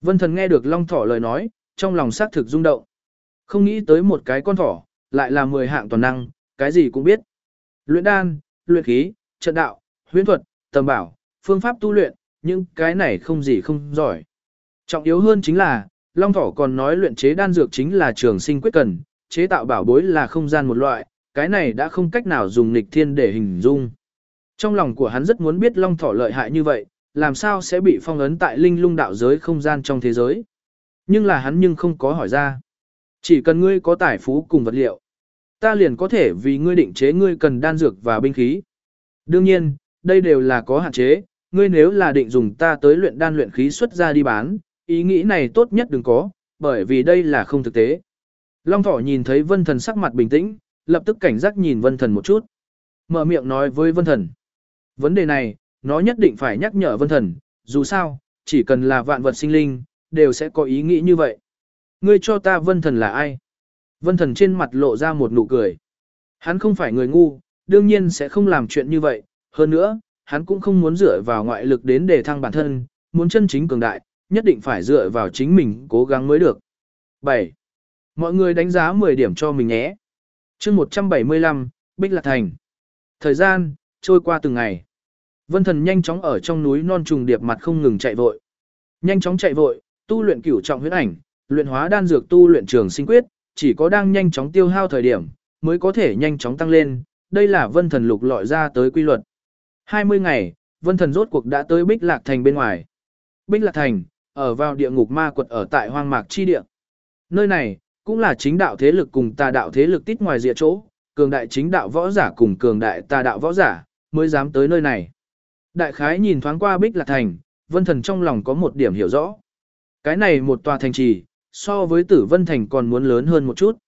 Vân thần nghe được long thỏ lời nói, trong lòng xác thực rung động. Không nghĩ tới một cái con thỏ, lại là 10 hạng toàn năng, cái gì cũng biết. Luyện đan, luyện khí, trận đạo, huyễn thuật, tầm bảo, phương pháp tu luyện, nhưng cái này không gì không giỏi. Trọng yếu hơn chính là, Long Thỏ còn nói luyện chế đan dược chính là trường sinh quyết cần, chế tạo bảo bối là không gian một loại, cái này đã không cách nào dùng nghịch thiên để hình dung. Trong lòng của hắn rất muốn biết Long Thỏ lợi hại như vậy, làm sao sẽ bị phong ấn tại linh lung đạo giới không gian trong thế giới. Nhưng là hắn nhưng không có hỏi ra. Chỉ cần ngươi có tài phú cùng vật liệu, ta liền có thể vì ngươi định chế ngươi cần đan dược và binh khí. Đương nhiên, đây đều là có hạn chế, ngươi nếu là định dùng ta tới luyện đan luyện khí xuất ra đi bán, ý nghĩ này tốt nhất đừng có, bởi vì đây là không thực tế. Long thỏ nhìn thấy vân thần sắc mặt bình tĩnh, lập tức cảnh giác nhìn vân thần một chút. Mở miệng nói với vân thần. Vấn đề này, nó nhất định phải nhắc nhở vân thần, dù sao, chỉ cần là vạn vật sinh linh, đều sẽ có ý nghĩ như vậy. Ngươi cho ta vân thần là ai? Vân thần trên mặt lộ ra một nụ cười. Hắn không phải người ngu, đương nhiên sẽ không làm chuyện như vậy. Hơn nữa, hắn cũng không muốn dựa vào ngoại lực đến để thăng bản thân, muốn chân chính cường đại, nhất định phải dựa vào chính mình cố gắng mới được. 7. Mọi người đánh giá 10 điểm cho mình nhé. chương 175, Bích Lạc Thành. Thời gian, trôi qua từng ngày. Vân thần nhanh chóng ở trong núi non trùng điệp mặt không ngừng chạy vội. Nhanh chóng chạy vội, tu luyện cửu trọng huyễn ảnh, luyện hóa đan dược tu luyện trường sinh quyết, chỉ có đang nhanh chóng tiêu hao thời điểm, mới có thể nhanh chóng tăng lên, đây là vân thần lục lọi ra tới quy luật. 20 ngày, vân thần rốt cuộc đã tới Bích Lạc Thành bên ngoài. Bích Lạc Thành, ở vào địa ngục ma quật ở tại hoang mạc chi địa. Nơi này, cũng là chính đạo thế lực cùng tà đạo thế lực tít ngoài địa chỗ, cường đại chính đạo võ giả cùng cường đại tà đạo võ giả, mới dám tới nơi này. Đại khái nhìn thoáng qua Bích Lạc Thành, vân thần trong lòng có một điểm hiểu rõ. Cái này một tòa thành trì, so với tử vân thành còn muốn lớn hơn một chút.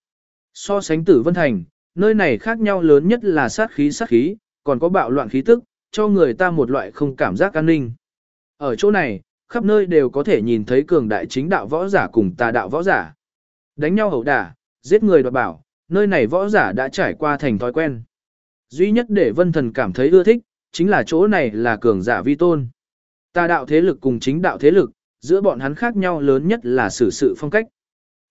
So sánh tử vân thành, nơi này khác nhau lớn nhất là sát khí sát khí, còn có bạo loạn khí tức, cho người ta một loại không cảm giác an ninh. Ở chỗ này, khắp nơi đều có thể nhìn thấy cường đại chính đạo võ giả cùng tà đạo võ giả. Đánh nhau hậu đả, giết người đoạt bảo, nơi này võ giả đã trải qua thành thói quen. Duy nhất để vân thần cảm thấy ưa thích, chính là chỗ này là cường giả vi tôn. Tà đạo thế lực cùng chính đạo thế lực, giữa bọn hắn khác nhau lớn nhất là xử sự phong cách.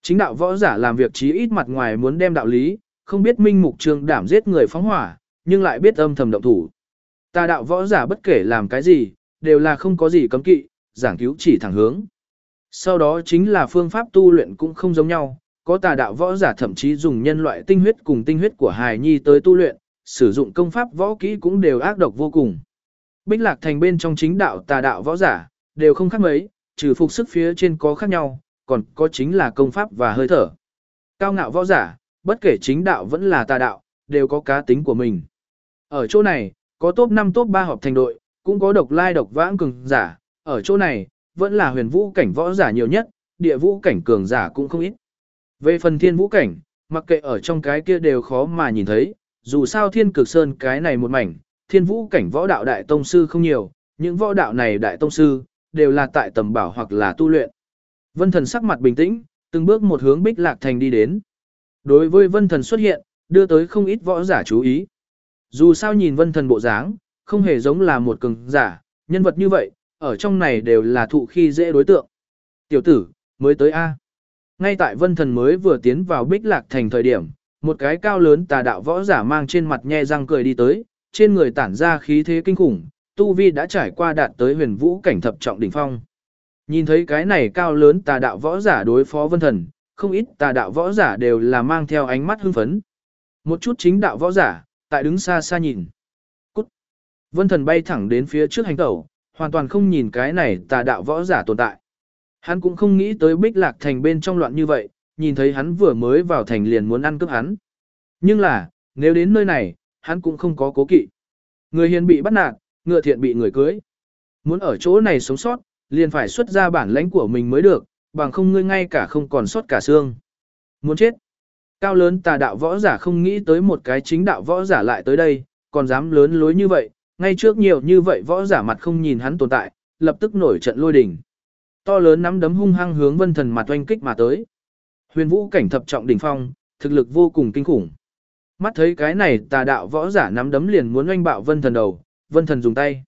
Chính đạo võ giả làm việc chí ít mặt ngoài muốn đem đạo lý, không biết minh mục trường đảm giết người phóng hỏa, nhưng lại biết âm thầm động thủ. Tà đạo võ giả bất kể làm cái gì, đều là không có gì cấm kỵ, giảng cứu chỉ thẳng hướng. Sau đó chính là phương pháp tu luyện cũng không giống nhau, có tà đạo võ giả thậm chí dùng nhân loại tinh huyết cùng tinh huyết của hài nhi tới tu luyện, sử dụng công pháp võ kỹ cũng đều ác độc vô cùng. Bích lạc thành bên trong chính đạo tà đạo võ giả, đều không khác mấy, trừ phục sức phía trên có khác nhau, còn có chính là công pháp và hơi thở. Cao ngạo võ giả, bất kể chính đạo vẫn là tà đạo, đều có cá tính của mình. Ở chỗ này, có top 5 top 3 họp thành đội, cũng có độc lai độc vãng cường giả, ở chỗ này, vẫn là huyền vũ cảnh võ giả nhiều nhất, địa vũ cảnh cường giả cũng không ít. Về phần thiên vũ cảnh, mặc kệ ở trong cái kia đều khó mà nhìn thấy, dù sao thiên cực sơn cái này một mảnh, thiên vũ cảnh võ đạo đại tông sư không nhiều, những võ đạo này đại tông sư, đều là tại tầm bảo hoặc là tu luyện. Vân thần sắc mặt bình tĩnh, từng bước một hướng bích lạc thành đi đến. Đối với vân thần xuất hiện, đưa tới không ít võ giả chú ý. Dù sao nhìn vân thần bộ dáng, không hề giống là một cường giả, nhân vật như vậy, ở trong này đều là thụ khi dễ đối tượng. Tiểu tử, mới tới A. Ngay tại vân thần mới vừa tiến vào bích lạc thành thời điểm, một cái cao lớn tà đạo võ giả mang trên mặt nhe răng cười đi tới, trên người tản ra khí thế kinh khủng, tu vi đã trải qua đạt tới huyền vũ cảnh thập trọng đỉnh phong. Nhìn thấy cái này cao lớn tà đạo võ giả đối phó vân thần, không ít tà đạo võ giả đều là mang theo ánh mắt hưng phấn. Một chút chính đạo võ giả, tại đứng xa xa nhìn. Cút. Vân thần bay thẳng đến phía trước hành tẩu, hoàn toàn không nhìn cái này tà đạo võ giả tồn tại. Hắn cũng không nghĩ tới bích lạc thành bên trong loạn như vậy, nhìn thấy hắn vừa mới vào thành liền muốn ăn cướp hắn. Nhưng là, nếu đến nơi này, hắn cũng không có cố kỵ. Người hiền bị bắt nạt, ngựa thiện bị người cưới. Muốn ở chỗ này sống sót, liền phải xuất ra bản lãnh của mình mới được, bằng không ngươi ngay cả không còn sót cả xương. Muốn chết. Cao lớn tà đạo võ giả không nghĩ tới một cái chính đạo võ giả lại tới đây, còn dám lớn lối như vậy, ngay trước nhiều như vậy võ giả mặt không nhìn hắn tồn tại, lập tức nổi trận lôi đình. To lớn nắm đấm hung hăng hướng vân thần mặt oanh kích mà tới. Huyền vũ cảnh thập trọng đỉnh phong, thực lực vô cùng kinh khủng. Mắt thấy cái này tà đạo võ giả nắm đấm liền muốn oanh bạo vân thần đầu, vân thần dùng tay.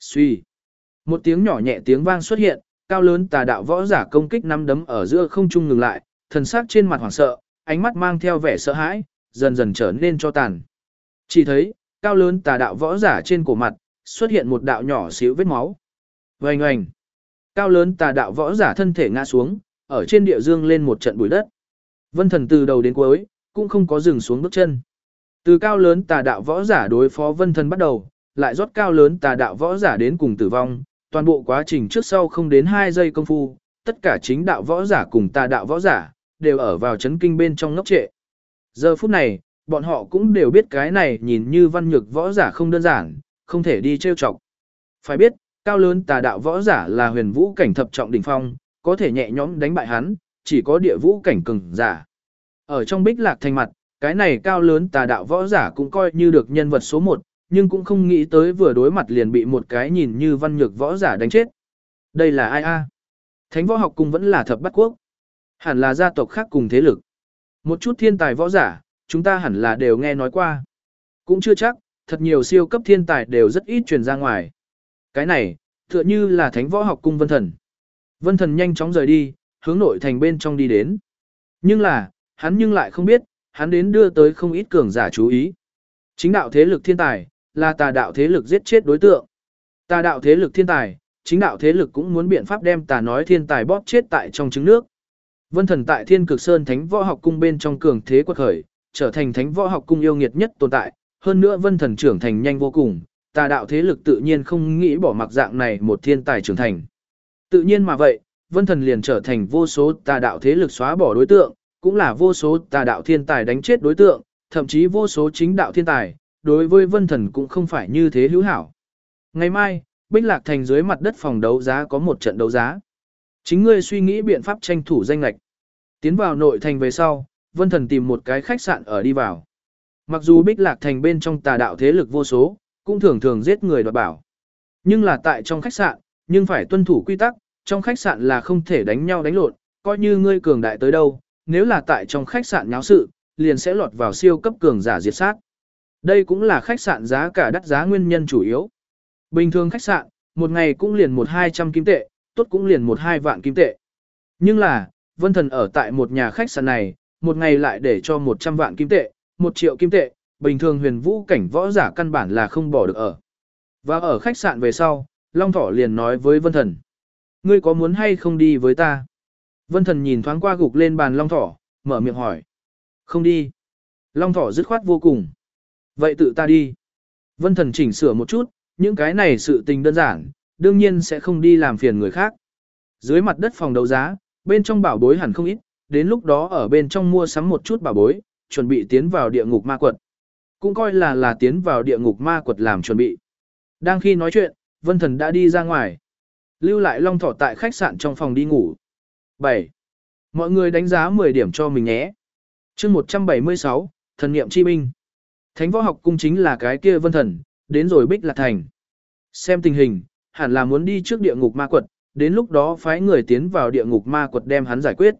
Suy. Một tiếng nhỏ nhẹ tiếng vang xuất hiện, cao lớn tà đạo võ giả công kích nắm đấm ở giữa không trung ngừng lại, thần sắc trên mặt hoảng sợ, ánh mắt mang theo vẻ sợ hãi, dần dần trở nên cho tàn. Chỉ thấy, cao lớn tà đạo võ giả trên cổ mặt, xuất hiện một đạo nhỏ xíu vết máu. Oanh oanh. Cao lớn tà đạo võ giả thân thể ngã xuống, ở trên địa dương lên một trận bụi đất. Vân thần từ đầu đến cuối, cũng không có dừng xuống bước chân. Từ cao lớn tà đạo võ giả đối phó vân thần bắt đầu, lại rót cao lớn tà đạo võ giả đến cùng tử vong, toàn bộ quá trình trước sau không đến 2 giây công phu, tất cả chính đạo võ giả cùng tà đạo võ giả, đều ở vào chấn kinh bên trong ngốc trệ. Giờ phút này, bọn họ cũng đều biết cái này nhìn như văn nhược võ giả không đơn giản, không thể đi trêu chọc. Phải biết, Cao lớn tà đạo võ giả là huyền vũ cảnh thập trọng đỉnh phong, có thể nhẹ nhõm đánh bại hắn, chỉ có địa vũ cảnh cường giả. Ở trong bích lạc thành mặt, cái này cao lớn tà đạo võ giả cũng coi như được nhân vật số 1, nhưng cũng không nghĩ tới vừa đối mặt liền bị một cái nhìn như văn nhược võ giả đánh chết. Đây là ai a? Thánh võ học cung vẫn là thập bát quốc. Hẳn là gia tộc khác cùng thế lực. Một chút thiên tài võ giả, chúng ta hẳn là đều nghe nói qua. Cũng chưa chắc, thật nhiều siêu cấp thiên tài đều rất ít truyền ra ngoài. Cái này, tựa như là thánh võ học cung vân thần. Vân thần nhanh chóng rời đi, hướng nội thành bên trong đi đến. Nhưng là, hắn nhưng lại không biết, hắn đến đưa tới không ít cường giả chú ý. Chính đạo thế lực thiên tài, là tà đạo thế lực giết chết đối tượng. Tà đạo thế lực thiên tài, chính đạo thế lực cũng muốn biện pháp đem tà nói thiên tài bóp chết tại trong trứng nước. Vân thần tại thiên cực sơn thánh võ học cung bên trong cường thế quật khởi, trở thành thánh võ học cung yêu nghiệt nhất tồn tại, hơn nữa vân thần trưởng thành nhanh vô cùng, tà đạo thế lực tự nhiên không nghĩ bỏ mặc dạng này một thiên tài trưởng thành. Tự nhiên mà vậy, vân thần liền trở thành vô số tà đạo thế lực xóa bỏ đối tượng, cũng là vô số tà đạo thiên tài đánh chết đối tượng, thậm chí vô số chính đạo thiên tài, đối với vân thần cũng không phải như thế hữu hảo. Ngày mai, Bích Lạc Thành dưới mặt đất phòng đấu giá có một trận đấu giá. Chính ngươi suy nghĩ biện pháp tranh thủ danh lạch. Tiến vào nội thành về sau, Vân Thần tìm một cái khách sạn ở đi vào. Mặc dù Bích Lạc Thành bên trong tà đạo thế lực vô số, cũng thường thường giết người đoạt bảo. Nhưng là tại trong khách sạn, nhưng phải tuân thủ quy tắc, trong khách sạn là không thể đánh nhau đánh lộn, coi như ngươi cường đại tới đâu, nếu là tại trong khách sạn nháo sự, liền sẽ lọt vào siêu cấp cường giả diệt sát. Đây cũng là khách sạn giá cả đắt giá nguyên nhân chủ yếu. Bình thường khách sạn, một ngày cũng liền một hai trăm kim tệ, tốt cũng liền một hai vạn kim tệ. Nhưng là, Vân Thần ở tại một nhà khách sạn này, một ngày lại để cho 100 vạn kim tệ, 1 triệu kim tệ, bình thường huyền vũ cảnh võ giả căn bản là không bỏ được ở. Và ở khách sạn về sau, Long Thỏ liền nói với Vân Thần. Ngươi có muốn hay không đi với ta? Vân Thần nhìn thoáng qua gục lên bàn Long Thỏ, mở miệng hỏi. Không đi. Long Thỏ dứt khoát vô cùng. Vậy tự ta đi. Vân Thần chỉnh sửa một chút, những cái này sự tình đơn giản, đương nhiên sẽ không đi làm phiền người khác. Dưới mặt đất phòng đấu giá, bên trong bảo bối hẳn không ít, đến lúc đó ở bên trong mua sắm một chút bảo bối, chuẩn bị tiến vào địa ngục ma quật. Cũng coi là là tiến vào địa ngục ma quật làm chuẩn bị. Đang khi nói chuyện, Vân Thần đã đi ra ngoài. Lưu lại long thỏ tại khách sạn trong phòng đi ngủ. 7. Mọi người đánh giá 10 điểm cho mình nhé. chương 176, Thần Niệm Chi Minh. Thánh võ học cung chính là cái kia Vân Thần, đến rồi Bích Lạc Thành. Xem tình hình, hẳn là muốn đi trước địa ngục ma quật, đến lúc đó phái người tiến vào địa ngục ma quật đem hắn giải quyết.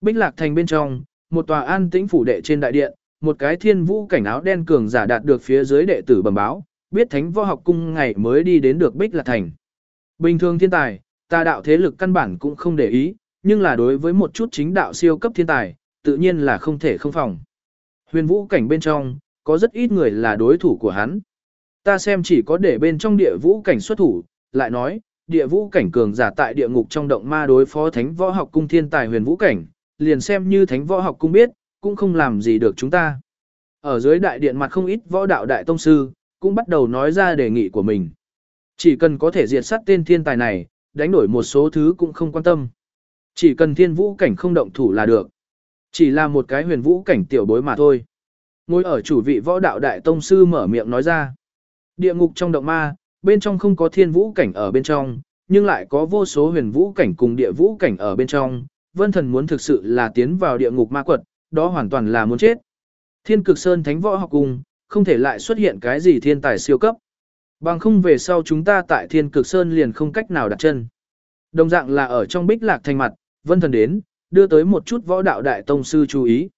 Bích Lạc Thành bên trong, một tòa an tĩnh phủ đệ trên đại điện, một cái thiên vũ cảnh áo đen cường giả đạt được phía dưới đệ tử bẩm báo, biết thánh võ học cung ngày mới đi đến được Bích Lạc Thành. Bình thường thiên tài, ta đạo thế lực căn bản cũng không để ý, nhưng là đối với một chút chính đạo siêu cấp thiên tài, tự nhiên là không thể không phòng. Huyền vũ cảnh bên trong, có rất ít người là đối thủ của hắn. Ta xem chỉ có để bên trong địa vũ cảnh xuất thủ, lại nói, địa vũ cảnh cường giả tại địa ngục trong động ma đối phó thánh võ học cung thiên tài huyền vũ cảnh, liền xem như thánh võ học cung biết, cũng không làm gì được chúng ta. Ở dưới đại điện mặt không ít võ đạo đại tông sư, cũng bắt đầu nói ra đề nghị của mình. Chỉ cần có thể diệt sát tên thiên tài này, đánh đổi một số thứ cũng không quan tâm. Chỉ cần thiên vũ cảnh không động thủ là được. Chỉ là một cái huyền vũ cảnh tiểu bối mà thôi. Ngồi ở chủ vị võ đạo đại tông sư mở miệng nói ra. Địa ngục trong động ma, bên trong không có thiên vũ cảnh ở bên trong, nhưng lại có vô số huyền vũ cảnh cùng địa vũ cảnh ở bên trong. Vân thần muốn thực sự là tiến vào địa ngục ma quật, đó hoàn toàn là muốn chết. Thiên cực sơn thánh võ học cùng, không thể lại xuất hiện cái gì thiên tài siêu cấp. Bằng không về sau chúng ta tại thiên cực sơn liền không cách nào đặt chân. Đồng dạng là ở trong bích lạc thành mặt, vân thần đến, đưa tới một chút võ đạo đại tông sư chú ý.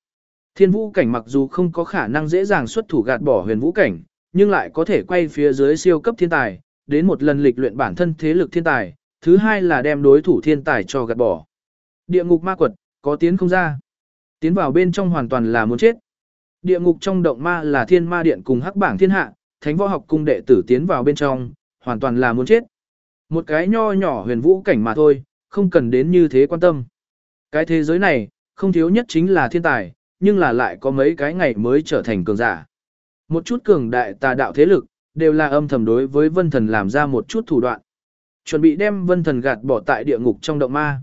Thiên vũ cảnh mặc dù không có khả năng dễ dàng xuất thủ gạt bỏ huyền vũ cảnh, nhưng lại có thể quay phía dưới siêu cấp thiên tài, đến một lần lịch luyện bản thân thế lực thiên tài, thứ hai là đem đối thủ thiên tài cho gạt bỏ. Địa ngục ma quật, có tiến không ra. Tiến vào bên trong hoàn toàn là muốn chết. Địa ngục trong động ma là thiên ma điện cùng hắc bảng thiên hạ, thánh võ học cung đệ tử tiến vào bên trong, hoàn toàn là muốn chết. Một cái nho nhỏ huyền vũ cảnh mà thôi, không cần đến như thế quan tâm. Cái thế giới này, không thiếu nhất chính là thiên tài, nhưng là lại có mấy cái ngày mới trở thành cường giả. Một chút cường đại tà đạo thế lực, đều là âm thầm đối với vân thần làm ra một chút thủ đoạn. Chuẩn bị đem vân thần gạt bỏ tại địa ngục trong động ma.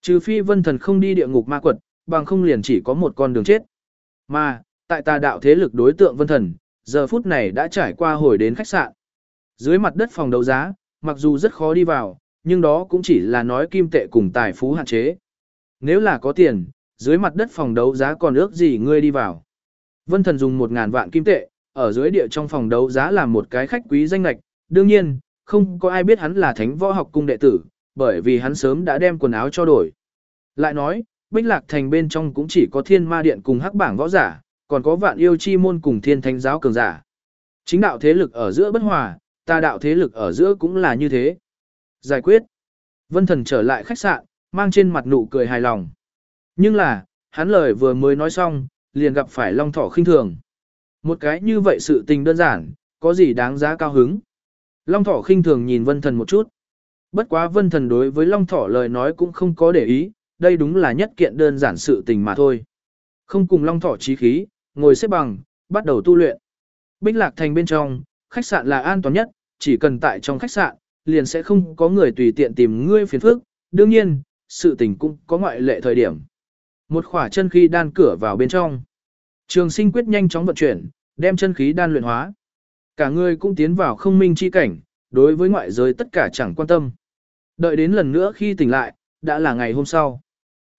Trừ phi vân thần không đi địa ngục ma quật, bằng không liền chỉ có một con đường chết. Mà, tại tà đạo thế lực đối tượng vân thần, giờ phút này đã trải qua hồi đến khách sạn. Dưới mặt đất phòng đấu giá, mặc dù rất khó đi vào, nhưng đó cũng chỉ là nói kim tệ cùng tài phú hạn chế. Nếu là có tiền, dưới mặt đất phòng đấu giá còn ước gì ngươi đi vào. Vân Thần dùng 1.000 vạn kim tệ, ở dưới địa trong phòng đấu giá làm một cái khách quý danh lạch, đương nhiên, không có ai biết hắn là thánh võ học cung đệ tử, bởi vì hắn sớm đã đem quần áo cho đổi. Lại nói, Bích Lạc Thành bên trong cũng chỉ có thiên ma điện cùng hắc bảng võ giả, còn có vạn yêu chi môn cùng thiên thánh giáo cường giả. Chính đạo thế lực ở giữa bất hòa, ta đạo thế lực ở giữa cũng là như thế. Giải quyết. Vân Thần trở lại khách sạn, mang trên mặt nụ cười hài lòng. Nhưng là, hắn lời vừa mới nói xong, liền gặp phải Long Thỏ khinh thường. Một cái như vậy sự tình đơn giản, có gì đáng giá cao hứng. Long Thỏ khinh thường nhìn Vân Thần một chút. Bất quá Vân Thần đối với Long Thỏ lời nói cũng không có để ý, đây đúng là nhất kiện đơn giản sự tình mà thôi. Không cùng Long Thỏ trí khí, ngồi xếp bằng, bắt đầu tu luyện. Bích Lạc Thành bên trong, khách sạn là an toàn nhất, chỉ cần tại trong khách sạn, liền sẽ không có người tùy tiện tìm ngươi phiền phức. Đương nhiên, sự tình cũng có ngoại lệ thời điểm. Một khỏa chân khí đan cửa vào bên trong. Trường sinh quyết nhanh chóng vận chuyển, đem chân khí đan luyện hóa. Cả người cũng tiến vào không minh chi cảnh, đối với ngoại giới tất cả chẳng quan tâm. Đợi đến lần nữa khi tỉnh lại, đã là ngày hôm sau.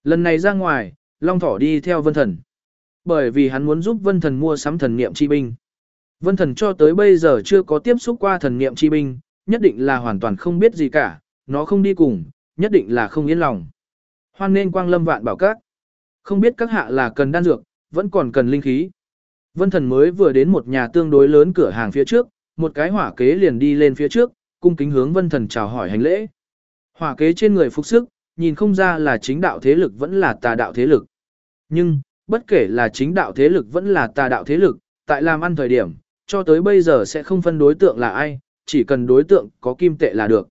Lần này ra ngoài, Long Thỏ đi theo Vân Thần. Bởi vì hắn muốn giúp Vân Thần mua sắm thần niệm chi binh. Vân Thần cho tới bây giờ chưa có tiếp xúc qua thần niệm chi binh, nhất định là hoàn toàn không biết gì cả, nó không đi cùng, nhất định là không yên lòng. Hoan nên quang lâm vạn bảo các. Không biết các hạ là cần đan dược, vẫn còn cần linh khí. Vân Thần mới vừa đến một nhà tương đối lớn cửa hàng phía trước, một cái hỏa kế liền đi lên phía trước, cung kính hướng Vân Thần chào hỏi hành lễ. Hỏa kế trên người phục sức, nhìn không ra là chính đạo thế lực vẫn là tà đạo thế lực. Nhưng, bất kể là chính đạo thế lực vẫn là tà đạo thế lực, tại làm ăn thời điểm, cho tới bây giờ sẽ không phân đối tượng là ai, chỉ cần đối tượng có kim tệ là được.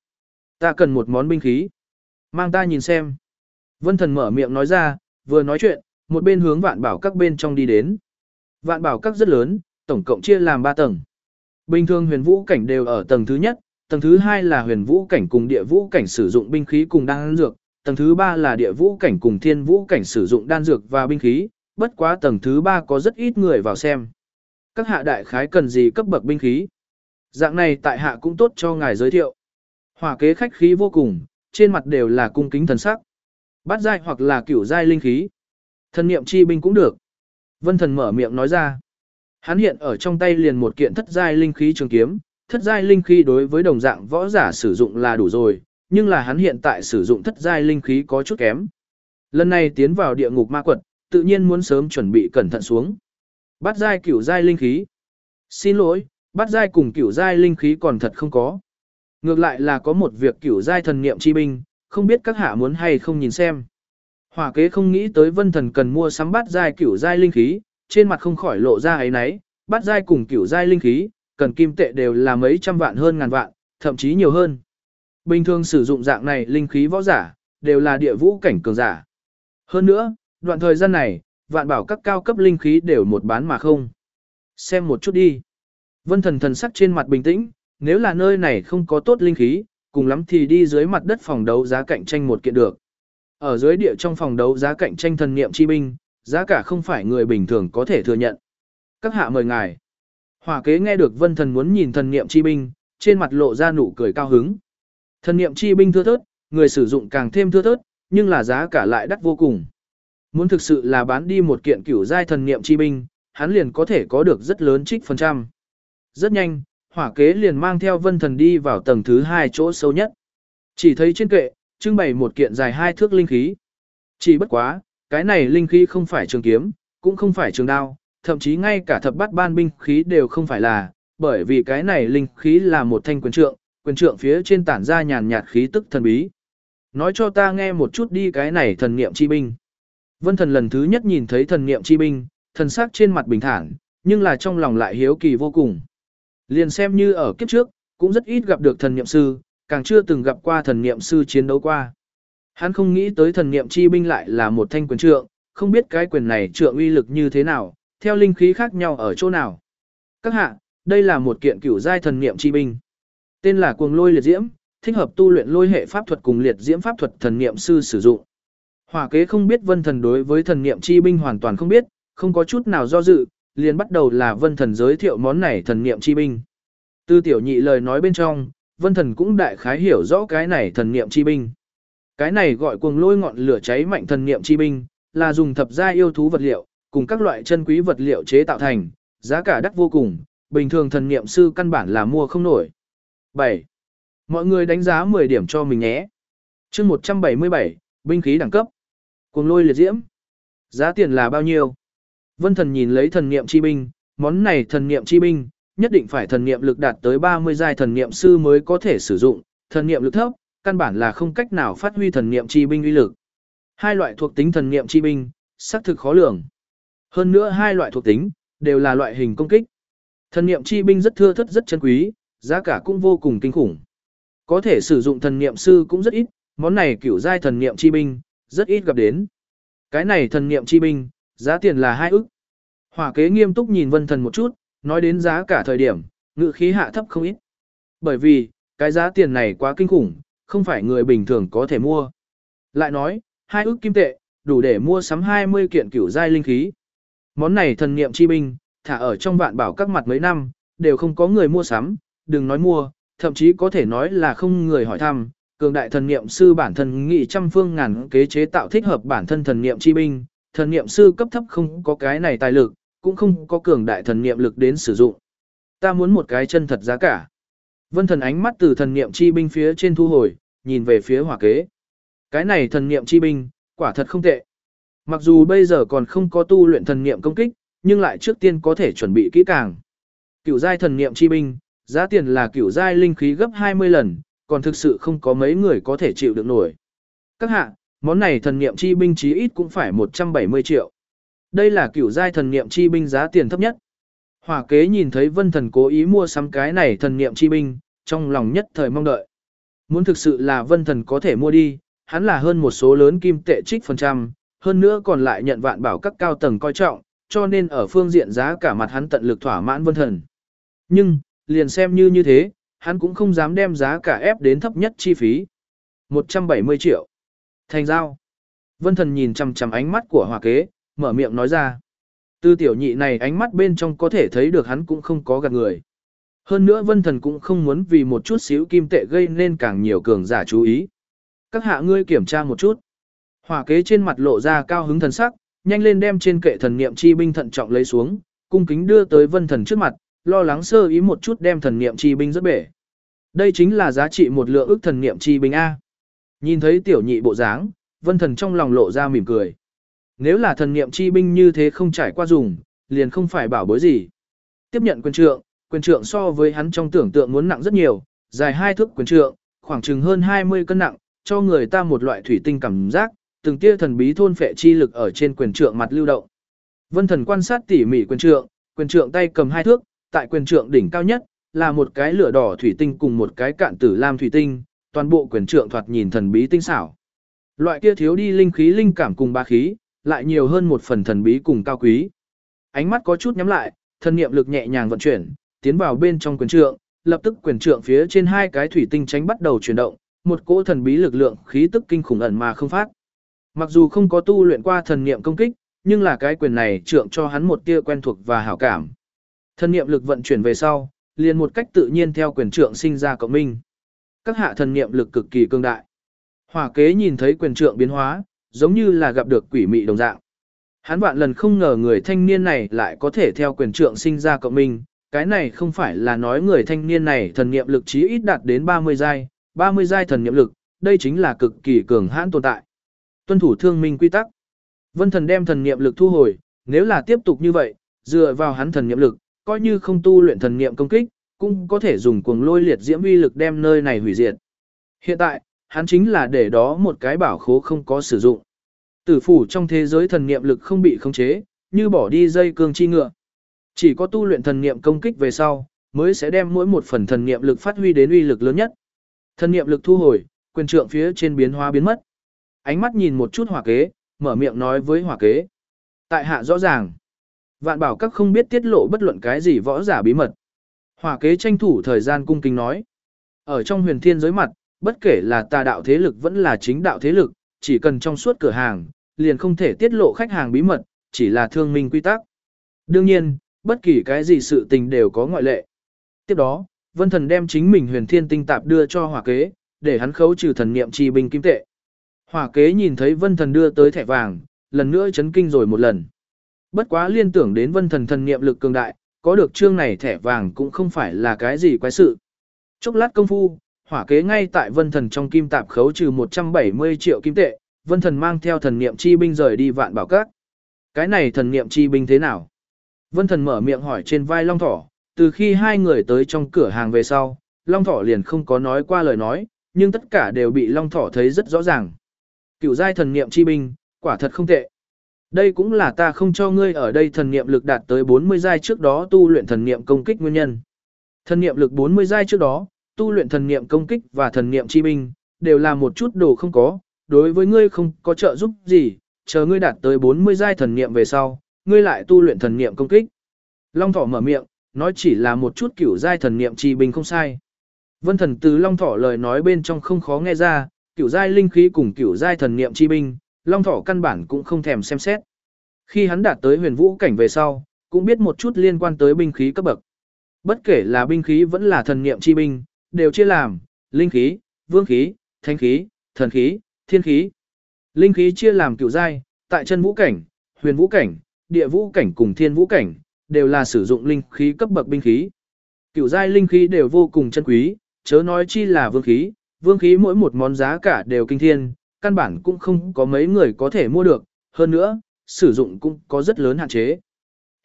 Ta cần một món binh khí. Mang ta nhìn xem. Vân thần mở miệng nói ra, vừa nói chuyện, một bên hướng vạn bảo các bên trong đi đến. Vạn bảo các rất lớn, tổng cộng chia làm 3 tầng. Bình thường huyền vũ cảnh đều ở tầng thứ nhất, tầng thứ hai là huyền vũ cảnh cùng địa vũ cảnh sử dụng binh khí cùng đan dược, tầng thứ ba là địa vũ cảnh cùng thiên vũ cảnh sử dụng đan dược và binh khí, bất quá tầng thứ ba có rất ít người vào xem. Các hạ đại khái cần gì cấp bậc binh khí? Dạng này tại hạ cũng tốt cho ngài giới thiệu. Hỏa kế khách khí vô cùng, trên mặt đều là cung kính thần sắc. Bát giai hoặc là cửu giai linh khí. Thần niệm chi binh cũng được. Vân thần mở miệng nói ra. Hắn hiện ở trong tay liền một kiện thất giai linh khí trường kiếm, thất giai linh khí đối với đồng dạng võ giả sử dụng là đủ rồi, nhưng là hắn hiện tại sử dụng thất giai linh khí có chút kém. Lần này tiến vào địa ngục ma quật, tự nhiên muốn sớm chuẩn bị cẩn thận xuống. Bát giai cửu giai linh khí. Xin lỗi, bát giai cùng cửu giai linh khí còn thật không có. Ngược lại là có một việc cửu giai thần niệm chi binh, không biết các hạ muốn hay không nhìn xem. Hỏa kế không nghĩ tới vân thần cần mua sắm bát giai cửu giai linh khí, trên mặt không khỏi lộ ra ấy nấy, bát giai cùng cửu giai linh khí, cần kim tệ đều là mấy trăm vạn hơn ngàn vạn, thậm chí nhiều hơn. Bình thường sử dụng dạng này linh khí võ giả, đều là địa vũ cảnh cường giả. Hơn nữa, đoạn thời gian này, vạn bảo các cao cấp linh khí đều một bán mà không. Xem một chút đi. Vân thần thần sắc trên mặt bình tĩnh, nếu là nơi này không có tốt linh khí, cùng lắm thì đi dưới mặt đất phòng đấu giá cạnh tranh một kiện được. Ở dưới địa trong phòng đấu giá cạnh tranh thần niệm chi binh, giá cả không phải người bình thường có thể thừa nhận. Các hạ mời ngài. Hỏa kế nghe được vân thần muốn nhìn thần niệm chi binh, trên mặt lộ ra nụ cười cao hứng. Thần niệm chi binh thưa thớt, người sử dụng càng thêm thưa thớt, nhưng là giá cả lại đắt vô cùng. Muốn thực sự là bán đi một kiện cửu giai thần niệm chi binh, hắn liền có thể có được rất lớn trích phần trăm. Rất nhanh, hỏa kế liền mang theo vân thần đi vào tầng thứ hai chỗ sâu nhất. Chỉ thấy trên kệ, trưng bày một kiện dài hai thước linh khí. Chỉ bất quá, cái này linh khí không phải trường kiếm, cũng không phải trường đao, thậm chí ngay cả thập bát ban binh khí đều không phải là, bởi vì cái này linh khí là một thanh quyền trượng, quyền trượng phía trên tản ra nhàn nhạt khí tức thần bí. Nói cho ta nghe một chút đi cái này thần niệm chi binh. Vân thần lần thứ nhất nhìn thấy thần niệm chi binh, thần sắc trên mặt bình thản, nhưng là trong lòng lại hiếu kỳ vô cùng. Liền xem như ở kiếp trước, cũng rất ít gặp được thần niệm sư, càng chưa từng gặp qua thần niệm sư chiến đấu qua. Hắn không nghĩ tới thần niệm chi binh lại là một thanh quyền trượng, không biết cái quyền này trượng uy lực như thế nào, theo linh khí khác nhau ở chỗ nào. Các hạ, đây là một kiện cửu giai thần niệm chi binh. Tên là cuồng lôi liệt diễm, thích hợp tu luyện lôi hệ pháp thuật cùng liệt diễm pháp thuật thần niệm sư sử dụng. Hỏa kế không biết vân thần đối với thần niệm chi binh hoàn toàn không biết, không có chút nào do dự, liền bắt đầu là vân thần giới thiệu món này thần niệm chi binh. Tư tiểu nhị lời nói bên trong, vân thần cũng đại khái hiểu rõ cái này thần niệm chi binh. Cái này gọi cuồng lôi ngọn lửa cháy mạnh thần niệm chi binh, là dùng thập gia yêu thú vật liệu, cùng các loại chân quý vật liệu chế tạo thành, giá cả đắt vô cùng, bình thường thần niệm sư căn bản là mua không nổi. 7. Mọi người đánh giá 10 điểm cho mình nhé. chương 177, binh khí đẳng cấp. Cuồng lôi liệt diễm. Giá tiền là bao nhiêu? Vân thần nhìn lấy thần niệm chi binh, món này thần niệm chi binh, nhất định phải thần niệm lực đạt tới 30 giai thần niệm sư mới có thể sử dụng, thần niệm lực thấp, căn bản là không cách nào phát huy thần niệm chi binh uy lực. Hai loại thuộc tính thần niệm chi binh, xác thực khó lường. Hơn nữa hai loại thuộc tính đều là loại hình công kích. Thần niệm chi binh rất thưa thất rất chân quý, giá cả cũng vô cùng kinh khủng. Có thể sử dụng thần niệm sư cũng rất ít, món này kiểu giai thần niệm chi binh, rất ít gặp đến. Cái này thần niệm chi binh, giá tiền là hai ức. Hỏa kế nghiêm túc nhìn vân thần một chút, nói đến giá cả thời điểm, ngự khí hạ thấp không ít. Bởi vì, cái giá tiền này quá kinh khủng, không phải người bình thường có thể mua. Lại nói, hai ức kim tệ, đủ để mua sắm 20 kiện cửu giai linh khí. Món này thần niệm chi binh, thả ở trong vạn bảo các mặt mấy năm, đều không có người mua sắm, đừng nói mua, thậm chí có thể nói là không người hỏi thăm. Cường đại thần niệm sư bản thân nghị trăm phương ngàn kế chế tạo thích hợp bản thân thần niệm chi binh, thần niệm sư cấp thấp không có cái này tài lực, cũng không có cường đại thần niệm lực đến sử dụng. Ta muốn một cái chân thật giá cả. Vân thần ánh mắt từ thần niệm chi binh phía trên thu hồi, nhìn về phía hỏa kế. Cái này thần niệm chi binh, quả thật không tệ. Mặc dù bây giờ còn không có tu luyện thần niệm công kích, nhưng lại trước tiên có thể chuẩn bị kỹ càng. Cửu giai thần niệm chi binh, giá tiền là cửu giai linh khí gấp 20 lần, còn thực sự không có mấy người có thể chịu được nổi. Các hạ, món này thần niệm chi binh chí ít cũng phải 170 triệu. Đây là kiểu giai thần niệm chi binh giá tiền thấp nhất. Hỏa kế nhìn thấy vân thần cố ý mua sắm cái này thần niệm chi binh, trong lòng nhất thời mong đợi. Muốn thực sự là vân thần có thể mua đi, hắn là hơn một số lớn kim tệ trích phần trăm, hơn nữa còn lại nhận vạn bảo các cao tầng coi trọng, cho nên ở phương diện giá cả mặt hắn tận lực thỏa mãn vân thần. Nhưng, liền xem như như thế, hắn cũng không dám đem giá cả ép đến thấp nhất chi phí. 170 triệu. Thành giao. Vân thần nhìn chằm chằm ánh mắt của hòa kế, mở miệng nói ra. Tư tiểu nhị này ánh mắt bên trong có thể thấy được hắn cũng không có gạt người. Hơn nữa vân thần cũng không muốn vì một chút xíu kim tệ gây nên càng nhiều cường giả chú ý. Các hạ ngươi kiểm tra một chút. Hỏa kế trên mặt lộ ra cao hứng thần sắc, nhanh lên đem trên kệ thần niệm chi binh thận trọng lấy xuống, cung kính đưa tới vân thần trước mặt, lo lắng sơ ý một chút đem thần niệm chi binh rất bể. Đây chính là giá trị một lượng ước thần niệm chi binh A. Nhìn thấy tiểu nhị bộ dáng, vân thần trong lòng lộ ra mỉm cười. Nếu là thần niệm chi binh như thế không trải qua dùng, liền không phải bảo bối gì. Tiếp nhận quyền trượng, quyền trượng so với hắn trong tưởng tượng muốn nặng rất nhiều, dài hai thước quyền trượng, khoảng chừng hơn 20 cân nặng, cho người ta một loại thủy tinh cảm giác, từng tia thần bí thôn phệ chi lực ở trên quyền trượng mặt lưu động. Vân Thần quan sát tỉ mỉ quyền trượng, quyền trượng tay cầm hai thước, tại quyền trượng đỉnh cao nhất là một cái lửa đỏ thủy tinh cùng một cái cạn tử lam thủy tinh, toàn bộ quyền trượng thoạt nhìn thần bí tinh xảo. Loại kia thiếu đi linh khí linh cảm cùng ba khí, lại nhiều hơn một phần thần bí cùng cao quý. Ánh mắt có chút nhắm lại, thân niệm lực nhẹ nhàng vận chuyển, tiến vào bên trong quyền trượng, lập tức quyền trượng phía trên hai cái thủy tinh tránh bắt đầu chuyển động, một cỗ thần bí lực lượng khí tức kinh khủng ẩn mà không phát. Mặc dù không có tu luyện qua thần niệm công kích, nhưng là cái quyền này trượng cho hắn một tia quen thuộc và hảo cảm. Thần niệm lực vận chuyển về sau, liền một cách tự nhiên theo quyền trượng sinh ra cộng minh. Các hạ thần niệm lực cực kỳ cương đại. Hỏa kế nhìn thấy quyền trượng biến hóa, giống như là gặp được quỷ mị đồng dạng. Hắn vạn lần không ngờ người thanh niên này lại có thể theo quyền trượng sinh ra cộng minh, cái này không phải là nói người thanh niên này thần niệm lực chí ít đạt đến 30 giai, 30 giai thần niệm lực, đây chính là cực kỳ cường hãn tồn tại. Tuân thủ thương minh quy tắc. Vân thần đem thần niệm lực thu hồi, nếu là tiếp tục như vậy, dựa vào hắn thần niệm lực, coi như không tu luyện thần niệm công kích, cũng có thể dùng cuồng lôi liệt diễm uy lực đem nơi này hủy diệt. Hiện tại, hắn chính là để đó một cái bảo khố không có sử dụng. Tử phủ trong thế giới thần niệm lực không bị khống chế, như bỏ đi dây cương chi ngựa. Chỉ có tu luyện thần niệm công kích về sau, mới sẽ đem mỗi một phần thần niệm lực phát huy đến uy lực lớn nhất. Thần niệm lực thu hồi, quyền trượng phía trên biến hóa biến mất. Ánh mắt nhìn một chút hỏa kế, mở miệng nói với hỏa kế. Tại hạ rõ ràng. Vạn bảo các không biết tiết lộ bất luận cái gì võ giả bí mật. Hỏa kế tranh thủ thời gian cung kính nói. Ở trong huyền thiên giới mặt, bất kể là tà đạo thế lực vẫn là chính đạo thế lực, chỉ cần trong suốt cửa hàng, liền không thể tiết lộ khách hàng bí mật, chỉ là thương minh quy tắc. Đương nhiên, bất kỳ cái gì sự tình đều có ngoại lệ. Tiếp đó, Vân Thần đem chính mình huyền thiên tinh tạp đưa cho hỏa kế, để hắn khấu trừ thần niệm chi binh kim tệ. Hỏa kế nhìn thấy Vân Thần đưa tới thẻ vàng, lần nữa chấn kinh rồi một lần. Bất quá liên tưởng đến Vân Thần thần niệm lực cường đại, có được chương này thẻ vàng cũng không phải là cái gì quái sự. Chốc lát công phu, hỏa kế ngay tại Vân Thần trong kim tạp khấu trừ 170 triệu kim tệ, Vân Thần mang theo thần niệm chi binh rời đi vạn bảo các. Cái này thần niệm chi binh thế nào? Vân Thần mở miệng hỏi trên vai Long Thỏ, từ khi hai người tới trong cửa hàng về sau, Long Thỏ liền không có nói qua lời nói, nhưng tất cả đều bị Long Thỏ thấy rất rõ ràng. Cựu giai thần niệm chi binh, quả thật không tệ. Đây cũng là ta không cho ngươi ở đây thần niệm lực đạt tới 40 giai trước đó tu luyện thần niệm công kích nguyên nhân. Thần niệm lực 40 giai trước đó, tu luyện thần niệm công kích và thần niệm chi binh, đều là một chút đồ không có, đối với ngươi không có trợ giúp gì, chờ ngươi đạt tới 40 giai thần niệm về sau, ngươi lại tu luyện thần niệm công kích. Long thỏ mở miệng, nói chỉ là một chút kiểu giai thần niệm chi binh không sai. Vân thần từ long thỏ lời nói bên trong không khó nghe ra, kiểu giai linh khí cùng kiểu giai thần niệm chi binh, long thỏ căn bản cũng không thèm xem xét. Khi hắn đạt tới huyền vũ cảnh về sau, cũng biết một chút liên quan tới binh khí cấp bậc. Bất kể là binh khí vẫn là thần niệm chi binh, đều chia làm linh khí, vương khí, thánh khí, thần khí, thiên khí. Linh khí chia làm cửu giai, tại chân vũ cảnh, huyền vũ cảnh, địa vũ cảnh cùng thiên vũ cảnh, đều là sử dụng linh khí cấp bậc binh khí. Cửu giai linh khí đều vô cùng chân quý, chớ nói chi là vương khí, vương khí mỗi một món giá cả đều kinh thiên, căn bản cũng không có mấy người có thể mua được, hơn nữa, sử dụng cũng có rất lớn hạn chế.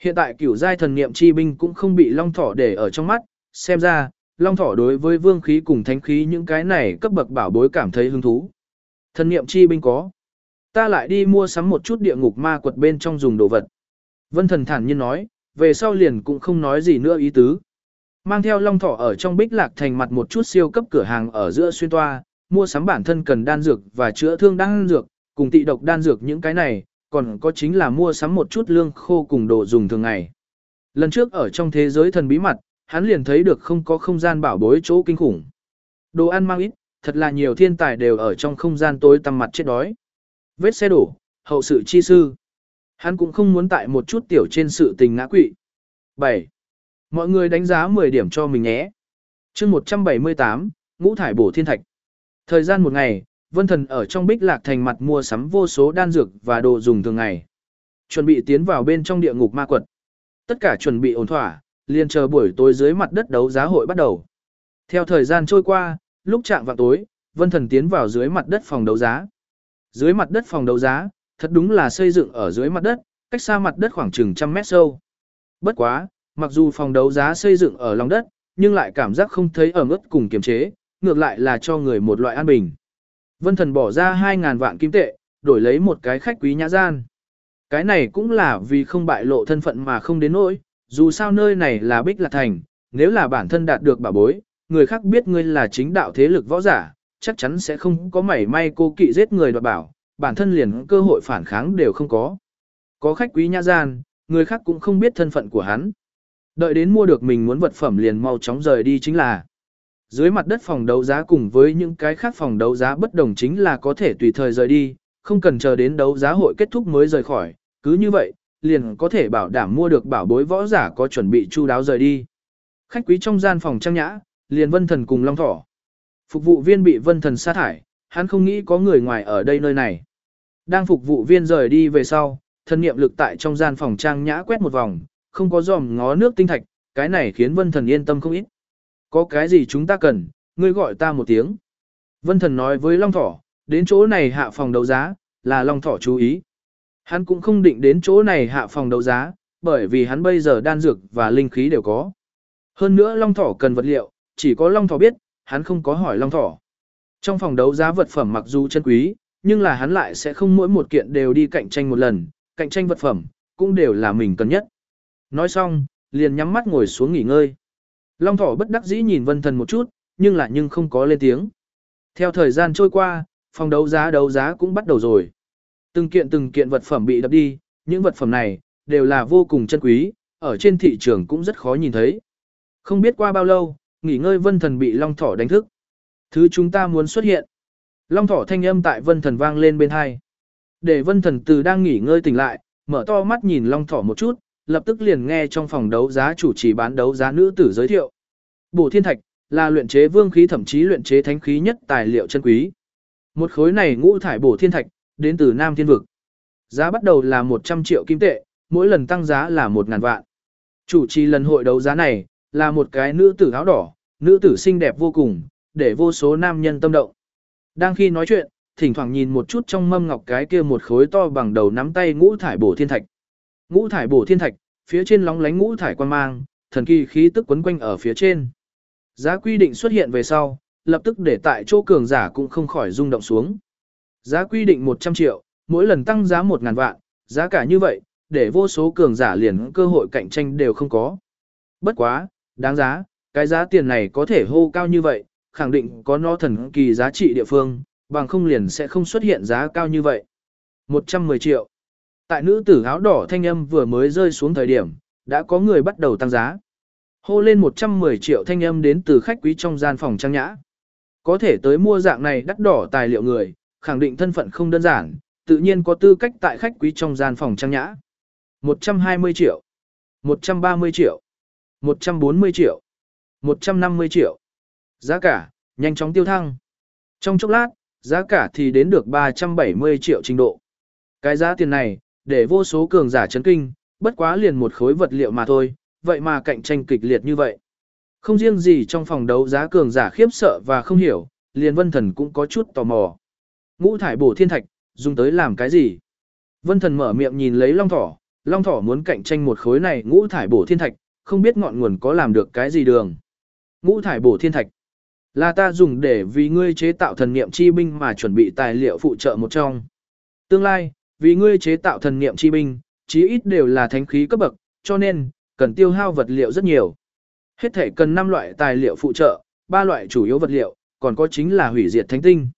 Hiện tại cửu giai thần niệm chi binh cũng không bị long thỏ để ở trong mắt, xem ra, long thỏ đối với vương khí cùng thánh khí những cái này cấp bậc bảo bối cảm thấy hứng thú. Thần niệm chi binh có. Ta lại đi mua sắm một chút địa ngục ma quật bên trong dùng đồ vật. Vân thần thản nhiên nói, về sau liền cũng không nói gì nữa ý tứ. Mang theo long thỏ ở trong bích lạc thành mặt một chút siêu cấp cửa hàng ở giữa xuyên toa, mua sắm bản thân cần đan dược và chữa thương đan dược, cùng tị độc đan dược những cái này, còn có chính là mua sắm một chút lương khô cùng đồ dùng thường ngày. Lần trước ở trong thế giới thần bí mật hắn liền thấy được không có không gian bảo bối chỗ kinh khủng. Đồ ăn mang ít, thật là nhiều thiên tài đều ở trong không gian tối tăm mặt chết đói. Vết xe đổ, hậu sự chi sư. Hắn cũng không muốn tại một chút tiểu trên sự tình ngã quỵ. 7. Mọi người đánh giá 10 điểm cho mình nhé. chương 178, ngũ thải bổ thiên thạch. Thời gian một ngày, Vân Thần ở trong bích lạc thành mặt mua sắm vô số đan dược và đồ dùng thường ngày. Chuẩn bị tiến vào bên trong địa ngục ma quật. Tất cả chuẩn bị ổn thỏa, liền chờ buổi tối dưới mặt đất đấu giá hội bắt đầu. Theo thời gian trôi qua, lúc chạm vào tối, Vân Thần tiến vào dưới mặt đất phòng đấu giá. Dưới mặt đất phòng đấu giá, thật đúng là xây dựng ở dưới mặt đất, cách xa mặt đất khoảng chừng trăm mét sâu. Bất quá, mặc dù phòng đấu giá xây dựng ở lòng đất, nhưng lại cảm giác không thấy ở ngất cùng kiềm chế, ngược lại là cho người một loại an bình. Vân Thần bỏ ra 2.000 vạn kim tệ, đổi lấy một cái khách quý nhã gian. Cái này cũng là vì không bại lộ thân phận mà không đến nỗi, dù sao nơi này là Bích Lạc Thành, nếu là bản thân đạt được bảo bối, người khác biết ngươi là chính đạo thế lực võ giả, chắc chắn sẽ không có mảy may cô kỵ giết người đoạt bảo, bản thân liền cơ hội phản kháng đều không có. Có khách quý nhã gian, người khác cũng không biết thân phận của hắn. Đợi đến mua được mình muốn vật phẩm liền mau chóng rời đi chính là. Dưới mặt đất phòng đấu giá cùng với những cái khác phòng đấu giá bất đồng chính là có thể tùy thời rời đi, không cần chờ đến đấu giá hội kết thúc mới rời khỏi, cứ như vậy, liền có thể bảo đảm mua được bảo bối võ giả có chuẩn bị chu đáo rời đi. Khách quý trong gian phòng trang nhã, liền vân thần cùng long thỏ. Phục vụ viên bị vân thần sát thải, hắn không nghĩ có người ngoài ở đây nơi này. Đang phục vụ viên rời đi về sau, thần niệm lực tại trong gian phòng trang nhã quét một vòng, không có dòm ngó nước tinh thạch, cái này khiến vân thần yên tâm không ít. Có cái gì chúng ta cần, ngươi gọi ta một tiếng. Vân thần nói với long thỏ, đến chỗ này hạ phòng đấu giá, là long thỏ chú ý. Hắn cũng không định đến chỗ này hạ phòng đấu giá, bởi vì hắn bây giờ đan dược và linh khí đều có. Hơn nữa long thỏ cần vật liệu, chỉ có long thỏ biết, hắn không có hỏi long thỏ. Trong phòng đấu giá vật phẩm mặc dù chân quý, nhưng là hắn lại sẽ không mỗi một kiện đều đi cạnh tranh một lần, cạnh tranh vật phẩm, cũng đều là mình cần nhất. Nói xong, liền nhắm mắt ngồi xuống nghỉ ngơi. Long thỏ bất đắc dĩ nhìn vân thần một chút, nhưng lại nhưng không có lên tiếng. Theo thời gian trôi qua, phòng đấu giá đấu giá cũng bắt đầu rồi. Từng kiện từng kiện vật phẩm bị đập đi, những vật phẩm này đều là vô cùng chân quý, ở trên thị trường cũng rất khó nhìn thấy. Không biết qua bao lâu, nghỉ ngơi vân thần bị long thỏ đánh thức. Thứ chúng ta muốn xuất hiện. Long thỏ thanh âm tại vân thần vang lên bên hai. Để vân thần từ đang nghỉ ngơi tỉnh lại, mở to mắt nhìn long thỏ một chút, lập tức liền nghe trong phòng đấu giá chủ trì bán đấu giá nữ tử giới thiệu. Bổ thiên thạch là luyện chế vương khí thậm chí luyện chế thánh khí nhất tài liệu chân quý. Một khối này ngũ thải bổ thiên thạch đến từ Nam Thiên vực. Giá bắt đầu là 100 triệu kim tệ, mỗi lần tăng giá là 1000 vạn. Chủ trì lần hội đấu giá này là một cái nữ tử áo đỏ, nữ tử xinh đẹp vô cùng, để vô số nam nhân tâm động. Đang khi nói chuyện, thỉnh thoảng nhìn một chút trong mâm ngọc cái kia một khối to bằng đầu nắm tay ngũ thải bổ thiên thạch. Ngũ thải bổ thiên thạch, phía trên lóng lánh ngũ thải quan mang, thần kỳ khí tức quấn quanh ở phía trên. Giá quy định xuất hiện về sau, lập tức để tại chỗ cường giả cũng không khỏi rung động xuống. Giá quy định 100 triệu, mỗi lần tăng giá một ngàn vạn, giá cả như vậy, để vô số cường giả liền cơ hội cạnh tranh đều không có. Bất quá, đáng giá, cái giá tiền này có thể hô cao như vậy, khẳng định có nó thần kỳ giá trị địa phương, bằng không liền sẽ không xuất hiện giá cao như vậy. 110 triệu. Tại nữ tử áo đỏ thanh âm vừa mới rơi xuống thời điểm, đã có người bắt đầu tăng giá. Hô lên 110 triệu thanh âm đến từ khách quý trong gian phòng trang nhã. Có thể tới mua dạng này đắt đỏ tài liệu người, khẳng định thân phận không đơn giản, tự nhiên có tư cách tại khách quý trong gian phòng trang nhã. 120 triệu, 130 triệu, 140 triệu, 150 triệu. Giá cả, nhanh chóng tiêu thăng. Trong chốc lát, giá cả thì đến được 370 triệu trình độ. Cái giá tiền này, để vô số cường giả chấn kinh, bất quá liền một khối vật liệu mà thôi, vậy mà cạnh tranh kịch liệt như vậy. Không riêng gì trong phòng đấu giá cường giả khiếp sợ và không hiểu, liền vân thần cũng có chút tò mò. Ngũ thải bổ thiên thạch, dùng tới làm cái gì? Vân thần mở miệng nhìn lấy long thỏ, long thỏ muốn cạnh tranh một khối này ngũ thải bổ thiên thạch, không biết ngọn nguồn có làm được cái gì đường. Ngũ thải bổ thiên thạch, là ta dùng để vì ngươi chế tạo thần niệm chi binh mà chuẩn bị tài liệu phụ trợ một trong. Tương lai, vì ngươi chế tạo thần niệm chi binh, chí ít đều là thánh khí cấp bậc, cho nên, cần tiêu hao vật liệu rất nhiều. Hết thể cần 5 loại tài liệu phụ trợ, 3 loại chủ yếu vật liệu, còn có chính là hủy diệt thánh tinh.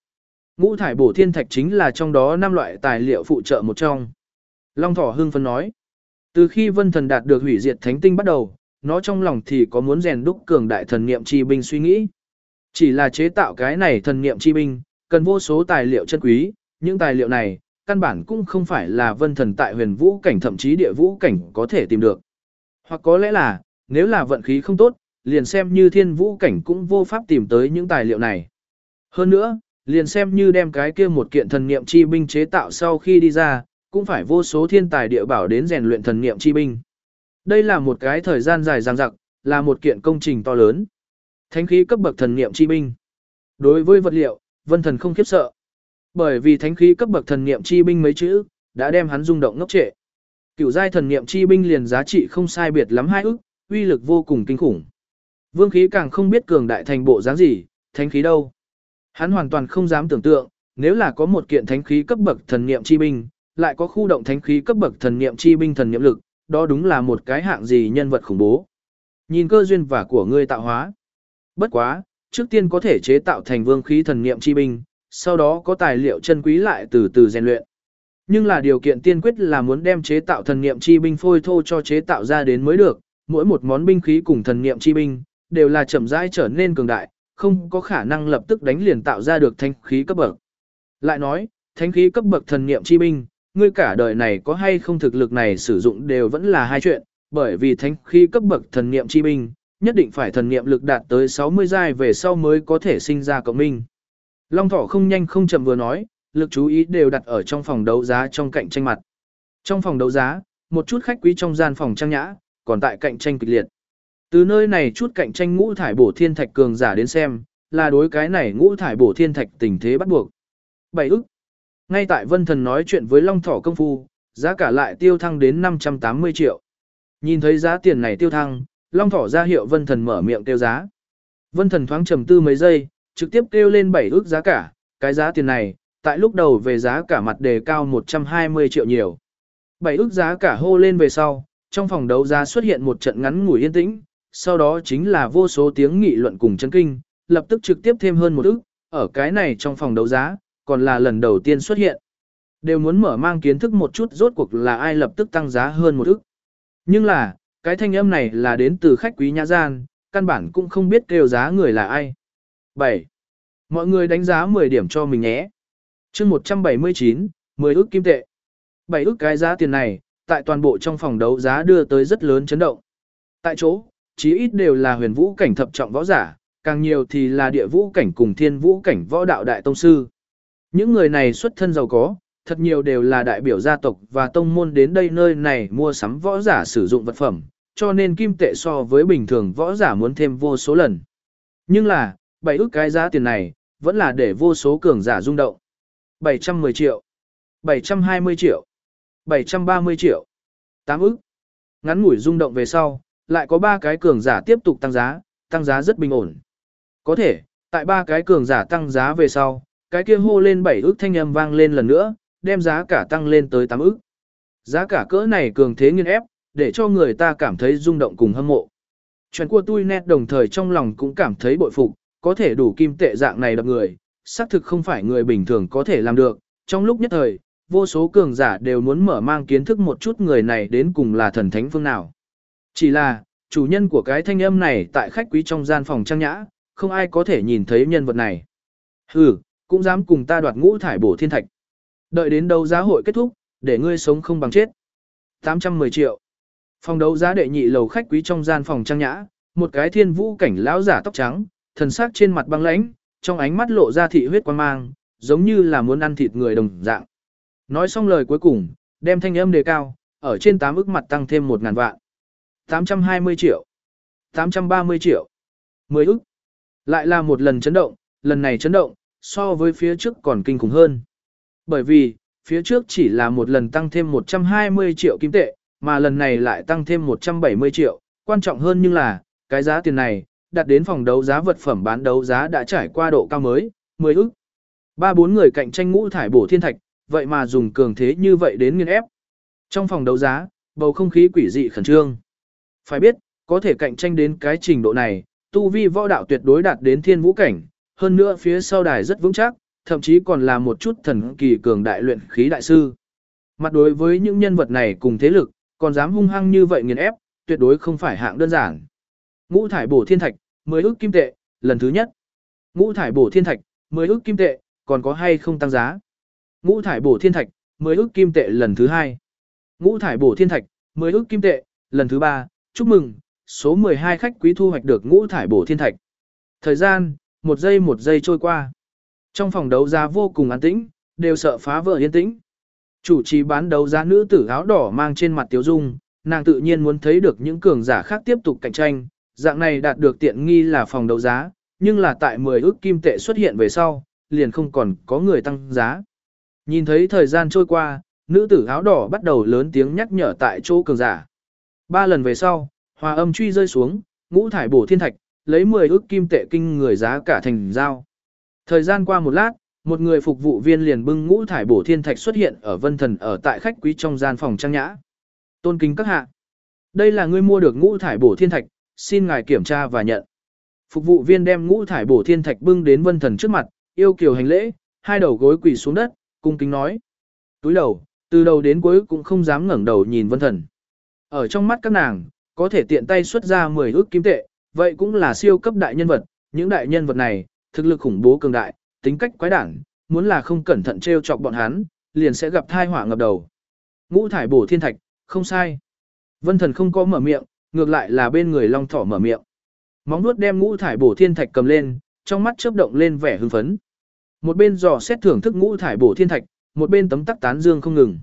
Ngũ thải bổ thiên thạch chính là trong đó 5 loại tài liệu phụ trợ một trong. Long thỏ hưng phân nói, từ khi vân thần đạt được hủy diệt thánh tinh bắt đầu, nó trong lòng thì có muốn rèn đúc cường đại thần niệm chi binh suy nghĩ. Chỉ là chế tạo cái này thần niệm chi binh, cần vô số tài liệu chân quý, những tài liệu này, căn bản cũng không phải là vân thần tại huyền vũ cảnh thậm chí địa vũ cảnh có thể tìm được. Hoặc có lẽ là, nếu là vận khí không tốt, liền xem như thiên vũ cảnh cũng vô pháp tìm tới những tài liệu này. Hơn nữa, liền xem như đem cái kia một kiện thần niệm chi binh chế tạo sau khi đi ra, cũng phải vô số thiên tài địa bảo đến rèn luyện thần niệm chi binh. Đây là một cái thời gian dài dằng dặc, là một kiện công trình to lớn. Thánh khí cấp bậc thần niệm chi binh. Đối với vật liệu, Vân Thần không khiếp sợ. Bởi vì thánh khí cấp bậc thần niệm chi binh mấy chữ, đã đem hắn rung động ngốc trệ. Cửu giai thần niệm chi binh liền giá trị không sai biệt lắm hai ức, uy lực vô cùng kinh khủng. Vương khí càng không biết cường đại thành bộ dáng gì, thánh khí đâu. Hắn hoàn toàn không dám tưởng tượng, nếu là có một kiện thánh khí cấp bậc thần niệm chi binh, lại có khu động thánh khí cấp bậc thần niệm chi binh thần niệm lực, đó đúng là một cái hạng gì nhân vật khủng bố. Nhìn cơ duyên và của ngươi tạo hóa. Bất quá, trước tiên có thể chế tạo thành vương khí thần niệm chi binh, sau đó có tài liệu chân quý lại từ từ rèn luyện. Nhưng là điều kiện tiên quyết là muốn đem chế tạo thần niệm chi binh phôi thô cho chế tạo ra đến mới được, mỗi một món binh khí cùng thần niệm chi binh đều là chậm rãi trở nên cường đại, không có khả năng lập tức đánh liền tạo ra được thanh khí cấp bậc. Lại nói, thanh khí cấp bậc thần niệm chi binh, ngươi cả đời này có hay không thực lực này sử dụng đều vẫn là hai chuyện, bởi vì thanh khí cấp bậc thần niệm chi binh, nhất định phải thần niệm lực đạt tới 60 giai về sau mới có thể sinh ra cộng minh. Long thỏ không nhanh không chậm vừa nói, lực chú ý đều đặt ở trong phòng đấu giá trong cạnh tranh mặt. Trong phòng đấu giá, một chút khách quý trong gian phòng trang nhã, còn tại cạnh tranh kịch liệt. Từ nơi này chút cạnh tranh ngũ thải bổ thiên thạch cường giả đến xem, là đối cái này ngũ thải bổ thiên thạch tình thế bắt buộc. Bảy ức. Ngay tại Vân Thần nói chuyện với Long Thỏ công phu, giá cả lại tiêu thăng đến 580 triệu. Nhìn thấy giá tiền này tiêu thăng, Long Thỏ ra hiệu Vân Thần mở miệng tiêu giá. Vân Thần thoáng trầm tư mấy giây, trực tiếp kêu lên 7 ước giá cả, cái giá tiền này, tại lúc đầu về giá cả mặt đề cao 120 triệu nhiều. 7 ước giá cả hô lên về sau, trong phòng đấu giá xuất hiện một trận ngắn ngủi yên tĩnh, sau đó chính là vô số tiếng nghị luận cùng chấn kinh, lập tức trực tiếp thêm hơn một ức, ở cái này trong phòng đấu giá, còn là lần đầu tiên xuất hiện. Đều muốn mở mang kiến thức một chút rốt cuộc là ai lập tức tăng giá hơn một ức. Nhưng là, cái thanh âm này là đến từ khách quý nhã gian, căn bản cũng không biết kêu giá người là ai. 7. Mọi người đánh giá 10 điểm cho mình nhé. chương 179, 10 ước kim tệ. 7 ước cái giá tiền này, tại toàn bộ trong phòng đấu giá đưa tới rất lớn chấn động. Tại chỗ, chí ít đều là huyền vũ cảnh thập trọng võ giả, càng nhiều thì là địa vũ cảnh cùng thiên vũ cảnh võ đạo đại tông sư. Những người này xuất thân giàu có, thật nhiều đều là đại biểu gia tộc và tông môn đến đây nơi này mua sắm võ giả sử dụng vật phẩm, cho nên kim tệ so với bình thường võ giả muốn thêm vô số lần. Nhưng là, bảy ước cái giá tiền này, vẫn là để vô số cường giả rung động. 710 triệu, 720 triệu, 730 triệu, 8 ức, Ngắn ngủi rung động về sau, lại có ba cái cường giả tiếp tục tăng giá, tăng giá rất bình ổn. Có thể, tại ba cái cường giả tăng giá về sau, cái kia hô lên 7 ức thanh âm vang lên lần nữa, đem giá cả tăng lên tới 8 ức. Giá cả cỡ này cường thế nghiên ép, để cho người ta cảm thấy rung động cùng hâm mộ. Chuyện của tôi nét đồng thời trong lòng cũng cảm thấy bội phục, có thể đủ kim tệ dạng này đập người, xác thực không phải người bình thường có thể làm được. Trong lúc nhất thời, vô số cường giả đều muốn mở mang kiến thức một chút người này đến cùng là thần thánh phương nào. Chỉ là, chủ nhân của cái thanh âm này tại khách quý trong gian phòng trang nhã, không ai có thể nhìn thấy nhân vật này. Hừ, cũng dám cùng ta đoạt ngũ thải bổ thiên thạch. Đợi đến đấu giá hội kết thúc, để ngươi sống không bằng chết. 810 triệu. Phòng đấu giá đệ nhị lầu khách quý trong gian phòng trang nhã, một cái thiên vũ cảnh lão giả tóc trắng, thần sắc trên mặt băng lãnh, trong ánh mắt lộ ra thị huyết quan mang, giống như là muốn ăn thịt người đồng dạng. Nói xong lời cuối cùng, đem thanh âm đề cao, ở trên 8 ức mặt tăng thêm 1 ngàn vạn. 820 triệu, 830 triệu, 10 ức. Lại là một lần chấn động, lần này chấn động, so với phía trước còn kinh khủng hơn. Bởi vì, phía trước chỉ là một lần tăng thêm 120 triệu kim tệ, mà lần này lại tăng thêm 170 triệu, quan trọng hơn nhưng là, cái giá tiền này, đặt đến phòng đấu giá vật phẩm bán đấu giá đã trải qua độ cao mới, 10 ức. Ba bốn người cạnh tranh ngũ thải bổ thiên thạch, vậy mà dùng cường thế như vậy đến nghiên ép. Trong phòng đấu giá, bầu không khí quỷ dị khẩn trương. Phải biết, có thể cạnh tranh đến cái trình độ này, tu vi võ đạo tuyệt đối đạt đến thiên vũ cảnh, hơn nữa phía sau đài rất vững chắc, thậm chí còn là một chút thần kỳ cường đại luyện khí đại sư. Mặt đối với những nhân vật này cùng thế lực, còn dám hung hăng như vậy nghiền ép, tuyệt đối không phải hạng đơn giản. Ngũ thải bổ thiên thạch, 10 ức kim tệ, lần thứ nhất. Ngũ thải bổ thiên thạch, 10 ức kim tệ, còn có hay không tăng giá? Ngũ thải bổ thiên thạch, 10 ức kim tệ lần thứ hai. Ngũ thải bổ thiên thạch, 10 ức kim tệ, lần thứ ba. Chúc mừng, số 12 khách quý thu hoạch được ngũ thải bổ thiên thạch. Thời gian, một giây một giây trôi qua. Trong phòng đấu giá vô cùng an tĩnh, đều sợ phá vỡ yên tĩnh. Chủ trì bán đấu giá nữ tử áo đỏ mang trên mặt tiếu dung, nàng tự nhiên muốn thấy được những cường giả khác tiếp tục cạnh tranh, dạng này đạt được tiện nghi là phòng đấu giá, nhưng là tại 10 ước kim tệ xuất hiện về sau, liền không còn có người tăng giá. Nhìn thấy thời gian trôi qua, nữ tử áo đỏ bắt đầu lớn tiếng nhắc nhở tại chỗ cường giả. Ba lần về sau, hòa âm truy rơi xuống, ngũ thải bổ thiên thạch, lấy 10 ước kim tệ kinh người giá cả thành giao. Thời gian qua một lát, một người phục vụ viên liền bưng ngũ thải bổ thiên thạch xuất hiện ở vân thần ở tại khách quý trong gian phòng trang nhã. Tôn kính các hạ. Đây là ngươi mua được ngũ thải bổ thiên thạch, xin ngài kiểm tra và nhận. Phục vụ viên đem ngũ thải bổ thiên thạch bưng đến vân thần trước mặt, yêu kiều hành lễ, hai đầu gối quỳ xuống đất, cung kính nói. Túi đầu, từ đầu đến cuối cũng không dám ngẩng đầu nhìn vân thần. Ở trong mắt các nàng, có thể tiện tay xuất ra 10 ước kim tệ, vậy cũng là siêu cấp đại nhân vật, những đại nhân vật này, thực lực khủng bố cường đại, tính cách quái đản, muốn là không cẩn thận treo chọc bọn hắn, liền sẽ gặp tai họa ngập đầu. Ngũ thải bổ thiên thạch, không sai. Vân thần không có mở miệng, ngược lại là bên người long thỏ mở miệng. Móng nuốt đem ngũ thải bổ thiên thạch cầm lên, trong mắt chớp động lên vẻ hưng phấn. Một bên dò xét thưởng thức ngũ thải bổ thiên thạch, một bên tấm tắc tán dương không ngừng.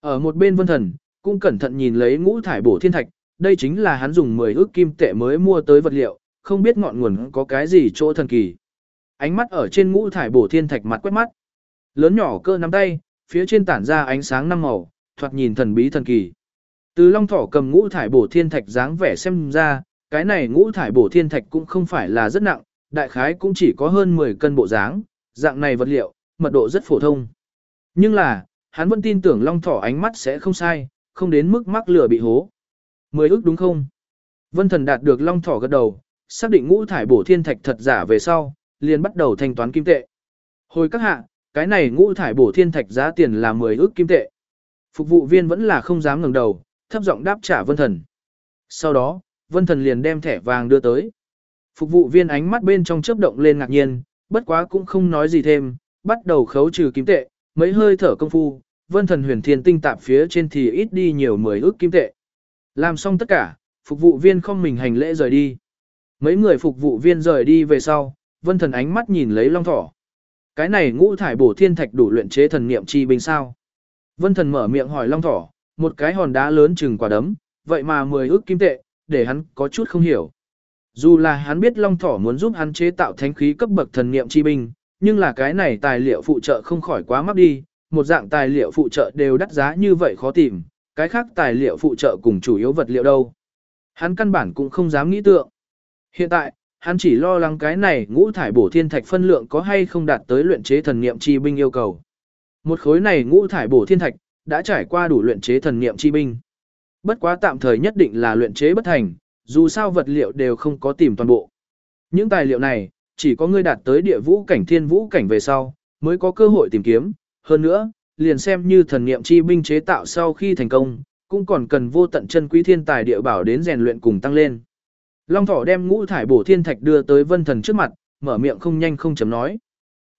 Ở một bên vân thần, cũng cẩn thận nhìn lấy ngũ thải bổ thiên thạch, đây chính là hắn dùng 10 ước kim tệ mới mua tới vật liệu, không biết ngọn nguồn có cái gì chỗ thần kỳ. Ánh mắt ở trên ngũ thải bổ thiên thạch mặt quét mắt. Lớn nhỏ cơ nắm tay, phía trên tản ra ánh sáng năm màu, thoạt nhìn thần bí thần kỳ. Từ long thỏ cầm ngũ thải bổ thiên thạch dáng vẻ xem ra, cái này ngũ thải bổ thiên thạch cũng không phải là rất nặng, đại khái cũng chỉ có hơn 10 cân bộ dáng, dạng này vật liệu, mật độ rất phổ thông. Nhưng là, hắn vẫn tin tưởng long thỏ ánh mắt sẽ không sai, không đến mức mắc lửa bị hố. Mười ước đúng không? Vân thần đạt được long thỏ gật đầu, xác định ngũ thải bổ thiên thạch thật giả về sau, liền bắt đầu thanh toán kim tệ. Hồi các hạ, cái này ngũ thải bổ thiên thạch giá tiền là 10 ước kim tệ. Phục vụ viên vẫn là không dám ngẩng đầu, thấp giọng đáp trả Vân Thần. Sau đó, Vân Thần liền đem thẻ vàng đưa tới. Phục vụ viên ánh mắt bên trong chớp động lên ngạc nhiên, bất quá cũng không nói gì thêm, bắt đầu khấu trừ kim tệ, mấy hơi thở công phu, Vân Thần huyền thiên tinh tạp phía trên thì ít đi nhiều mười ước kim tệ. Làm xong tất cả, phục vụ viên không mình hành lễ rời đi. Mấy người phục vụ viên rời đi về sau, vân thần ánh mắt nhìn lấy long thỏ. Cái này ngũ thải bổ thiên thạch đủ luyện chế thần niệm chi binh sao? Vân thần mở miệng hỏi long thỏ, một cái hòn đá lớn chừng quả đấm, vậy mà mười ước kim tệ, để hắn có chút không hiểu. Dù là hắn biết long thỏ muốn giúp hắn chế tạo thánh khí cấp bậc thần niệm chi binh, nhưng là cái này tài liệu phụ trợ không khỏi quá mắc đi, một dạng tài liệu phụ trợ đều đắt giá như vậy khó tìm, cái khác tài liệu phụ trợ cùng chủ yếu vật liệu đâu. Hắn căn bản cũng không dám nghĩ tượng. Hiện tại, hắn chỉ lo lắng cái này ngũ thải bổ thiên thạch phân lượng có hay không đạt tới luyện chế thần niệm chi binh yêu cầu. Một khối này ngũ thải bổ thiên thạch đã trải qua đủ luyện chế thần niệm chi binh. Bất quá tạm thời nhất định là luyện chế bất thành, dù sao vật liệu đều không có tìm toàn bộ. Những tài liệu này, chỉ có ngươi đạt tới địa vũ cảnh thiên vũ cảnh về sau, mới có cơ hội tìm kiếm. Hơn nữa, liền xem như thần niệm chi binh chế tạo sau khi thành công, cũng còn cần vô tận chân quý thiên tài địa bảo đến rèn luyện cùng tăng lên. Long thỏ đem ngũ thải bổ thiên thạch đưa tới vân thần trước mặt, mở miệng không nhanh không chấm nói.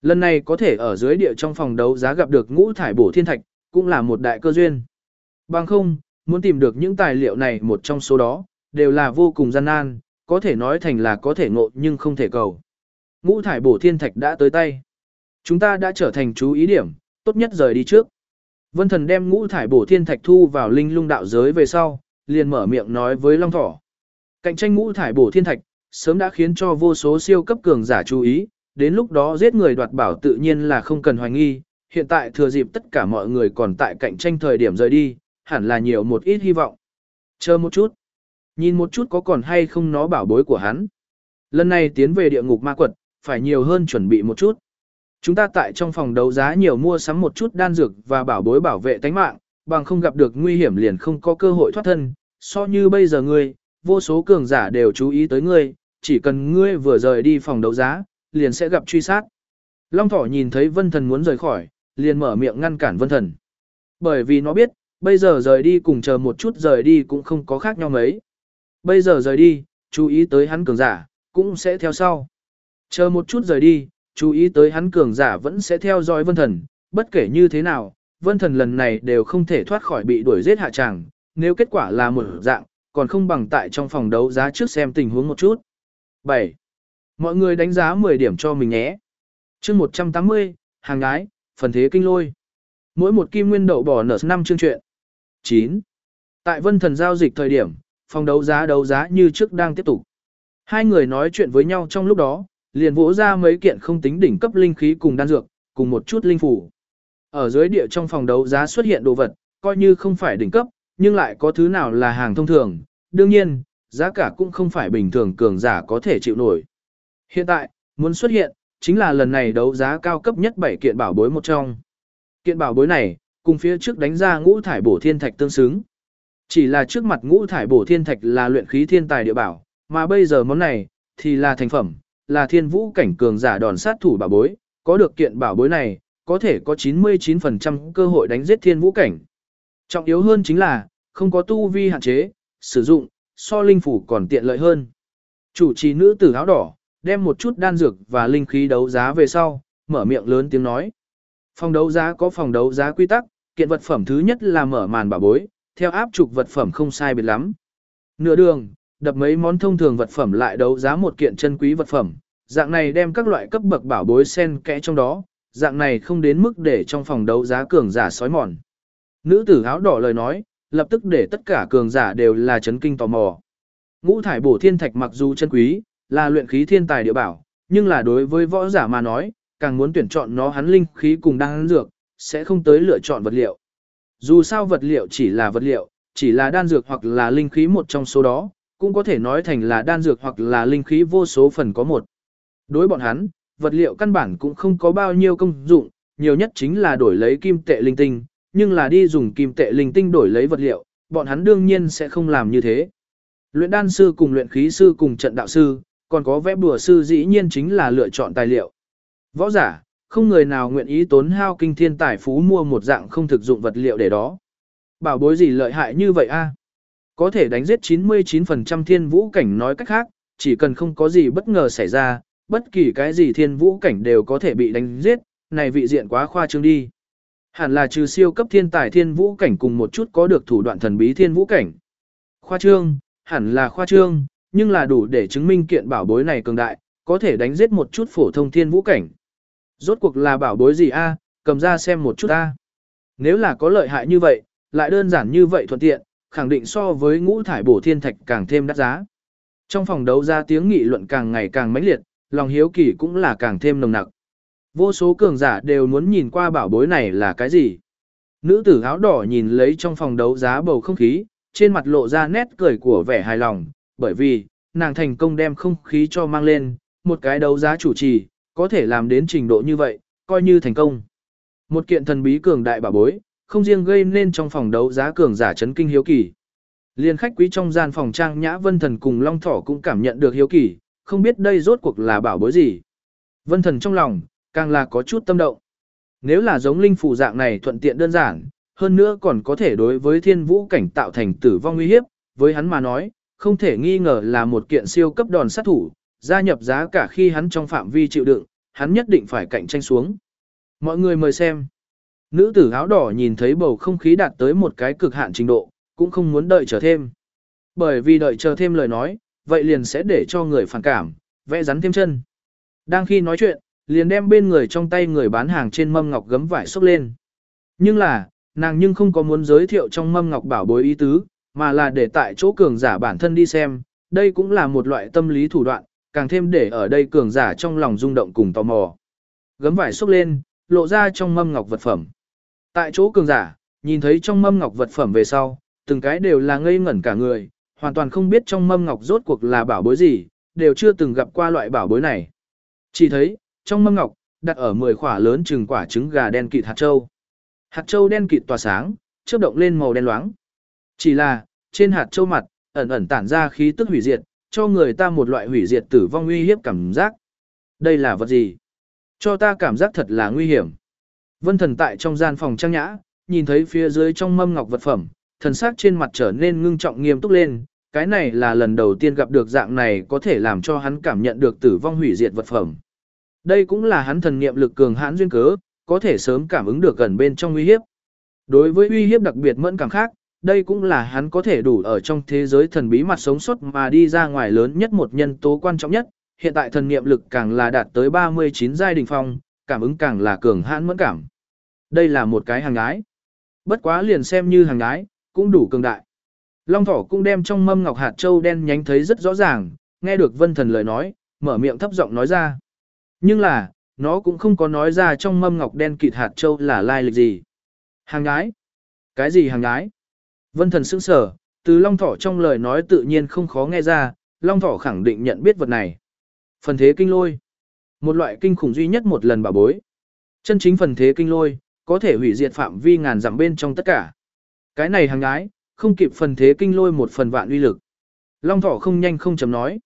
Lần này có thể ở dưới địa trong phòng đấu giá gặp được ngũ thải bổ thiên thạch, cũng là một đại cơ duyên. Bằng không, muốn tìm được những tài liệu này một trong số đó, đều là vô cùng gian nan, có thể nói thành là có thể ngộ nhưng không thể cầu. Ngũ thải bổ thiên thạch đã tới tay. Chúng ta đã trở thành chú ý điểm, tốt nhất rời đi trước. Vân thần đem ngũ thải bổ thiên thạch thu vào linh lung đạo giới về sau, liền mở miệng nói với Long Thỏ. Cạnh tranh ngũ thải bổ thiên thạch, sớm đã khiến cho vô số siêu cấp cường giả chú ý, đến lúc đó giết người đoạt bảo tự nhiên là không cần hoài nghi, hiện tại thừa dịp tất cả mọi người còn tại cạnh tranh thời điểm rời đi, hẳn là nhiều một ít hy vọng. Chờ một chút. Nhìn một chút có còn hay không nó bảo bối của hắn. Lần này tiến về địa ngục ma quật, phải nhiều hơn chuẩn bị một chút. Chúng ta tại trong phòng đấu giá nhiều mua sắm một chút đan dược và bảo bối bảo vệ tánh mạng, bằng không gặp được nguy hiểm liền không có cơ hội thoát thân. So như bây giờ ngươi, vô số cường giả đều chú ý tới ngươi, chỉ cần ngươi vừa rời đi phòng đấu giá, liền sẽ gặp truy sát. Long thỏ nhìn thấy vân thần muốn rời khỏi, liền mở miệng ngăn cản vân thần. Bởi vì nó biết, bây giờ rời đi cùng chờ một chút rời đi cũng không có khác nhau mấy. Bây giờ rời đi, chú ý tới hắn cường giả, cũng sẽ theo sau. Chờ một chút rời đi, chú ý tới hắn cường giả vẫn sẽ theo dõi vân thần, bất kể như thế nào, vân thần lần này đều không thể thoát khỏi bị đuổi giết hạ tràng, nếu kết quả là một dạng, còn không bằng tại trong phòng đấu giá trước xem tình huống một chút. 7. Mọi người đánh giá 10 điểm cho mình nhé. chương 180, hàng gái, phần thế kinh lôi. Mỗi một kim nguyên đậu bỏ nở 5 chương truyện. 9. Tại vân thần giao dịch thời điểm, phòng đấu giá đấu giá như trước đang tiếp tục. Hai người nói chuyện với nhau trong lúc đó, liền vỗ ra mấy kiện không tính đỉnh cấp linh khí cùng đan dược, cùng một chút linh phủ. Ở dưới địa trong phòng đấu giá xuất hiện đồ vật, coi như không phải đỉnh cấp, nhưng lại có thứ nào là hàng thông thường, đương nhiên, giá cả cũng không phải bình thường cường giả có thể chịu nổi. Hiện tại, muốn xuất hiện, chính là lần này đấu giá cao cấp nhất 7 kiện bảo bối một trong. Kiện bảo bối này, cùng phía trước đánh ra ngũ thải bổ thiên thạch tương xứng. Chỉ là trước mặt ngũ thải bổ thiên thạch là luyện khí thiên tài địa bảo, mà bây giờ món này, thì là thành phẩm, là thiên vũ cảnh cường giả đòn sát thủ bảo bối, có được kiện bảo bối này, có thể có 99% cơ hội đánh giết thiên vũ cảnh. Trọng yếu hơn chính là, không có tu vi hạn chế, sử dụng, so linh phủ còn tiện lợi hơn. Chủ trì nữ tử áo đỏ, đem một chút đan dược và linh khí đấu giá về sau, mở miệng lớn tiếng nói. Phòng đấu giá có phòng đấu giá quy tắc, kiện vật phẩm thứ nhất là mở màn bảo bối, theo áp trục vật phẩm không sai biệt lắm. Nửa đường, đập mấy món thông thường vật phẩm lại đấu giá một kiện chân quý vật phẩm, dạng này đem các loại cấp bậc bảo bối xen kẽ trong đó, dạng này không đến mức để trong phòng đấu giá cường giả sói mòn. Nữ tử áo đỏ lời nói, lập tức để tất cả cường giả đều là chấn kinh tò mò. Ngũ thải bổ thiên thạch mặc dù chân quý, là luyện khí thiên tài địa bảo, nhưng là đối với võ giả mà nói, càng muốn tuyển chọn nó hắn linh khí cùng đan dược, sẽ không tới lựa chọn vật liệu. Dù sao vật liệu chỉ là vật liệu, chỉ là đan dược hoặc là linh khí một trong số đó, cũng có thể nói thành là đan dược hoặc là linh khí vô số phần có một. Đối bọn hắn, vật liệu căn bản cũng không có bao nhiêu công dụng, nhiều nhất chính là đổi lấy kim tệ linh tinh, nhưng là đi dùng kim tệ linh tinh đổi lấy vật liệu, bọn hắn đương nhiên sẽ không làm như thế. Luyện đan sư cùng luyện khí sư cùng trận đạo sư, còn có vẽ bùa sư dĩ nhiên chính là lựa chọn tài liệu. Võ giả, không người nào nguyện ý tốn hao kinh thiên tài phú mua một dạng không thực dụng vật liệu để đó. Bảo bối gì lợi hại như vậy a? Có thể đánh giết 99% thiên vũ cảnh nói cách khác, chỉ cần không có gì bất ngờ xảy ra, bất kỳ cái gì thiên vũ cảnh đều có thể bị đánh giết, này vị diện quá khoa trương đi. Hẳn là trừ siêu cấp thiên tài thiên vũ cảnh cùng một chút có được thủ đoạn thần bí thiên vũ cảnh. Khoa trương, hẳn là khoa trương, nhưng là đủ để chứng minh kiện bảo bối này cường đại, có thể đánh giết một chút phổ thông thiên vũ cảnh. Rốt cuộc là bảo bối gì a, cầm ra xem một chút a. Nếu là có lợi hại như vậy, lại đơn giản như vậy thuận tiện, khẳng định so với ngũ thải bổ thiên thạch càng thêm đắt giá. Trong phòng đấu ra tiếng nghị luận càng ngày càng mãnh liệt, lòng hiếu kỳ cũng là càng thêm nồng nặc. Vô số cường giả đều muốn nhìn qua bảo bối này là cái gì. Nữ tử áo đỏ nhìn lấy trong phòng đấu giá bầu không khí, trên mặt lộ ra nét cười của vẻ hài lòng, bởi vì, nàng thành công đem không khí cho mang lên, một cái đấu giá chủ trì, có thể làm đến trình độ như vậy, coi như thành công. Một kiện thần bí cường đại bảo bối, không riêng gây nên trong phòng đấu giá cường giả chấn kinh hiếu kỳ. Liên khách quý trong gian phòng trang nhã vân thần cùng long thỏ cũng cảm nhận được hiếu kỳ, không biết đây rốt cuộc là bảo bối gì. Vân thần trong lòng, càng là có chút tâm động. Nếu là giống linh phù dạng này thuận tiện đơn giản, hơn nữa còn có thể đối với thiên vũ cảnh tạo thành tử vong nguy hiếp, với hắn mà nói, không thể nghi ngờ là một kiện siêu cấp đòn sát thủ, gia nhập giá cả khi hắn trong phạm vi chịu đựng, hắn nhất định phải cạnh tranh xuống. Mọi người mời xem. Nữ tử áo đỏ nhìn thấy bầu không khí đạt tới một cái cực hạn trình độ, cũng không muốn đợi chờ thêm. Bởi vì đợi chờ thêm lời nói, vậy liền sẽ để cho người phản cảm, vẽ rắn thêm chân. Đang khi nói chuyện, liền đem bên người trong tay người bán hàng trên mâm ngọc gấm vải xốc lên. Nhưng là, nàng nhưng không có muốn giới thiệu trong mâm ngọc bảo bối ý tứ, mà là để tại chỗ cường giả bản thân đi xem, đây cũng là một loại tâm lý thủ đoạn, càng thêm để ở đây cường giả trong lòng rung động cùng tò mò. Gấm vải xúc lên, lộ ra trong mâm ngọc vật phẩm. Tại chỗ cường giả, nhìn thấy trong mâm ngọc vật phẩm về sau, từng cái đều là ngây ngẩn cả người, hoàn toàn không biết trong mâm ngọc rốt cuộc là bảo bối gì, đều chưa từng gặp qua loại bảo bối này. Chỉ thấy, trong mâm ngọc, đặt ở 10 quả lớn trừng quả trứng gà đen kịt hạt châu. Hạt châu đen kịt tỏa sáng, chớp động lên màu đen loáng. Chỉ là, trên hạt châu mặt, ẩn ẩn tản ra khí tức hủy diệt, cho người ta một loại hủy diệt tử vong uy hiếp cảm giác. Đây là vật gì? Cho ta cảm giác thật là nguy hiểm. Vân thần tại trong gian phòng trang nhã, nhìn thấy phía dưới trong mâm ngọc vật phẩm, thần sắc trên mặt trở nên ngưng trọng nghiêm túc lên, cái này là lần đầu tiên gặp được dạng này có thể làm cho hắn cảm nhận được tử vong hủy diệt vật phẩm. Đây cũng là hắn thần niệm lực cường hãn duyên cớ, có thể sớm cảm ứng được gần bên trong uy hiếp. Đối với uy hiếp đặc biệt mẫn cảm khác, đây cũng là hắn có thể đủ ở trong thế giới thần bí mặt sống sót mà đi ra ngoài lớn nhất một nhân tố quan trọng nhất. Hiện tại thần niệm lực càng là đạt tới 39 giai đỉnh phong, cảm ứng càng là cường hãn mẫn cảm. Đây là một cái hàng ái. Bất quá liền xem như hàng ái, cũng đủ cường đại. Long thỏ cũng đem trong mâm ngọc hạt châu đen nhánh thấy rất rõ ràng, nghe được vân thần lời nói, mở miệng thấp giọng nói ra. Nhưng là, nó cũng không có nói ra trong mâm ngọc đen kịt hạt châu là lai lịch gì. Hàng ái? Cái gì hàng ái? Vân thần sững sờ, từ long thỏ trong lời nói tự nhiên không khó nghe ra, long thỏ khẳng định nhận biết vật này. Phần thế kinh lôi. Một loại kinh khủng duy nhất một lần bảo bối. Chân chính phần thế kinh lôi, có thể hủy diệt phạm vi ngàn dặm bên trong tất cả. Cái này hàng ái, không kịp phần thế kinh lôi một phần vạn uy lực. Long thỏ không nhanh không chấm nói.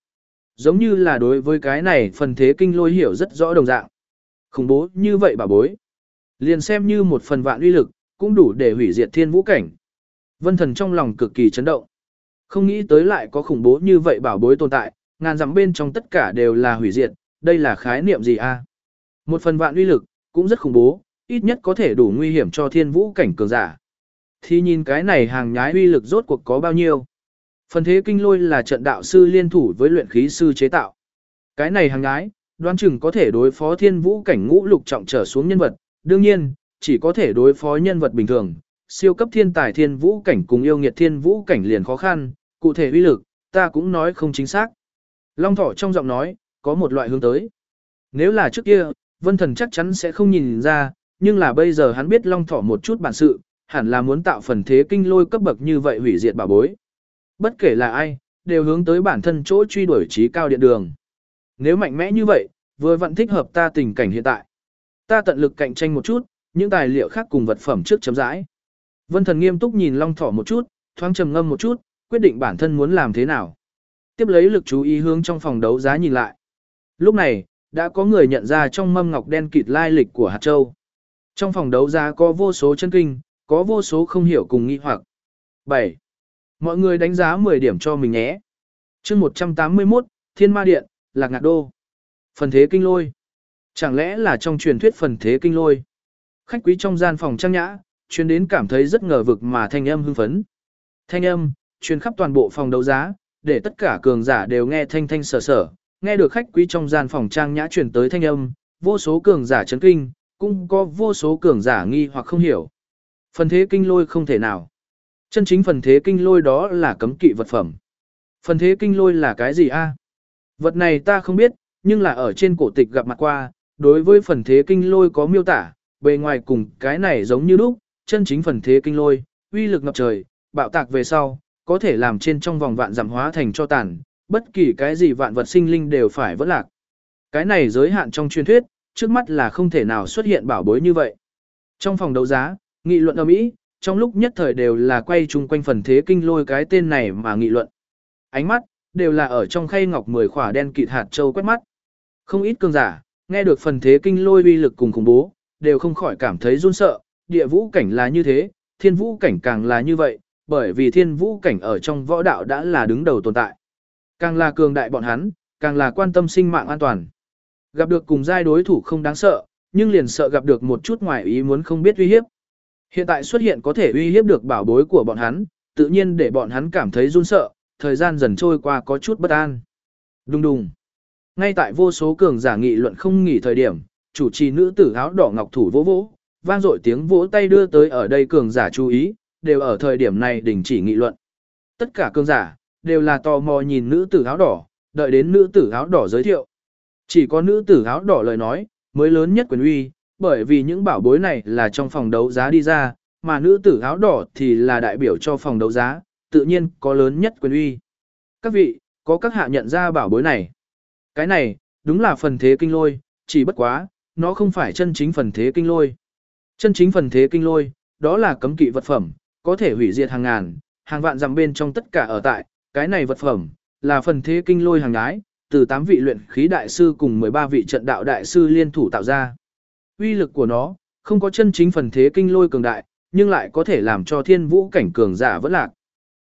Giống như là đối với cái này phần thế kinh lôi hiểu rất rõ đồng dạng. Khủng bố như vậy bà bối. Liền xem như một phần vạn uy lực, cũng đủ để hủy diệt thiên vũ cảnh. Vân thần trong lòng cực kỳ chấn động. Không nghĩ tới lại có khủng bố như vậy bảo bối tồn tại, ngàn dặm bên trong tất cả đều là hủy diệt, đây là khái niệm gì a? Một phần vạn uy lực, cũng rất khủng bố, ít nhất có thể đủ nguy hiểm cho thiên vũ cảnh cường giả. Thì nhìn cái này hàng nhái uy lực rốt cuộc có bao nhiêu. Phần thế kinh lôi là trận đạo sư liên thủ với luyện khí sư chế tạo. Cái này hàng nhái, đoán chừng có thể đối phó thiên vũ cảnh ngũ lục trọng trở xuống nhân vật, đương nhiên, chỉ có thể đối phó nhân vật bình thường. Siêu cấp thiên tài thiên vũ cảnh cùng yêu nghiệt thiên vũ cảnh liền khó khăn, cụ thể uy lực, ta cũng nói không chính xác. Long thỏ trong giọng nói, có một loại hướng tới. Nếu là trước kia, vân thần chắc chắn sẽ không nhìn ra, nhưng là bây giờ hắn biết long thỏ một chút bản sự, hẳn là muốn tạo phần thế kinh lôi cấp bậc như vậy hủy diệt bảo bối. Bất kể là ai, đều hướng tới bản thân chỗ truy đuổi trí cao điện đường. Nếu mạnh mẽ như vậy, vừa vẫn thích hợp ta tình cảnh hiện tại. Ta tận lực cạnh tranh một chút, những tài liệu khác cùng vật phẩm trước chấm rãi. Vân thần nghiêm túc nhìn long thỏ một chút, thoáng trầm ngâm một chút, quyết định bản thân muốn làm thế nào. Tiếp lấy lực chú ý hướng trong phòng đấu giá nhìn lại. Lúc này, đã có người nhận ra trong mâm ngọc đen kịt lai lịch của hạt châu. Trong phòng đấu giá có vô số chân kinh, có vô số không hiểu cùng nghi hoặc. 7. Mọi người đánh giá 10 điểm cho mình nhé. chương 181, Thiên Ma Điện, Lạc Ngạc Đô. Phần thế kinh lôi. Chẳng lẽ là trong truyền thuyết phần thế kinh lôi? Khách quý trong gian phòng trang nhã, chuyên đến cảm thấy rất ngờ vực mà thanh âm hưng phấn. Thanh âm, truyền khắp toàn bộ phòng đấu giá, để tất cả cường giả đều nghe thanh thanh sở sở, nghe được khách quý trong gian phòng trang nhã truyền tới thanh âm, vô số cường giả chấn kinh, cũng có vô số cường giả nghi hoặc không hiểu. Phần thế kinh lôi không thể nào. Chân chính phần thế kinh lôi đó là cấm kỵ vật phẩm. Phần thế kinh lôi là cái gì a? Vật này ta không biết, nhưng là ở trên cổ tịch gặp mặt qua, đối với phần thế kinh lôi có miêu tả, bề ngoài cùng cái này giống như lúc, chân chính phần thế kinh lôi, uy lực ngập trời, bạo tạc về sau, có thể làm trên trong vòng vạn giảm hóa thành cho tàn, bất kỳ cái gì vạn vật sinh linh đều phải vỡ lạc. Cái này giới hạn trong truyền thuyết, trước mắt là không thể nào xuất hiện bảo bối như vậy. Trong phòng đấu giá, nghị luận ở Mỹ, trong lúc nhất thời đều là quay chung quanh phần thế kinh lôi cái tên này mà nghị luận. Ánh mắt, đều là ở trong khay ngọc mười khỏa đen kịt hạt châu quét mắt. Không ít cường giả, nghe được phần thế kinh lôi uy lực cùng khủng bố, đều không khỏi cảm thấy run sợ, địa vũ cảnh là như thế, thiên vũ cảnh càng là như vậy, bởi vì thiên vũ cảnh ở trong võ đạo đã là đứng đầu tồn tại. Càng là cường đại bọn hắn, càng là quan tâm sinh mạng an toàn. Gặp được cùng giai đối thủ không đáng sợ, nhưng liền sợ gặp được một chút ngoài ý muốn không biết uy hiếp. Hiện tại xuất hiện có thể uy hiếp được bảo bối của bọn hắn, tự nhiên để bọn hắn cảm thấy run sợ, thời gian dần trôi qua có chút bất an. Đùng đùng. Ngay tại vô số cường giả nghị luận không nghỉ thời điểm, chủ trì nữ tử áo đỏ ngọc thủ vỗ vỗ, vang dội tiếng vỗ tay đưa tới ở đây cường giả chú ý, đều ở thời điểm này đình chỉ nghị luận. Tất cả cường giả đều là tò mò nhìn nữ tử áo đỏ, đợi đến nữ tử áo đỏ giới thiệu. Chỉ có nữ tử áo đỏ lời nói, mới lớn nhất quyền uy, bởi vì những bảo bối này là trong phòng đấu giá đi ra, mà nữ tử áo đỏ thì là đại biểu cho phòng đấu giá, tự nhiên có lớn nhất quyền uy. Các vị, có các hạ nhận ra bảo bối này. Cái này, đúng là phần thế kinh lôi, chỉ bất quá, nó không phải chân chính phần thế kinh lôi. Chân chính phần thế kinh lôi, đó là cấm kỵ vật phẩm, có thể hủy diệt hàng ngàn, hàng vạn dặm bên trong tất cả ở tại, cái này vật phẩm, là phần thế kinh lôi hàng ngái, từ 8 vị luyện khí đại sư cùng 13 vị trận đạo đại sư liên thủ tạo ra. Uy lực của nó, không có chân chính phần thế kinh lôi cường đại, nhưng lại có thể làm cho thiên vũ cảnh cường giả vẫn lạc.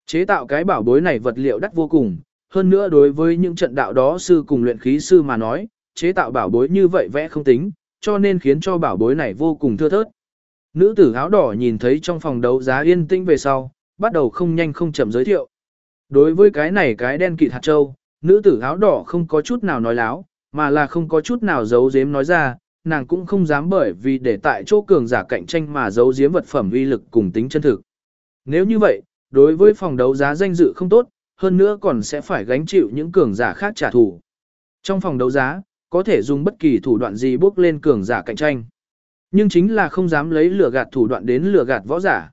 Chế tạo cái bảo bối này vật liệu đắt vô cùng, hơn nữa đối với những trận đạo đó sư cùng luyện khí sư mà nói, chế tạo bảo bối như vậy vẽ không tính, cho nên khiến cho bảo bối này vô cùng thưa thớt. Nữ tử áo đỏ nhìn thấy trong phòng đấu giá yên tĩnh về sau, bắt đầu không nhanh không chậm giới thiệu. Đối với cái này cái đen kịt hạt châu, nữ tử áo đỏ không có chút nào nói láo, mà là không có chút nào giấu giếm nói ra, nàng cũng không dám bởi vì để tại chỗ cường giả cạnh tranh mà giấu giếm vật phẩm uy lực cùng tính chân thực. Nếu như vậy, đối với phòng đấu giá danh dự không tốt, hơn nữa còn sẽ phải gánh chịu những cường giả khác trả thù. Trong phòng đấu giá, có thể dùng bất kỳ thủ đoạn gì bước lên cường giả cạnh tranh. Nhưng chính là không dám lấy lửa gạt thủ đoạn đến lửa gạt võ giả.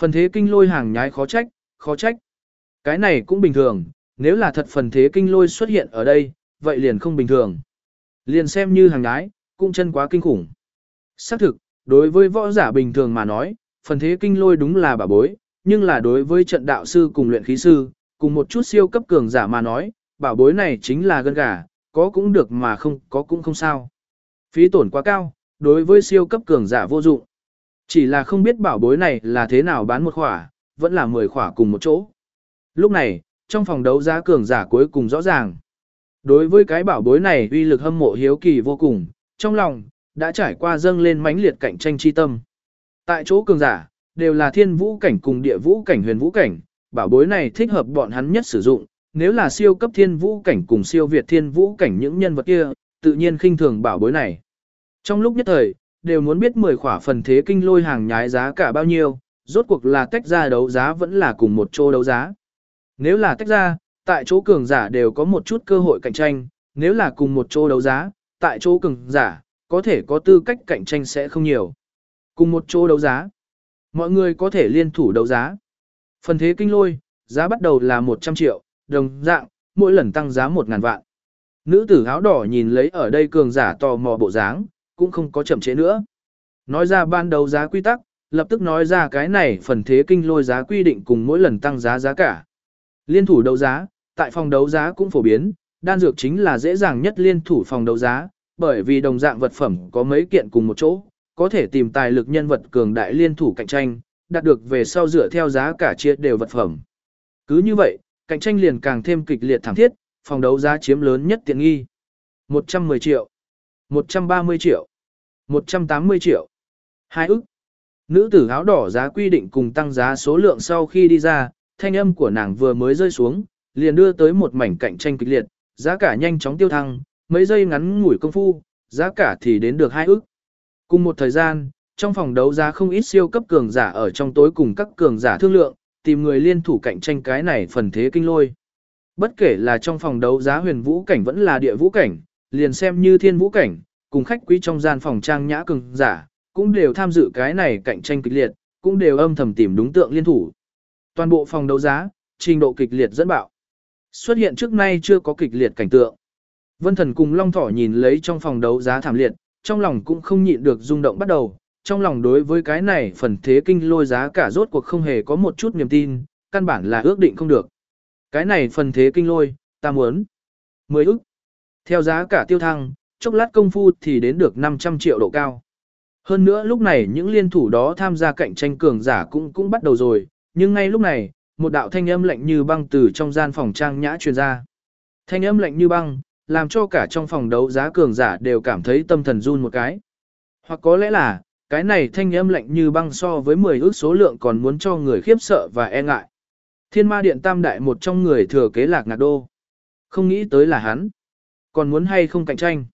Phần thế kinh lôi hàng nhái khó trách, khó trách. Cái này cũng bình thường, nếu là thật phần thế kinh lôi xuất hiện ở đây, vậy liền không bình thường. Liền xem như hàng nhái, cũng chân quá kinh khủng. Xác thực, đối với võ giả bình thường mà nói, phần thế kinh lôi đúng là bà bối, nhưng là đối với trận đạo sư cùng luyện khí sư, cùng một chút siêu cấp cường giả mà nói, bảo bối này chính là gân gà, có cũng được mà không có cũng không sao. Phí tổn quá cao, đối với siêu cấp cường giả vô dụng. Chỉ là không biết bảo bối này là thế nào bán một khỏa, vẫn là 10 khỏa cùng một chỗ. Lúc này, trong phòng đấu giá cường giả cuối cùng rõ ràng. Đối với cái bảo bối này uy lực hâm mộ hiếu kỳ vô cùng, trong lòng, đã trải qua dâng lên mãnh liệt cạnh tranh chi tâm. Tại chỗ cường giả, đều là thiên vũ cảnh cùng địa vũ cảnh huyền vũ cảnh, bảo bối này thích hợp bọn hắn nhất sử dụng, nếu là siêu cấp thiên vũ cảnh cùng siêu việt thiên vũ cảnh những nhân vật kia, tự nhiên khinh thường bảo bối này. Trong lúc nhất thời, đều muốn biết 10 khỏa phần thế kinh lôi hàng nhái giá cả bao nhiêu, rốt cuộc là tách ra đấu giá vẫn là cùng một chỗ đấu giá. Nếu là tách ra, tại chỗ cường giả đều có một chút cơ hội cạnh tranh, nếu là cùng một chỗ đấu giá, tại chỗ cường giả, có thể có tư cách cạnh tranh sẽ không nhiều. Cùng một chỗ đấu giá, mọi người có thể liên thủ đấu giá. Phần thế kinh lôi, giá bắt đầu là 100 triệu, đồng dạng, mỗi lần tăng giá 1.000 vạn. Nữ tử áo đỏ nhìn lấy ở đây cường giả tò mò bộ dáng, cũng không có chậm chế nữa. Nói ra ban đầu giá quy tắc, lập tức nói ra cái này phần thế kinh lôi giá quy định cùng mỗi lần tăng giá giá cả. Liên thủ đấu giá, tại phòng đấu giá cũng phổ biến, đan dược chính là dễ dàng nhất liên thủ phòng đấu giá, bởi vì đồng dạng vật phẩm có mấy kiện cùng một chỗ, có thể tìm tài lực nhân vật cường đại liên thủ cạnh tranh, đạt được về sau dựa theo giá cả chia đều vật phẩm. Cứ như vậy, cạnh tranh liền càng thêm kịch liệt thảm thiết, phòng đấu giá chiếm lớn nhất tiện nghi. 110 triệu, 130 triệu, 180 triệu, 2 ức. Nữ tử áo đỏ giá quy định cùng tăng giá số lượng sau khi đi ra, thanh âm của nàng vừa mới rơi xuống, liền đưa tới một mảnh cạnh tranh kịch liệt, giá cả nhanh chóng tiêu thăng, mấy giây ngắn ngủi công phu, giá cả thì đến được hai ức. Cùng một thời gian, trong phòng đấu giá không ít siêu cấp cường giả ở trong tối cùng các cường giả thương lượng, tìm người liên thủ cạnh tranh cái này phần thế kinh lôi. Bất kể là trong phòng đấu giá huyền vũ cảnh vẫn là địa vũ cảnh, liền xem như thiên vũ cảnh, cùng khách quý trong gian phòng trang nhã cường giả, cũng đều tham dự cái này cạnh tranh kịch liệt, cũng đều âm thầm tìm đúng tượng liên thủ. Toàn bộ phòng đấu giá, trình độ kịch liệt dẫn bạo. Xuất hiện trước nay chưa có kịch liệt cảnh tượng. Vân Thần cùng Long Thỏ nhìn lấy trong phòng đấu giá thảm liệt, trong lòng cũng không nhịn được rung động bắt đầu, trong lòng đối với cái này phần thế kinh lôi giá cả rốt cuộc không hề có một chút niềm tin, căn bản là ước định không được. Cái này phần thế kinh lôi, ta muốn. Mười ức. Theo giá cả tiêu thăng, chốc lát công phu thì đến được 500 triệu độ cao. Hơn nữa lúc này những liên thủ đó tham gia cạnh tranh cường giả cũng cũng bắt đầu rồi, nhưng ngay lúc này, một đạo thanh âm lạnh như băng từ trong gian phòng trang nhã truyền ra. Thanh âm lạnh như băng, làm cho cả trong phòng đấu giá cường giả đều cảm thấy tâm thần run một cái. Hoặc có lẽ là, cái này thanh âm lạnh như băng so với 10 ước số lượng còn muốn cho người khiếp sợ và e ngại. Thiên ma điện tam đại một trong người thừa kế lạc ngạc đô. Không nghĩ tới là hắn. Còn muốn hay không cạnh tranh.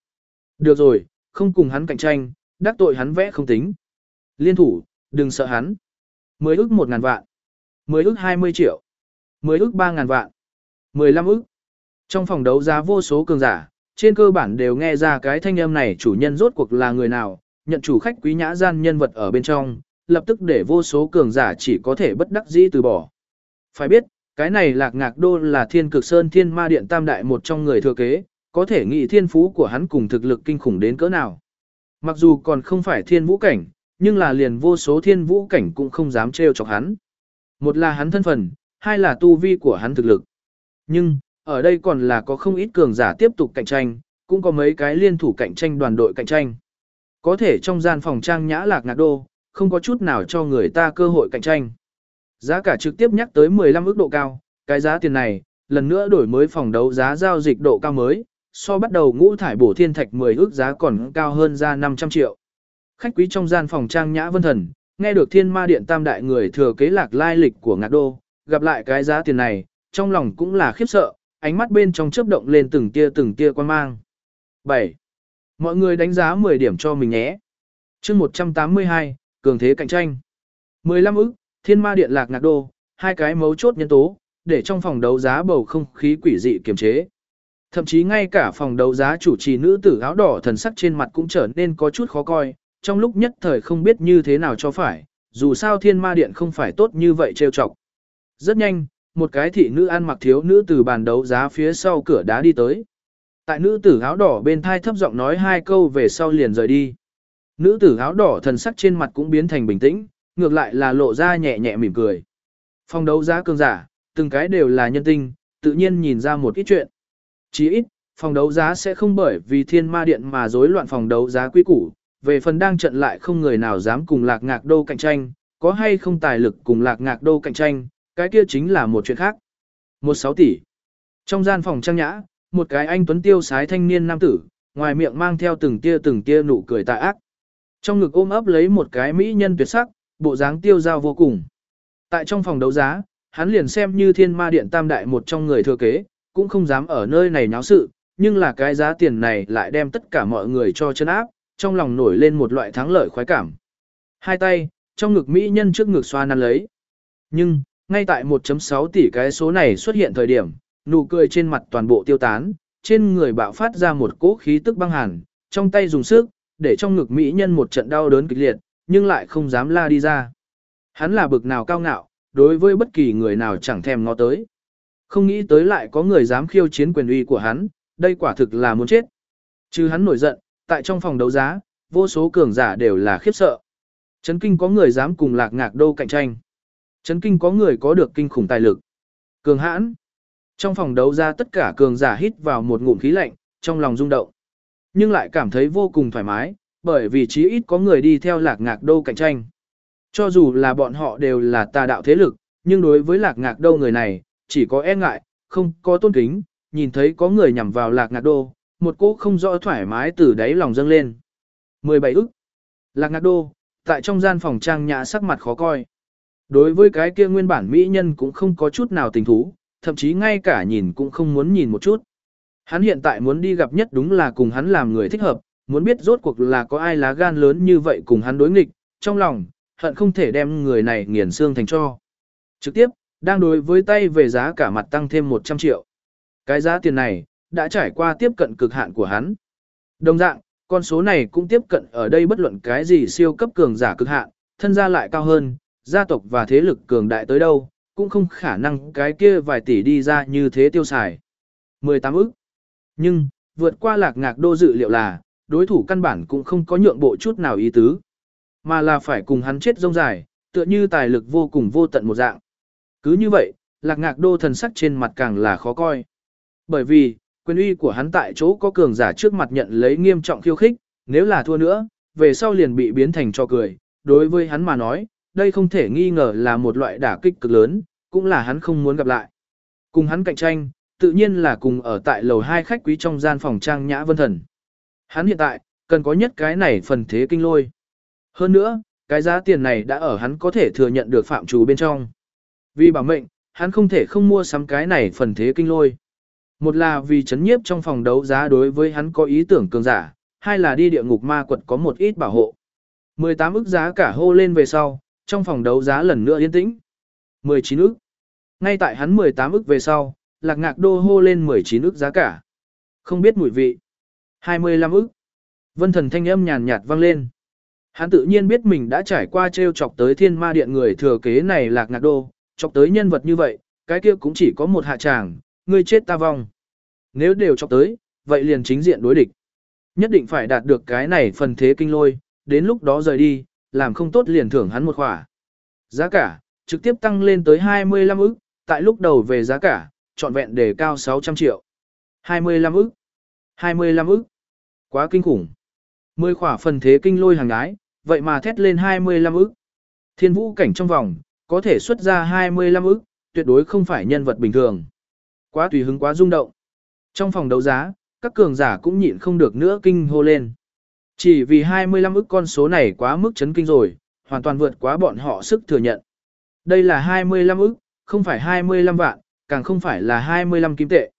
Được rồi, không cùng hắn cạnh tranh, đắc tội hắn vẽ không tính. Liên thủ, đừng sợ hắn. Mới ước 1 ngàn vạn. mới ước 20 triệu. mới ước 3 ngàn vạn. 15 ước. Trong phòng đấu giá vô số cường giả, trên cơ bản đều nghe ra cái thanh âm này chủ nhân rốt cuộc là người nào, nhận chủ khách quý nhã gian nhân vật ở bên trong, lập tức để vô số cường giả chỉ có thể bất đắc dĩ từ bỏ. Phải biết, cái này lạc ngạc đô là thiên cực sơn thiên ma điện tam đại một trong người thừa kế, có thể nghĩ thiên phú của hắn cùng thực lực kinh khủng đến cỡ nào. Mặc dù còn không phải thiên vũ cảnh, nhưng là liền vô số thiên vũ cảnh cũng không dám trêu chọc hắn. Một là hắn thân phận, hai là tu vi của hắn thực lực. Nhưng, ở đây còn là có không ít cường giả tiếp tục cạnh tranh, cũng có mấy cái liên thủ cạnh tranh đoàn đội cạnh tranh. Có thể trong gian phòng trang nhã lạc ngạc đô, không có chút nào cho người ta cơ hội cạnh tranh. Giá cả trực tiếp nhắc tới 15 ước độ cao, cái giá tiền này, lần nữa đổi mới phòng đấu giá giao dịch độ cao mới, so bắt đầu ngũ thải bổ thiên thạch 10 ước giá còn cao hơn ra 500 triệu. Khách quý trong gian phòng trang nhã vân thần, nghe được thiên ma điện tam đại người thừa kế lạc lai lịch của ngạc đô, gặp lại cái giá tiền này, trong lòng cũng là khiếp sợ, ánh mắt bên trong chớp động lên từng tia từng tia quan mang. 7. Mọi người đánh giá 10 điểm cho mình nhé. chương 182, cường thế cạnh tranh. 15 ức, thiên ma điện lạc ngạc đô, hai cái mấu chốt nhân tố, để trong phòng đấu giá bầu không khí quỷ dị kiềm chế. Thậm chí ngay cả phòng đấu giá chủ trì nữ tử áo đỏ thần sắc trên mặt cũng trở nên có chút khó coi, trong lúc nhất thời không biết như thế nào cho phải, dù sao thiên ma điện không phải tốt như vậy trêu chọc. Rất nhanh, một cái thị nữ ăn mặc thiếu nữ từ bàn đấu giá phía sau cửa đá đi tới. Tại nữ tử áo đỏ bên thai thấp giọng nói hai câu về sau liền rời đi. Nữ tử áo đỏ thần sắc trên mặt cũng biến thành bình tĩnh, ngược lại là lộ ra nhẹ nhẹ mỉm cười. Phòng đấu giá cường giả, từng cái đều là nhân tinh, tự nhiên nhìn ra một ít chuyện. Chỉ ít, phòng đấu giá sẽ không bởi vì thiên ma điện mà rối loạn phòng đấu giá quy củ, về phần đang trận lại không người nào dám cùng lạc ngạc đô cạnh tranh, có hay không tài lực cùng lạc ngạc đô cạnh tranh, cái kia chính là một chuyện khác. Một sáu tỷ. Trong gian phòng trang nhã, một cái anh tuấn tiêu sái thanh niên nam tử, ngoài miệng mang theo từng tia từng tia nụ cười tà ác. Trong ngực ôm ấp lấy một cái mỹ nhân tuyệt sắc, bộ dáng tiêu dao vô cùng. Tại trong phòng đấu giá, hắn liền xem như thiên ma điện tam đại một trong người thừa kế, cũng không dám ở nơi này náo sự, nhưng là cái giá tiền này lại đem tất cả mọi người cho chân áp, trong lòng nổi lên một loại thắng lợi khoái cảm. Hai tay, trong ngực mỹ nhân trước ngực xoa năn lấy. Nhưng, ngay tại 1.6 tỷ cái số này xuất hiện thời điểm, nụ cười trên mặt toàn bộ tiêu tán, trên người bạo phát ra một cỗ khí tức băng hàn, trong tay dùng sức, để trong ngực mỹ nhân một trận đau đớn kịch liệt, nhưng lại không dám la đi ra. Hắn là bực nào cao ngạo, đối với bất kỳ người nào chẳng thèm ngó tới. Không nghĩ tới lại có người dám khiêu chiến quyền uy của hắn, đây quả thực là muốn chết. Chứ hắn nổi giận, tại trong phòng đấu giá, vô số cường giả đều là khiếp sợ. Trấn kinh có người dám cùng lạc ngạc đô cạnh tranh. Trấn kinh có người có được kinh khủng tài lực. Cường hãn. Trong phòng đấu giá tất cả cường giả hít vào một ngụm khí lạnh, trong lòng rung động. Nhưng lại cảm thấy vô cùng thoải mái, bởi vì chí ít có người đi theo lạc ngạc đô cạnh tranh. Cho dù là bọn họ đều là tà đạo thế lực, nhưng đối với lạc ngạc đô người này, chỉ có e ngại, không có tôn kính, nhìn thấy có người nhằm vào lạc ngạc đô, một cỗ không rõ thoải mái từ đáy lòng dâng lên. 17 ức. Lạc ngạc đô, tại trong gian phòng trang nhã sắc mặt khó coi. Đối với cái kia nguyên bản mỹ nhân cũng không có chút nào tình thú, thậm chí ngay cả nhìn cũng không muốn nhìn một chút. Hắn hiện tại muốn đi gặp nhất đúng là cùng hắn làm người thích hợp, muốn biết rốt cuộc là có ai lá gan lớn như vậy cùng hắn đối nghịch, trong lòng, hận không thể đem người này nghiền xương thành cho. Trực tiếp, đang đối với tay về giá cả mặt tăng thêm 100 triệu. Cái giá tiền này, đã trải qua tiếp cận cực hạn của hắn. Đồng dạng, con số này cũng tiếp cận ở đây bất luận cái gì siêu cấp cường giả cực hạn, thân gia lại cao hơn, gia tộc và thế lực cường đại tới đâu, cũng không khả năng cái kia vài tỷ đi ra như thế tiêu xài. 18 ức. Nhưng, vượt qua lạc ngạc đô dự liệu là, đối thủ căn bản cũng không có nhượng bộ chút nào ý tứ. Mà là phải cùng hắn chết rông dài, tựa như tài lực vô cùng vô tận một dạng. Cứ như vậy, lạc ngạc đô thần sắc trên mặt càng là khó coi. Bởi vì, quyền uy của hắn tại chỗ có cường giả trước mặt nhận lấy nghiêm trọng khiêu khích, nếu là thua nữa, về sau liền bị biến thành cho cười. Đối với hắn mà nói, đây không thể nghi ngờ là một loại đả kích cực lớn, cũng là hắn không muốn gặp lại. Cùng hắn cạnh tranh, tự nhiên là cùng ở tại lầu hai khách quý trong gian phòng trang nhã vân thần. Hắn hiện tại, cần có nhất cái này phần thế kinh lôi. Hơn nữa, cái giá tiền này đã ở hắn có thể thừa nhận được phạm trù bên trong. Vì bảo mệnh, hắn không thể không mua sắm cái này phần thế kinh lôi. Một là vì chấn nhiếp trong phòng đấu giá đối với hắn có ý tưởng cường giả, hai là đi địa ngục ma quật có một ít bảo hộ. 18 ức giá cả hô lên về sau, trong phòng đấu giá lần nữa yên tĩnh. 19 ức. Ngay tại hắn 18 ức về sau, lạc ngạc đô hô lên 19 ức giá cả. Không biết mùi vị. 25 ức. Vân thần thanh âm nhàn nhạt vang lên. Hắn tự nhiên biết mình đã trải qua treo chọc tới thiên ma điện người thừa kế này lạc ngạc đô, chọc tới nhân vật như vậy, cái kia cũng chỉ có một hạ tràng, ngươi chết ta vong. Nếu đều chọc tới, vậy liền chính diện đối địch. Nhất định phải đạt được cái này phần thế kinh lôi, đến lúc đó rời đi, làm không tốt liền thưởng hắn một khỏa. Giá cả, trực tiếp tăng lên tới 25 ức, tại lúc đầu về giá cả, trọn vẹn đề cao 600 triệu. 25 ức. 25 ức. Quá kinh khủng. Mười khỏa phần thế kinh lôi hàng ái, vậy mà thét lên 25 ức. Thiên vũ cảnh trong vòng, có thể xuất ra 25 ức, tuyệt đối không phải nhân vật bình thường. Quá tùy hứng quá rung động. Trong phòng đấu giá, các cường giả cũng nhịn không được nữa kinh hô lên. Chỉ vì 25 ức con số này quá mức chấn kinh rồi, hoàn toàn vượt quá bọn họ sức thừa nhận. Đây là 25 ức, không phải 25 vạn, càng không phải là 25 kim tệ.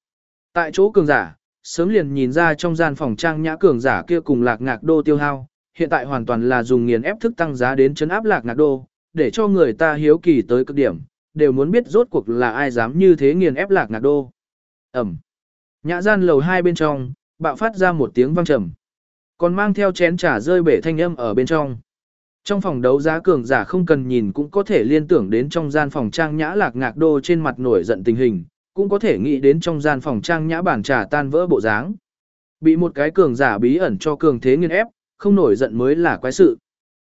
Tại chỗ cường giả, sớm liền nhìn ra trong gian phòng trang nhã cường giả kia cùng lạc ngạc đô tiêu hao, hiện tại hoàn toàn là dùng nghiền ép thức tăng giá đến chấn áp lạc ngạc đô, để cho người ta hiếu kỳ tới cực điểm, đều muốn biết rốt cuộc là ai dám như thế nghiền ép lạc ngạc đô. Ẩm. Nhã gian lầu hai bên trong, bạo phát ra một tiếng vang trầm. Còn mang theo chén trà rơi bể thanh âm ở bên trong. Trong phòng đấu giá cường giả không cần nhìn cũng có thể liên tưởng đến trong gian phòng trang nhã lạc ngạc đô trên mặt nổi giận tình hình, cũng có thể nghĩ đến trong gian phòng trang nhã bản trà tan vỡ bộ dáng. Bị một cái cường giả bí ẩn cho cường thế nghiên ép, không nổi giận mới là quái sự.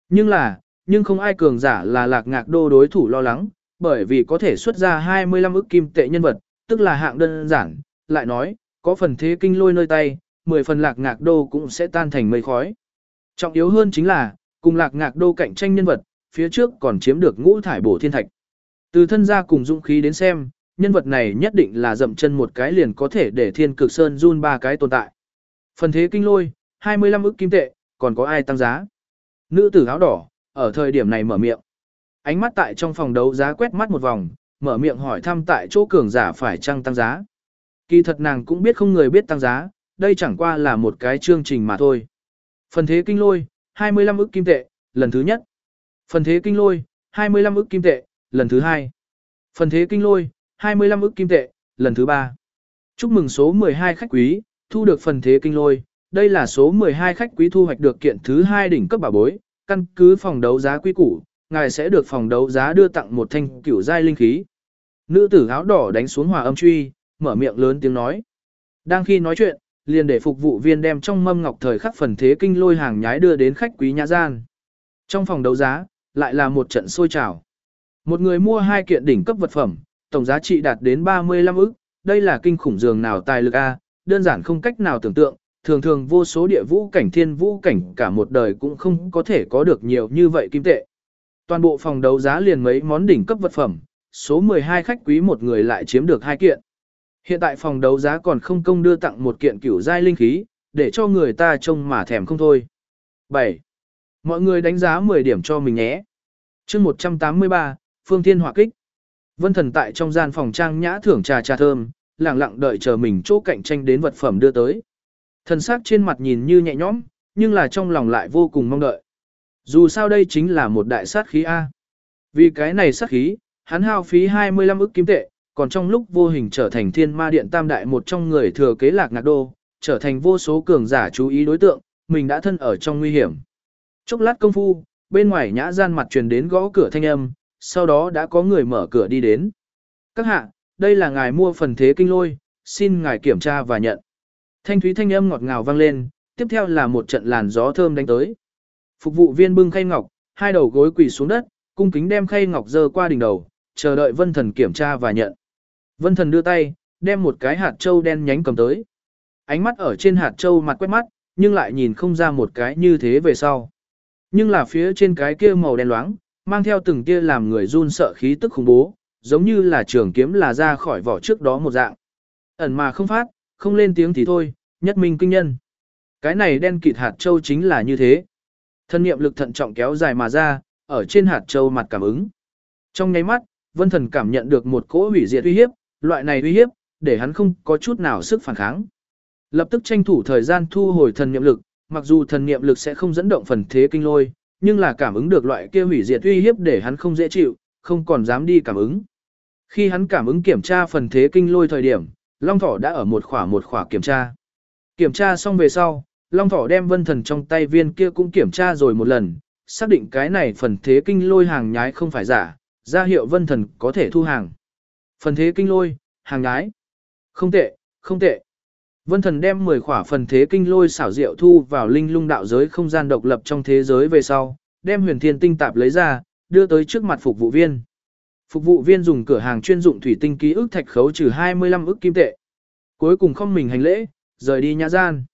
Nhưng là, nhưng không ai cường giả là lạc ngạc đô đối thủ lo lắng, bởi vì có thể xuất ra 25 ức kim tệ nhân vật, tức là hạng đơn giản, lại nói, có phần thế kinh lôi nơi tay, 10 phần lạc ngạc đô cũng sẽ tan thành mây khói. Trọng yếu hơn chính là, cùng lạc ngạc đô cạnh tranh nhân vật, phía trước còn chiếm được ngũ thải bổ thiên thạch. Từ thân gia cùng dũng khí đến xem, nhân vật này nhất định là dậm chân một cái liền có thể để thiên cực sơn run ba cái tồn tại. Phần thế kinh lôi, 25 ức kim tệ, còn có ai tăng giá? Nữ tử áo đỏ, ở thời điểm này mở miệng. Ánh mắt tại trong phòng đấu giá quét mắt một vòng, mở miệng hỏi thăm tại chỗ cường giả phải chăng tăng giá. Kỳ thật nàng cũng biết không người biết tăng giá, đây chẳng qua là một cái chương trình mà thôi. Phần thế kinh lôi, 25 ức kim tệ, lần thứ nhất. Phần thế kinh lôi, 25 ức kim tệ, lần thứ hai. Phần thế kinh lôi, 25 ức kim tệ, lần thứ ba. Chúc mừng số 12 khách quý, thu được phần thế kinh lôi. Đây là số 12 khách quý thu hoạch được kiện thứ hai đỉnh cấp bảo bối, căn cứ phòng đấu giá quý củ, ngài sẽ được phòng đấu giá đưa tặng một thanh cửu giai linh khí. Nữ tử áo đỏ đánh xuống hòa âm truy, mở miệng lớn tiếng nói. Đang khi nói chuyện, liền để phục vụ viên đem trong mâm ngọc thời khắc phần thế kinh lôi hàng nhái đưa đến khách quý nhã gian. Trong phòng đấu giá, lại là một trận sôi trào. Một người mua hai kiện đỉnh cấp vật phẩm, tổng giá trị đạt đến 35 ức, đây là kinh khủng dường nào tài lực A, đơn giản không cách nào tưởng tượng, thường thường vô số địa vũ cảnh thiên vũ cảnh cả một đời cũng không có thể có được nhiều như vậy kim tệ. Toàn bộ phòng đấu giá liền mấy món đỉnh cấp vật phẩm, số 12 khách quý một người lại chiếm được hai kiện. Hiện tại phòng đấu giá còn không công đưa tặng một kiện cửu giai linh khí, để cho người ta trông mà thèm không thôi. 7. Mọi người đánh giá 10 điểm cho mình nhé. chương 183, Phương Thiên Hỏa Kích. Vân Thần tại trong gian phòng trang nhã thưởng trà trà thơm, lặng lặng đợi chờ mình chỗ cạnh tranh đến vật phẩm đưa tới. Thần sắc trên mặt nhìn như nhẹ nhõm, nhưng là trong lòng lại vô cùng mong đợi. Dù sao đây chính là một đại sát khí A. Vì cái này sát khí, hắn hao phí 25 ức kim tệ, còn trong lúc vô hình trở thành thiên ma điện tam đại một trong người thừa kế lạc ngạc đô, trở thành vô số cường giả chú ý đối tượng, mình đã thân ở trong nguy hiểm. Chốc lát công phu, bên ngoài nhã gian mặt truyền đến gõ cửa thanh âm, sau đó đã có người mở cửa đi đến. Các hạ, đây là ngài mua phần thế kinh lôi, xin ngài kiểm tra và nhận. Thanh thúy thanh âm ngọt ngào vang lên, tiếp theo là một trận làn gió thơm đánh tới. Phục vụ viên bưng khay ngọc, hai đầu gối quỳ xuống đất, cung kính đem khay ngọc dơ qua đỉnh đầu, chờ đợi Vân Thần kiểm tra và nhận. Vân Thần đưa tay, đem một cái hạt châu đen nhánh cầm tới. Ánh mắt ở trên hạt châu mặt quét mắt, nhưng lại nhìn không ra một cái như thế về sau. Nhưng là phía trên cái kia màu đen loáng, mang theo từng kia làm người run sợ khí tức khủng bố, giống như là trường kiếm là ra khỏi vỏ trước đó một dạng. Ẩn mà không phát, không lên tiếng thì thôi, nhất minh kinh nhân. Cái này đen kịt hạt châu chính là như thế. Thân niệm lực thận trọng kéo dài mà ra, ở trên hạt châu mặt cảm ứng. Trong nháy mắt, vân thần cảm nhận được một cỗ hủy diệt uy hiếp, loại này uy hiếp, để hắn không có chút nào sức phản kháng. Lập tức tranh thủ thời gian thu hồi thần niệm lực, mặc dù thần niệm lực sẽ không dẫn động phần thế kinh lôi, nhưng là cảm ứng được loại kia hủy diệt uy hiếp để hắn không dễ chịu, không còn dám đi cảm ứng. Khi hắn cảm ứng kiểm tra phần thế kinh lôi thời điểm, Long Thỏ đã ở một khỏa một khỏa kiểm tra. Kiểm tra xong về sau, Long Thỏ đem vân thần trong tay viên kia cũng kiểm tra rồi một lần, xác định cái này phần thế kinh lôi hàng nhái không phải giả, ra hiệu vân thần có thể thu hàng. Phần thế kinh lôi, hàng nhái. Không tệ, không tệ. Vân thần đem 10 khỏa phần thế kinh lôi xảo diệu thu vào linh lung đạo giới không gian độc lập trong thế giới về sau, đem huyền thiên tinh tạp lấy ra, đưa tới trước mặt phục vụ viên. Phục vụ viên dùng cửa hàng chuyên dụng thủy tinh ký ức thạch khấu trừ 25 ức kim tệ. Cuối cùng không mình hành lễ, rời đi nhã gian.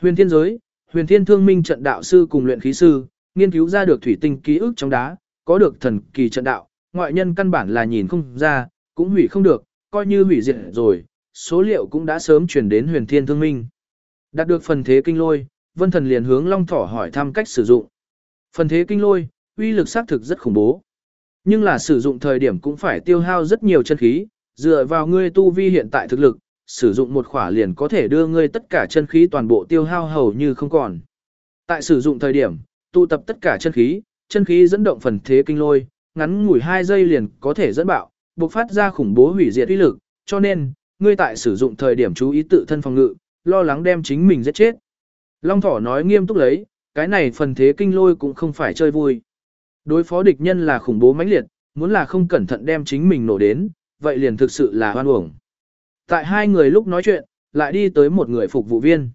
Huyền thiên giới, huyền thiên thương minh trận đạo sư cùng luyện khí sư, nghiên cứu ra được thủy tinh ký ức trong đá, có được thần kỳ trận đạo, ngoại nhân căn bản là nhìn không ra, cũng hủy không được, coi như hủy diệt rồi, số liệu cũng đã sớm chuyển đến huyền thiên thương minh. Đạt được phần thế kinh lôi, vân thần liền hướng long thỏ hỏi thăm cách sử dụng. Phần thế kinh lôi, uy lực xác thực rất khủng bố. Nhưng là sử dụng thời điểm cũng phải tiêu hao rất nhiều chân khí, dựa vào ngươi tu vi hiện tại thực lực, sử dụng một khỏa liền có thể đưa ngươi tất cả chân khí toàn bộ tiêu hao hầu như không còn. Tại sử dụng thời điểm, tụ tập tất cả chân khí, chân khí dẫn động phần thế kinh lôi, ngắn ngủi 2 giây liền có thể dẫn bạo, bộc phát ra khủng bố hủy diệt uy lực, cho nên, ngươi tại sử dụng thời điểm chú ý tự thân phòng ngự, lo lắng đem chính mình giết chết. Long thỏ nói nghiêm túc lấy, cái này phần thế kinh lôi cũng không phải chơi vui. Đối phó địch nhân là khủng bố mãnh liệt, muốn là không cẩn thận đem chính mình nổ đến, vậy liền thực sự là hoan uổng. Tại hai người lúc nói chuyện, lại đi tới một người phục vụ viên.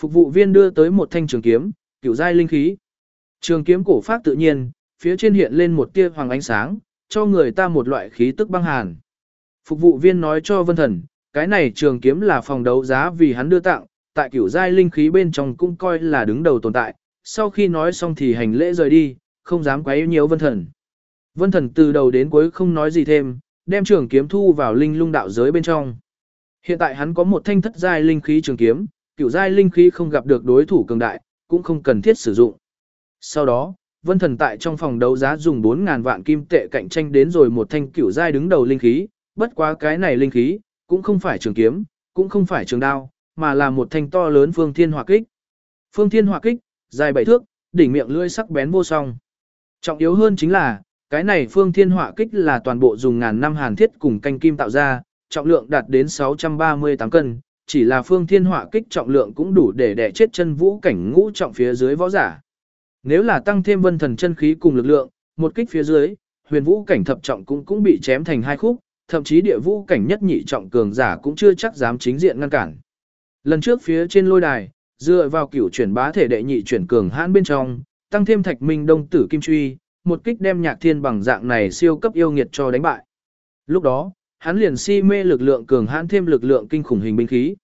Phục vụ viên đưa tới một thanh trường kiếm, kiểu giai linh khí. Trường kiếm cổ phát tự nhiên, phía trên hiện lên một tia hoàng ánh sáng, cho người ta một loại khí tức băng hàn. Phục vụ viên nói cho Vân Thần, cái này trường kiếm là phòng đấu giá vì hắn đưa tặng, tại kiểu giai linh khí bên trong cũng coi là đứng đầu tồn tại. Sau khi nói xong thì hành lễ rời đi, không dám quấy nhiều Vân Thần. Vân Thần từ đầu đến cuối không nói gì thêm, đem trường kiếm thu vào linh lung đạo giới bên trong. Hiện tại hắn có một thanh thất giai linh khí trường kiếm, cửu giai linh khí không gặp được đối thủ cường đại, cũng không cần thiết sử dụng. Sau đó, Vân Thần tại trong phòng đấu giá dùng 4000 vạn kim tệ cạnh tranh đến rồi một thanh cửu giai đứng đầu linh khí, bất quá cái này linh khí cũng không phải trường kiếm, cũng không phải trường đao, mà là một thanh to lớn phương thiên hỏa kích. Phương thiên hỏa kích, dài bảy thước, đỉnh miệng lưỡi sắc bén vô song. Trọng yếu hơn chính là, cái này phương thiên hỏa kích là toàn bộ dùng ngàn năm hàn thiết cùng canh kim tạo ra, trọng lượng đạt đến 638 cân, chỉ là phương thiên hỏa kích trọng lượng cũng đủ để đè chết chân vũ cảnh ngũ trọng phía dưới võ giả. Nếu là tăng thêm vân thần chân khí cùng lực lượng, một kích phía dưới, huyền vũ cảnh thập trọng cũng cũng bị chém thành hai khúc, thậm chí địa vũ cảnh nhất nhị trọng cường giả cũng chưa chắc dám chính diện ngăn cản. Lần trước phía trên lôi đài, dựa vào cửu chuyển bá thể đệ nhị chuyển cường hãn bên trong, tăng thêm thạch minh đông tử kim truy, một kích đem nhạc thiên bằng dạng này siêu cấp yêu nghiệt cho đánh bại. Lúc đó, hắn liền si mê lực lượng cường hãn thêm lực lượng kinh khủng hình binh khí.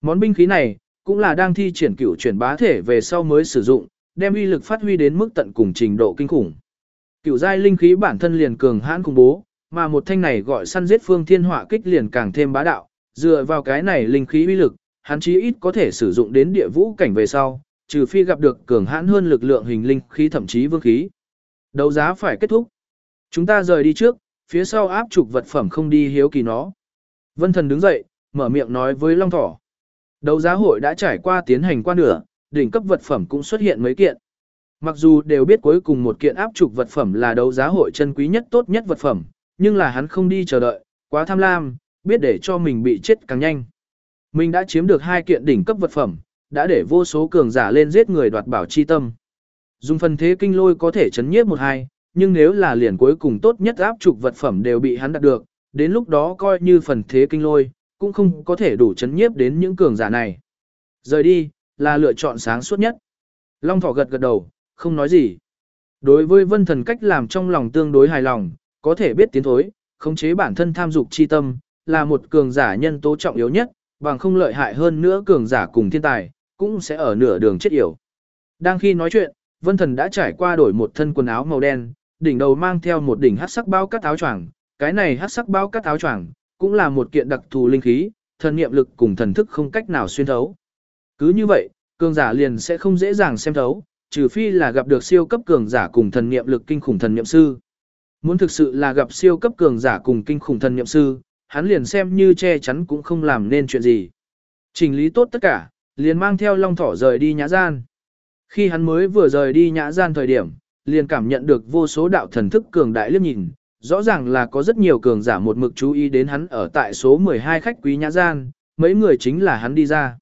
Món binh khí này, cũng là đang thi triển cửu chuyển bá thể về sau mới sử dụng, đem uy lực phát huy đến mức tận cùng trình độ kinh khủng. Cửu giai linh khí bản thân liền cường hãn khủng bố, mà một thanh này gọi săn giết phương thiên hỏa kích liền càng thêm bá đạo, dựa vào cái này linh khí uy lực, hắn chí ít có thể sử dụng đến địa vũ cảnh về sau, trừ phi gặp được cường hãn hơn lực lượng hình linh khí thậm chí vương khí. Đấu giá phải kết thúc. Chúng ta rời đi trước, phía sau áp trục vật phẩm không đi hiếu kỳ nó. Vân thần đứng dậy, mở miệng nói với Long Thỏ. Đấu giá hội đã trải qua tiến hành qua nửa, đỉnh cấp vật phẩm cũng xuất hiện mấy kiện. Mặc dù đều biết cuối cùng một kiện áp trục vật phẩm là đấu giá hội chân quý nhất tốt nhất vật phẩm, nhưng là hắn không đi chờ đợi, quá tham lam, biết để cho mình bị chết càng nhanh. Mình đã chiếm được hai kiện đỉnh cấp vật phẩm, đã để vô số cường giả lên giết người đoạt bảo chi tâm. Dùng phần thế kinh lôi có thể chấn nhiếp một hai, nhưng nếu là liền cuối cùng tốt nhất áp trục vật phẩm đều bị hắn đạt được, đến lúc đó coi như phần thế kinh lôi, cũng không có thể đủ chấn nhiếp đến những cường giả này. Rời đi, là lựa chọn sáng suốt nhất. Long thỏ gật gật đầu, không nói gì. Đối với vân thần cách làm trong lòng tương đối hài lòng, có thể biết tiến thối, khống chế bản thân tham dục chi tâm, là một cường giả nhân tố trọng yếu nhất, bằng không lợi hại hơn nữa cường giả cùng thiên tài, cũng sẽ ở nửa đường chết yểu. Đang khi nói chuyện, vân thần đã trải qua đổi một thân quần áo màu đen, đỉnh đầu mang theo một đỉnh hắc sắc bao cắt áo choàng, cái này hắc sắc bao cắt áo choàng cũng là một kiện đặc thù linh khí, thần niệm lực cùng thần thức không cách nào xuyên thấu. Cứ như vậy, cường giả liền sẽ không dễ dàng xem thấu, trừ phi là gặp được siêu cấp cường giả cùng thần niệm lực kinh khủng thần niệm sư. Muốn thực sự là gặp siêu cấp cường giả cùng kinh khủng thần niệm sư, hắn liền xem như che chắn cũng không làm nên chuyện gì. Trình lý tốt tất cả, liền mang theo long thỏ rời đi nhã gian. Khi hắn mới vừa rời đi nhã gian thời điểm, liền cảm nhận được vô số đạo thần thức cường đại liếc nhìn, rõ ràng là có rất nhiều cường giả một mực chú ý đến hắn ở tại số 12 khách quý nhã gian, mấy người chính là hắn đi ra.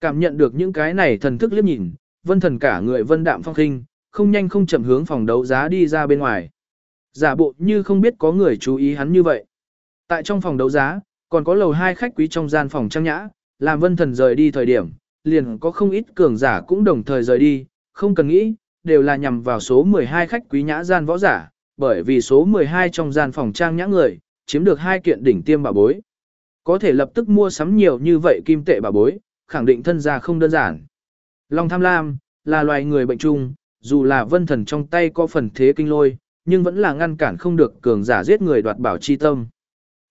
Cảm nhận được những cái này thần thức liếc nhìn, vân thần cả người vân đạm phong khinh, không nhanh không chậm hướng phòng đấu giá đi ra bên ngoài. Giả bộ như không biết có người chú ý hắn như vậy. Tại trong phòng đấu giá, còn có lầu hai khách quý trong gian phòng trang nhã, làm vân thần rời đi thời điểm, liền có không ít cường giả cũng đồng thời rời đi, không cần nghĩ, đều là nhằm vào số 12 khách quý nhã gian võ giả, bởi vì số 12 trong gian phòng trang nhã người, chiếm được hai kiện đỉnh tiêm bảo bối. Có thể lập tức mua sắm nhiều như vậy kim tệ bảo bối, khẳng định thân gia không đơn giản. Long tham lam, là loài người bệnh chung, dù là vân thần trong tay có phần thế kinh lôi, nhưng vẫn là ngăn cản không được cường giả giết người đoạt bảo chi tâm.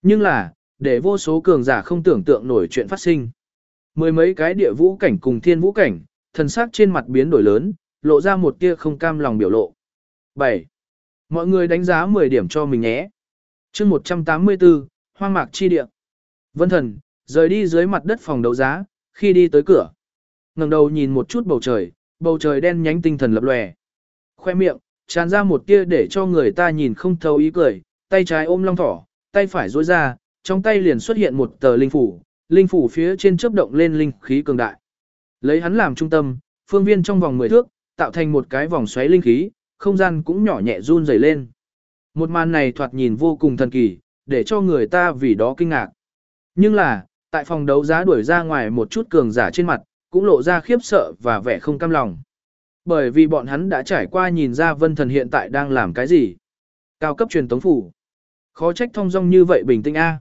Nhưng là, để vô số cường giả không tưởng tượng nổi chuyện phát sinh. Mười mấy cái địa vũ cảnh cùng thiên vũ cảnh, thần sắc trên mặt biến đổi lớn, lộ ra một tia không cam lòng biểu lộ. 7. Mọi người đánh giá 10 điểm cho mình nhé. chương 184, Hoang mạc chi địa. Vân thần, rời đi dưới mặt đất phòng đấu giá, khi đi tới cửa. ngẩng đầu nhìn một chút bầu trời, bầu trời đen nhánh tinh thần lập lòe. Khoe miệng, tràn ra một tia để cho người ta nhìn không thấu ý cười, tay trái ôm long thỏ, tay phải duỗi ra, trong tay liền xuất hiện một tờ linh phủ, linh phủ phía trên chớp động lên linh khí cường đại. Lấy hắn làm trung tâm, phương viên trong vòng 10 thước, tạo thành một cái vòng xoáy linh khí, không gian cũng nhỏ nhẹ run rẩy lên. Một màn này thoạt nhìn vô cùng thần kỳ, để cho người ta vì đó kinh ngạc. Nhưng là, tại phòng đấu giá đuổi ra ngoài một chút cường giả trên mặt, cũng lộ ra khiếp sợ và vẻ không cam lòng. Bởi vì bọn hắn đã trải qua nhìn ra vân thần hiện tại đang làm cái gì. Cao cấp truyền tống phủ. Khó trách thông dong như vậy bình tĩnh A.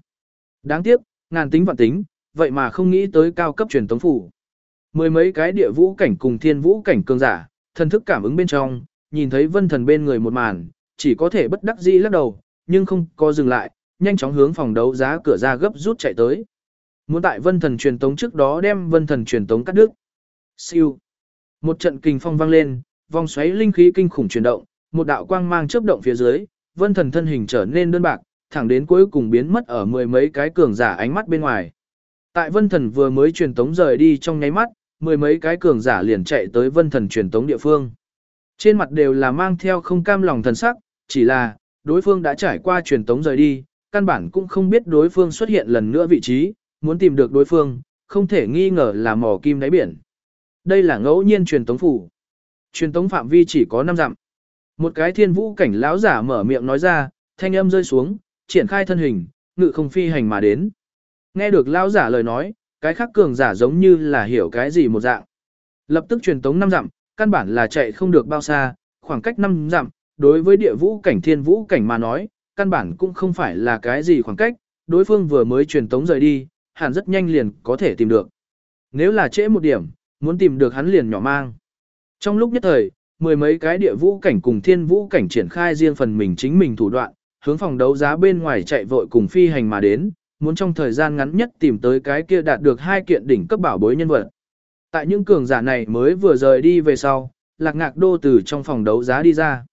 Đáng tiếc, ngàn tính vạn tính, vậy mà không nghĩ tới cao cấp truyền tống phủ. Mười mấy cái địa vũ cảnh cùng thiên vũ cảnh cường giả, thần thức cảm ứng bên trong, nhìn thấy vân thần bên người một màn, chỉ có thể bất đắc dĩ lắc đầu, nhưng không có dừng lại, nhanh chóng hướng phòng đấu giá cửa ra gấp rút chạy tới. Muốn tại vân thần truyền tống trước đó đem vân thần truyền tống cắt đứt. Siêu. Một trận kình phong vang lên, vòng xoáy linh khí kinh khủng chuyển động, một đạo quang mang chớp động phía dưới, vân thần thân hình trở nên đơn bạc, thẳng đến cuối cùng biến mất ở mười mấy cái cường giả ánh mắt bên ngoài. Tại vân thần vừa mới truyền tống rời đi trong nháy mắt, mười mấy cái cường giả liền chạy tới vân thần truyền tống địa phương. Trên mặt đều là mang theo không cam lòng thần sắc, chỉ là, đối phương đã trải qua truyền tống rời đi, căn bản cũng không biết đối phương xuất hiện lần nữa vị trí, muốn tìm được đối phương, không thể nghi ngờ là mò kim đáy biển. Đây là ngẫu nhiên truyền tống phủ. Truyền tống phạm vi chỉ có 5 dặm. Một cái thiên vũ cảnh lão giả mở miệng nói ra, thanh âm rơi xuống, triển khai thân hình, ngự không phi hành mà đến. Nghe được lão giả lời nói, cái khác cường giả giống như là hiểu cái gì một dạng. Lập tức truyền tống 5 dặm, căn bản là chạy không được bao xa, khoảng cách 5 dặm, đối với địa vũ cảnh thiên vũ cảnh mà nói, căn bản cũng không phải là cái gì khoảng cách, đối phương vừa mới truyền tống rời đi, hẳn rất nhanh liền có thể tìm được. Nếu là trễ một điểm, muốn tìm được hắn liền nhỏ mang. Trong lúc nhất thời, mười mấy cái địa vũ cảnh cùng thiên vũ cảnh triển khai riêng phần mình chính mình thủ đoạn, hướng phòng đấu giá bên ngoài chạy vội cùng phi hành mà đến, muốn trong thời gian ngắn nhất tìm tới cái kia đạt được hai kiện đỉnh cấp bảo bối nhân vật. Tại những cường giả này mới vừa rời đi về sau, lạc ngạc đô từ trong phòng đấu giá đi ra.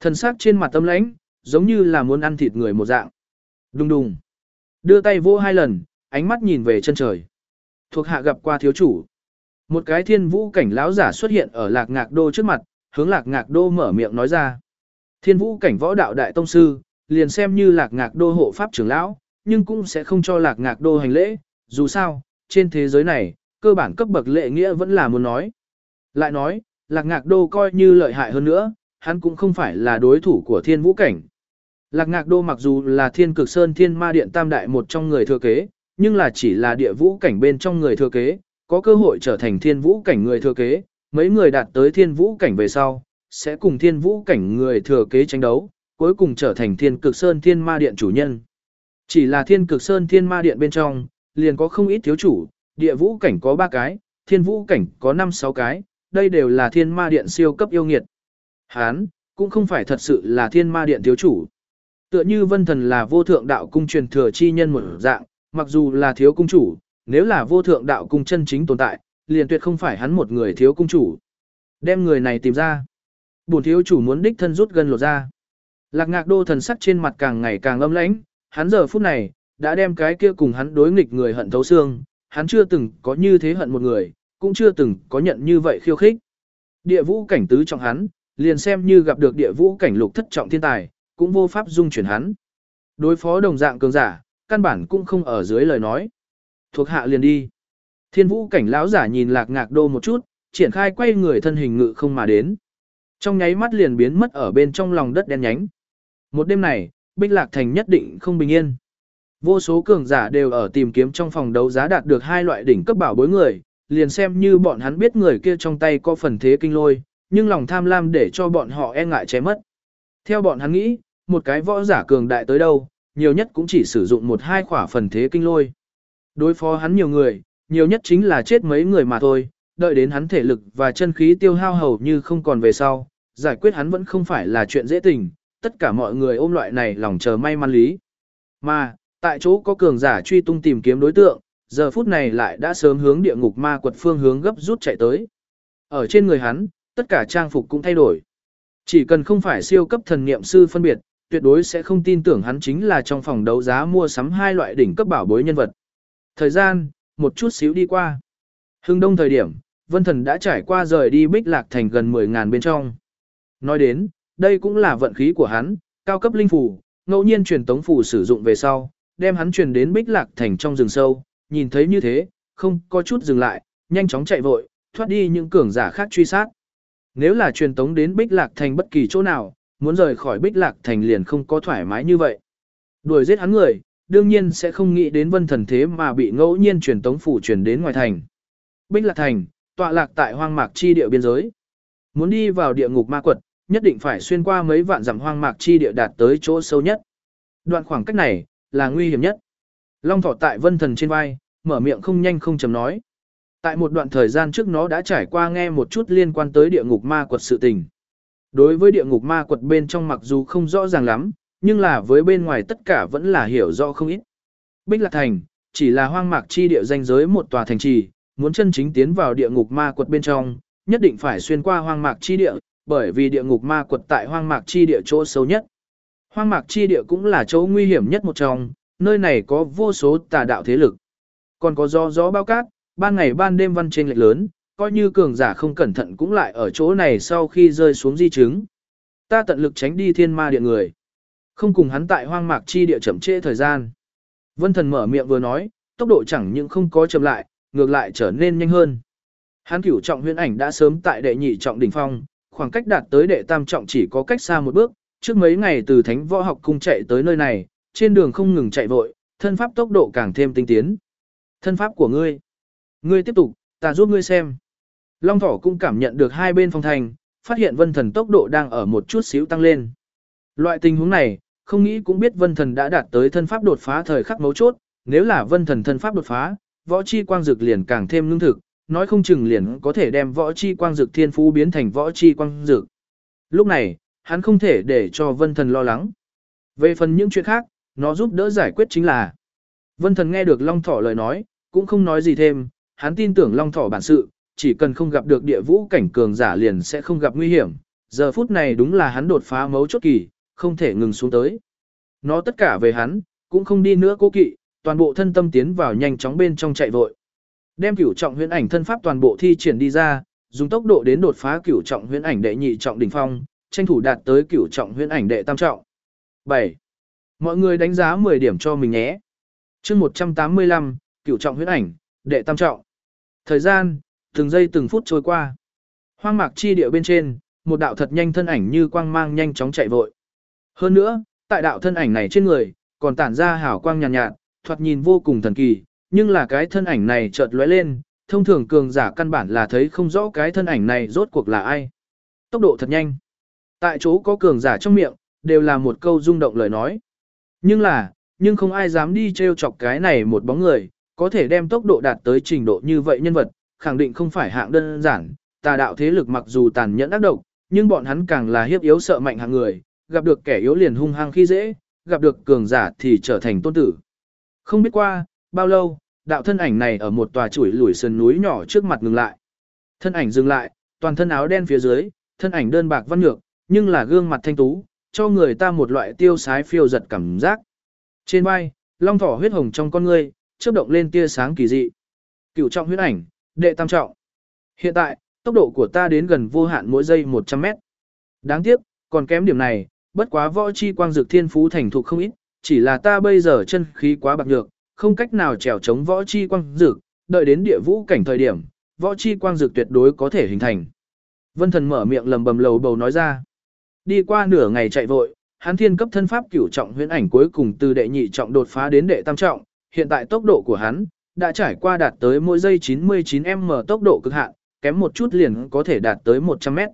Thần sắc trên mặt tâm lãnh, giống như là muốn ăn thịt người một dạng. Đùng đùng. Đưa tay vô hai lần, ánh mắt nhìn về chân trời. Thuộc hạ gặp qua thiếu chủ. Một cái thiên vũ cảnh lão giả xuất hiện ở lạc ngạc đô trước mặt, hướng lạc ngạc đô mở miệng nói ra. Thiên vũ cảnh võ đạo đại tông sư, liền xem như lạc ngạc đô hộ pháp trưởng lão, nhưng cũng sẽ không cho lạc ngạc đô hành lễ, dù sao, trên thế giới này, cơ bản cấp bậc lệ nghĩa vẫn là muốn nói. Lại nói, lạc ngạc đô coi như lợi hại hơn nữa, hắn cũng không phải là đối thủ của thiên vũ cảnh. Lạc ngạc đô mặc dù là thiên cực sơn thiên ma điện tam đại một trong người thừa kế, nhưng là chỉ là địa vũ cảnh bên trong người thừa kế, có cơ hội trở thành thiên vũ cảnh người thừa kế, mấy người đạt tới thiên vũ cảnh về sau, sẽ cùng thiên vũ cảnh người thừa kế tranh đấu, cuối cùng trở thành thiên cực sơn thiên ma điện chủ nhân. Chỉ là thiên cực sơn thiên ma điện bên trong, liền có không ít thiếu chủ, địa vũ cảnh có 3 cái, thiên vũ cảnh có 5-6 cái, đây đều là thiên ma điện siêu cấp yêu nghiệt. Hán, cũng không phải thật sự là thiên ma điện thiếu chủ. Tựa như vân thần là vô thượng đạo cung truyền thừa chi nhân một dạng, mặc dù là thiếu cung chủ, nếu là vô thượng đạo cung chân chính tồn tại, liền tuyệt không phải hắn một người thiếu cung chủ. Đem người này tìm ra. Bổn thiếu chủ muốn đích thân rút gần lột ra. Lạc ngạc đô thần sắc trên mặt càng ngày càng âm lãnh, hắn giờ phút này, đã đem cái kia cùng hắn đối nghịch người hận thấu xương, hắn chưa từng có như thế hận một người, cũng chưa từng có nhận như vậy khiêu khích. Địa vũ cảnh tứ trọng hắn, liền xem như gặp được địa vũ cảnh lục thất trọng thiên tài, cũng vô pháp dung chuyển hắn. Đối phó đồng dạng cường giả, căn bản cũng không ở dưới lời nói. Thuộc hạ liền đi. Thiên vũ cảnh lão giả nhìn lạc ngạc đô một chút, triển khai quay người thân hình ngự không mà đến. Trong nháy mắt liền biến mất ở bên trong lòng đất đen nhánh. Một đêm này, Bích Lạc Thành nhất định không bình yên. Vô số cường giả đều ở tìm kiếm trong phòng đấu giá đạt được hai loại đỉnh cấp bảo bối người, liền xem như bọn hắn biết người kia trong tay có phần thế kinh lôi, nhưng lòng tham lam để cho bọn họ e ngại che mất. Theo bọn hắn nghĩ, một cái võ giả cường đại tới đâu, nhiều nhất cũng chỉ sử dụng một hai khỏa phần thế kinh lôi. Đối phó hắn nhiều người, nhiều nhất chính là chết mấy người mà thôi, đợi đến hắn thể lực và chân khí tiêu hao hầu như không còn về sau, giải quyết hắn vẫn không phải là chuyện dễ tình, tất cả mọi người ôm loại này lòng chờ may mắn lý. Mà, tại chỗ có cường giả truy tung tìm kiếm đối tượng, giờ phút này lại đã sớm hướng địa ngục ma quật phương hướng gấp rút chạy tới. Ở trên người hắn, tất cả trang phục cũng thay đổi. Chỉ cần không phải siêu cấp thần niệm sư phân biệt, tuyệt đối sẽ không tin tưởng hắn chính là trong phòng đấu giá mua sắm hai loại đỉnh cấp bảo bối nhân vật. Thời gian, một chút xíu đi qua. Hưng đông thời điểm, Vân Thần đã trải qua rời đi Bích Lạc Thành gần 10.000 bên trong. Nói đến, đây cũng là vận khí của hắn, cao cấp linh phù, ngẫu nhiên truyền tống phù sử dụng về sau, đem hắn truyền đến Bích Lạc Thành trong rừng sâu, nhìn thấy như thế, không có chút dừng lại, nhanh chóng chạy vội, thoát đi những cường giả khác truy sát. Nếu là truyền tống đến Bích Lạc Thành bất kỳ chỗ nào, muốn rời khỏi Bích Lạc Thành liền không có thoải mái như vậy. Đuổi giết hắn người, đương nhiên sẽ không nghĩ đến vân thần thế mà bị ngẫu nhiên truyền tống phủ truyền đến ngoài thành. Bích Lạc Thành, tọa lạc tại hoang mạc chi địa biên giới. Muốn đi vào địa ngục ma quật, nhất định phải xuyên qua mấy vạn dặm hoang mạc chi địa đạt tới chỗ sâu nhất. Đoạn khoảng cách này là nguy hiểm nhất. Long thỏ tại vân thần trên vai, mở miệng không nhanh không chậm nói. Tại một đoạn thời gian trước nó đã trải qua nghe một chút liên quan tới địa ngục ma quật sự tình. Đối với địa ngục ma quật bên trong mặc dù không rõ ràng lắm, nhưng là với bên ngoài tất cả vẫn là hiểu rõ không ít. Bích Lạc Thành, chỉ là hoang mạc chi địa danh giới một tòa thành trì, muốn chân chính tiến vào địa ngục ma quật bên trong, nhất định phải xuyên qua hoang mạc chi địa, bởi vì địa ngục ma quật tại hoang mạc chi địa chỗ sâu nhất. Hoang mạc chi địa cũng là chỗ nguy hiểm nhất một trong, nơi này có vô số tà đạo thế lực. Còn có gió gió bao cát, ban ngày ban đêm văn trên lệch lớn, coi như cường giả không cẩn thận cũng lại ở chỗ này sau khi rơi xuống di chứng. Ta tận lực tránh đi thiên ma địa người. Không cùng hắn tại hoang mạc chi địa chậm trễ thời gian. Vân thần mở miệng vừa nói, tốc độ chẳng những không có chậm lại, ngược lại trở nên nhanh hơn. Hắn cửu trọng huyễn ảnh đã sớm tại đệ nhị trọng đỉnh phong, khoảng cách đạt tới đệ tam trọng chỉ có cách xa một bước, trước mấy ngày từ thánh võ học cung chạy tới nơi này, trên đường không ngừng chạy vội, thân pháp tốc độ càng thêm tinh tiến. Thân pháp của ngươi. Ngươi tiếp tục, ta giúp ngươi xem. Long thỏ cũng cảm nhận được hai bên phong thành, phát hiện vân thần tốc độ đang ở một chút xíu tăng lên. Loại tình huống này, không nghĩ cũng biết vân thần đã đạt tới thân pháp đột phá thời khắc mấu chốt, nếu là vân thần thân pháp đột phá, võ chi quang dược liền càng thêm lương thực, nói không chừng liền có thể đem võ chi quang dực thiên phú biến thành võ chi quang dực. Lúc này, hắn không thể để cho vân thần lo lắng. Về phần những chuyện khác, nó giúp đỡ giải quyết chính là. Vân thần nghe được Long Thỏ lời nói, cũng không nói gì thêm, hắn tin tưởng Long Thỏ bản sự, chỉ cần không gặp được địa vũ cảnh cường giả liền sẽ không gặp nguy hiểm. Giờ phút này đúng là hắn đột phá mấu chốt kỳ, không thể ngừng xuống tới. Nó tất cả về hắn, cũng không đi nữa cố kỵ, toàn bộ thân tâm tiến vào nhanh chóng bên trong chạy vội. Đem cửu trọng huyễn ảnh thân pháp toàn bộ thi triển đi ra, dùng tốc độ đến đột phá cửu trọng huyễn ảnh đệ nhị trọng đỉnh phong, tranh thủ đạt tới cửu trọng huyễn ảnh đệ tam trọng. 7. Mọi người đánh giá 10 điểm cho mình nhé. Chương 185, cửu trọng huyễn ảnh, đệ tam trọng. Thời gian, từng giây từng phút trôi qua. Hoang mạc chi địa bên trên, một đạo thật nhanh thân ảnh như quang mang nhanh chóng chạy vội. Hơn nữa, tại đạo thân ảnh này trên người, còn tản ra hào quang nhàn nhạt, nhạt, thoạt nhìn vô cùng thần kỳ, nhưng là cái thân ảnh này chợt lóe lên, thông thường cường giả căn bản là thấy không rõ cái thân ảnh này rốt cuộc là ai. Tốc độ thật nhanh. Tại chỗ có cường giả trong miệng, đều là một câu rung động lời nói. Nhưng là, nhưng không ai dám đi trêu chọc cái này một bóng người, có thể đem tốc độ đạt tới trình độ như vậy nhân vật, khẳng định không phải hạng đơn giản, tà đạo thế lực mặc dù tàn nhẫn ác độc, nhưng bọn hắn càng là hiếp yếu sợ mạnh hạng người, gặp được kẻ yếu liền hung hăng khi dễ, gặp được cường giả thì trở thành tôn tử. Không biết qua, bao lâu, đạo thân ảnh này ở một tòa chuỗi lủi sườn núi nhỏ trước mặt ngừng lại. Thân ảnh dừng lại, toàn thân áo đen phía dưới, thân ảnh đơn bạc văn nhược, nhưng là gương mặt thanh tú, cho người ta một loại tiêu sái phiêu giật cảm giác. Trên vai, long thỏ huyết hồng trong con ngươi, chớp động lên tia sáng kỳ dị. Cửu trọng huyết ảnh, đệ tam trọng. Hiện tại, tốc độ của ta đến gần vô hạn mỗi giây 100 mét. Đáng tiếc, còn kém điểm này, bất quá võ chi quang dược thiên phú thành thục không ít, chỉ là ta bây giờ chân khí quá bạc nhược, không cách nào trèo chống võ chi quang dược, đợi đến địa vũ cảnh thời điểm, võ chi quang dược tuyệt đối có thể hình thành. Vân thần mở miệng lầm bầm lầu bầu nói ra. Đi qua nửa ngày chạy vội, hắn thiên cấp thân pháp cửu trọng huyễn ảnh cuối cùng từ đệ nhị trọng đột phá đến đệ tam trọng, hiện tại tốc độ của hắn đã trải qua đạt tới mỗi giây 99m tốc độ cực hạn, kém một chút liền có thể đạt tới 100m.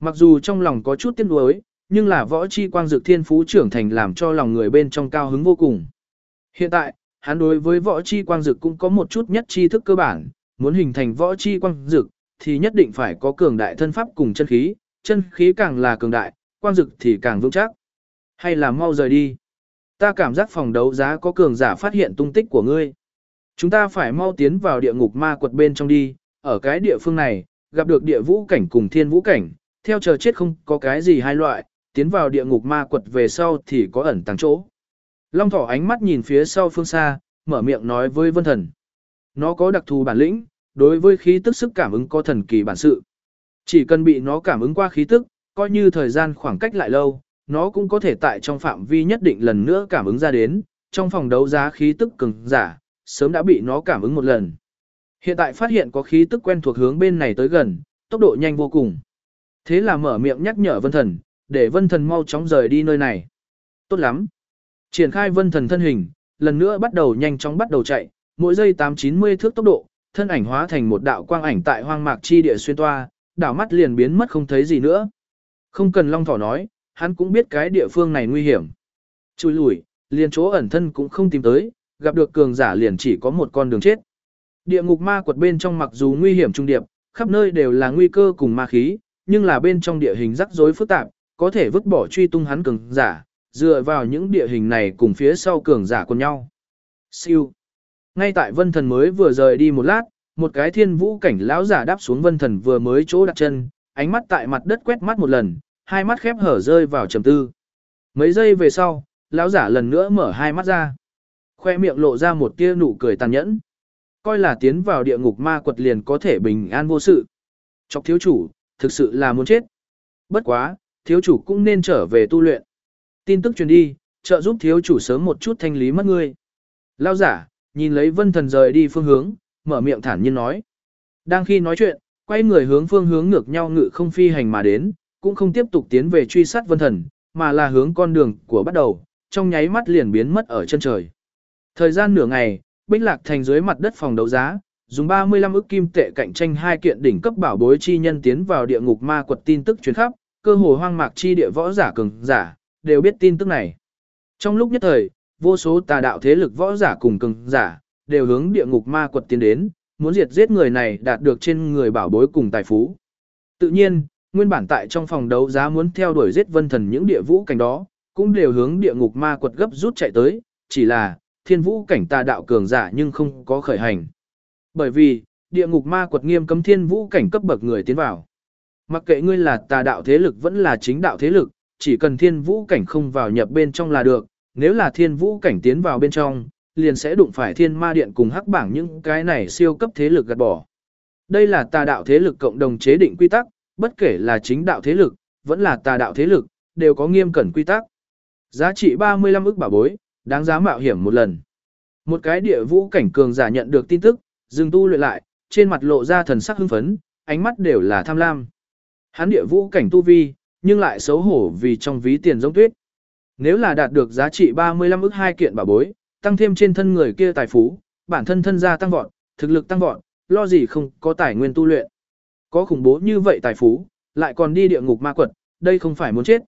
Mặc dù trong lòng có chút tiếc nuối, nhưng là võ chi quang dược thiên phú trưởng thành làm cho lòng người bên trong cao hứng vô cùng. Hiện tại, hắn đối với võ chi quang dực cũng có một chút nhất tri thức cơ bản, muốn hình thành võ chi quang dực, thì nhất định phải có cường đại thân pháp cùng chân khí, chân khí càng là cường đại, quang dực thì càng vững chắc. Hay là mau rời đi. Ta cảm giác phòng đấu giá có cường giả phát hiện tung tích của ngươi. Chúng ta phải mau tiến vào địa ngục ma quật bên trong đi, ở cái địa phương này, gặp được địa vũ cảnh cùng thiên vũ cảnh, theo chờ chết không có cái gì hai loại, tiến vào địa ngục ma quật về sau thì có ẩn tàng chỗ. Long thỏ ánh mắt nhìn phía sau phương xa, mở miệng nói với vân thần. Nó có đặc thù bản lĩnh, đối với khí tức sức cảm ứng có thần kỳ bản sự. Chỉ cần bị nó cảm ứng qua khí tức, coi như thời gian khoảng cách lại lâu, nó cũng có thể tại trong phạm vi nhất định lần nữa cảm ứng ra đến, trong phòng đấu giá khí tức cường giả, sớm đã bị nó cảm ứng một lần. Hiện tại phát hiện có khí tức quen thuộc hướng bên này tới gần, tốc độ nhanh vô cùng. Thế là mở miệng nhắc nhở vân thần, để vân thần mau chóng rời đi nơi này. Tốt lắm. Triển khai vân thần thân hình, lần nữa bắt đầu nhanh chóng bắt đầu chạy, mỗi giây 890 thước tốc độ, thân ảnh hóa thành một đạo quang ảnh tại hoang mạc chi địa xuyên toa, đảo mắt liền biến mất không thấy gì nữa. Không cần long thỏ nói, hắn cũng biết cái địa phương này nguy hiểm. Chui lùi, liền chỗ ẩn thân cũng không tìm tới, gặp được cường giả liền chỉ có một con đường chết. Địa ngục ma quật bên trong mặc dù nguy hiểm trung điệp, khắp nơi đều là nguy cơ cùng ma khí, nhưng là bên trong địa hình rắc rối phức tạp, có thể vứt bỏ truy tung hắn cường giả, dựa vào những địa hình này cùng phía sau cường giả cùng nhau. Siêu. Ngay tại vân thần mới vừa rời đi một lát, một cái thiên vũ cảnh lão giả đáp xuống vân thần vừa mới chỗ đặt chân, ánh mắt tại mặt đất quét mắt một lần, hai mắt khép hở rơi vào trầm tư. Mấy giây về sau, lão giả lần nữa mở hai mắt ra. Khoe miệng lộ ra một tia nụ cười tàn nhẫn. Coi là tiến vào địa ngục ma quật liền có thể bình an vô sự. Chọc thiếu chủ, thực sự là muốn chết. Bất quá, thiếu chủ cũng nên trở về tu luyện. Tin tức truyền đi, trợ giúp thiếu chủ sớm một chút thanh lý mất ngươi. Lao giả, nhìn lấy vân thần rời đi phương hướng, mở miệng thản nhiên nói. Đang khi nói chuyện, quay người hướng phương hướng ngược nhau ngự không phi hành mà đến, cũng không tiếp tục tiến về truy sát vân thần, mà là hướng con đường của bắt đầu, trong nháy mắt liền biến mất ở chân trời. Thời gian nửa ngày, Bích Lạc thành dưới mặt đất phòng đấu giá, dùng 35 ức kim tệ cạnh tranh hai kiện đỉnh cấp bảo bối chi nhân tiến vào địa ngục ma quật tin tức truyền khắp, cơ hồ hoang mạc chi địa võ giả cường giả, đều biết tin tức này. Trong lúc nhất thời, vô số tà đạo thế lực võ giả cùng cường giả, đều hướng địa ngục ma quật tiến đến, muốn diệt giết người này đạt được trên người bảo bối cùng tài phú. Tự nhiên, nguyên bản tại trong phòng đấu giá muốn theo đuổi giết vân thần những địa vũ cảnh đó, cũng đều hướng địa ngục ma quật gấp rút chạy tới, chỉ là thiên vũ cảnh tà đạo cường giả nhưng không có khởi hành. Bởi vì, địa ngục ma quật nghiêm cấm thiên vũ cảnh cấp bậc người tiến vào. Mặc kệ ngươi là tà đạo thế lực vẫn là chính đạo thế lực, chỉ cần thiên vũ cảnh không vào nhập bên trong là được, nếu là thiên vũ cảnh tiến vào bên trong, liền sẽ đụng phải thiên ma điện cùng hắc bảng những cái này siêu cấp thế lực gạt bỏ. Đây là tà đạo thế lực cộng đồng chế định quy tắc, bất kể là chính đạo thế lực, vẫn là tà đạo thế lực, đều có nghiêm cẩn quy tắc. Giá trị 35 ức bảo bối, đáng giá mạo hiểm một lần. Một cái địa vũ cảnh cường giả nhận được tin tức, dừng tu luyện lại, trên mặt lộ ra thần sắc hưng phấn, ánh mắt đều là tham lam. Hắn địa vũ cảnh tu vi, nhưng lại xấu hổ vì trong ví tiền giống tuyết. Nếu là đạt được giá trị 35 ức hai kiện bảo bối, tăng thêm trên thân người kia tài phú, bản thân thân gia tăng vọt, thực lực tăng vọt, lo gì không có tài nguyên tu luyện. Có khủng bố như vậy tài phú, lại còn đi địa ngục ma quật, đây không phải muốn chết.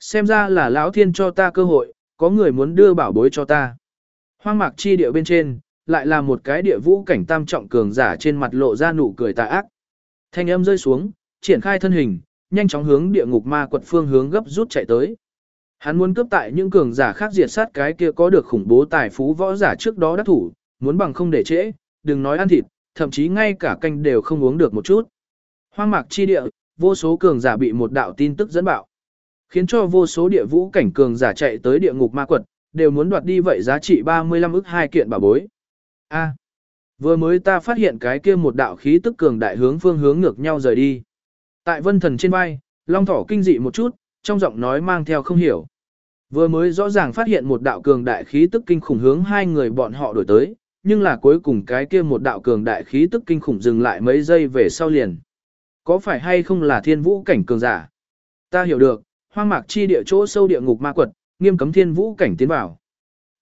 Xem ra là lão thiên cho ta cơ hội, có người muốn đưa bảo bối cho ta. Hoang mạc chi địa bên trên, lại là một cái địa vũ cảnh tam trọng cường giả trên mặt lộ ra nụ cười tà ác. Thanh âm rơi xuống, triển khai thân hình, nhanh chóng hướng địa ngục ma quật phương hướng gấp rút chạy tới. Hắn muốn cướp tại những cường giả khác diệt sát cái kia có được khủng bố tài phú võ giả trước đó đắc thủ, muốn bằng không để trễ, đừng nói ăn thịt, thậm chí ngay cả canh đều không uống được một chút. Hoang mạc chi địa, vô số cường giả bị một đạo tin tức dẫn bạo. Khiến cho vô số địa vũ cảnh cường giả chạy tới địa ngục ma quật, đều muốn đoạt đi vậy giá trị 35 ức hai kiện bảo bối. A. vừa mới ta phát hiện cái kia một đạo khí tức cường đại hướng phương hướng ngược nhau rời đi. Tại vân thần trên vai, long thỏ kinh dị một chút, trong giọng nói mang theo không hiểu. Vừa mới rõ ràng phát hiện một đạo cường đại khí tức kinh khủng hướng hai người bọn họ đổi tới, nhưng là cuối cùng cái kia một đạo cường đại khí tức kinh khủng dừng lại mấy giây về sau liền. Có phải hay không là thiên vũ cảnh cường giả? Ta hiểu được, hoang mạc chi địa chỗ sâu địa ngục ma quật, nghiêm cấm thiên vũ cảnh tiến vào.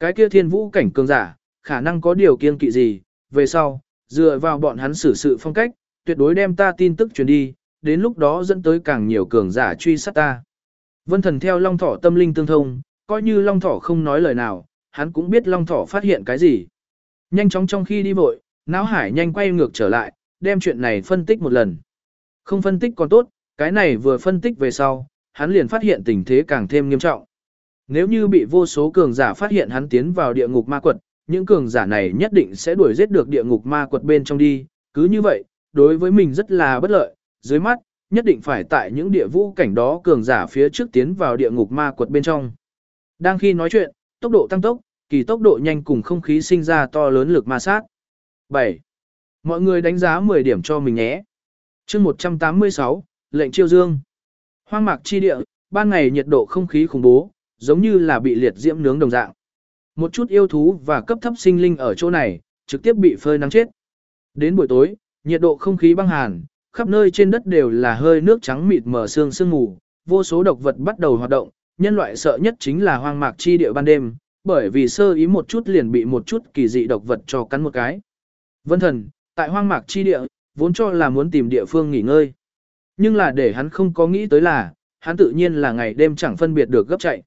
Cái kia thiên vũ cảnh cường giả, khả năng có điều kiên kỵ gì, về sau, dựa vào bọn hắn xử sự phong cách, tuyệt đối đem ta tin tức truyền đi, đến lúc đó dẫn tới càng nhiều cường giả truy sát ta. Vân thần theo long thỏ tâm linh tương thông, coi như long thỏ không nói lời nào, hắn cũng biết long thỏ phát hiện cái gì. Nhanh chóng trong khi đi vội, não hải nhanh quay ngược trở lại, đem chuyện này phân tích một lần. Không phân tích còn tốt, cái này vừa phân tích về sau, hắn liền phát hiện tình thế càng thêm nghiêm trọng. Nếu như bị vô số cường giả phát hiện hắn tiến vào địa ngục ma quật, những cường giả này nhất định sẽ đuổi giết được địa ngục ma quật bên trong đi, cứ như vậy, đối với mình rất là bất lợi, dưới mắt, nhất định phải tại những địa vũ cảnh đó cường giả phía trước tiến vào địa ngục ma quật bên trong. Đang khi nói chuyện, tốc độ tăng tốc, kỳ tốc độ nhanh cùng không khí sinh ra to lớn lực ma sát. 7. Mọi người đánh giá 10 điểm cho mình nhé. chương 186, lệnh chiêu dương. Hoang mạc chi địa, ban ngày nhiệt độ không khí khủng bố, giống như là bị liệt diễm nướng đồng dạng. Một chút yêu thú và cấp thấp sinh linh ở chỗ này, trực tiếp bị phơi nắng chết. Đến buổi tối, nhiệt độ không khí băng hàn, khắp nơi trên đất đều là hơi nước trắng mịt mờ sương sương mù, vô số độc vật bắt đầu hoạt động, nhân loại sợ nhất chính là hoang mạc chi địa ban đêm, bởi vì sơ ý một chút liền bị một chút kỳ dị độc vật cho cắn một cái. Vân thần, tại hoang mạc chi địa, vốn cho là muốn tìm địa phương nghỉ ngơi. Nhưng là để hắn không có nghĩ tới là, hắn tự nhiên là ngày đêm chẳng phân biệt được gấp chạy.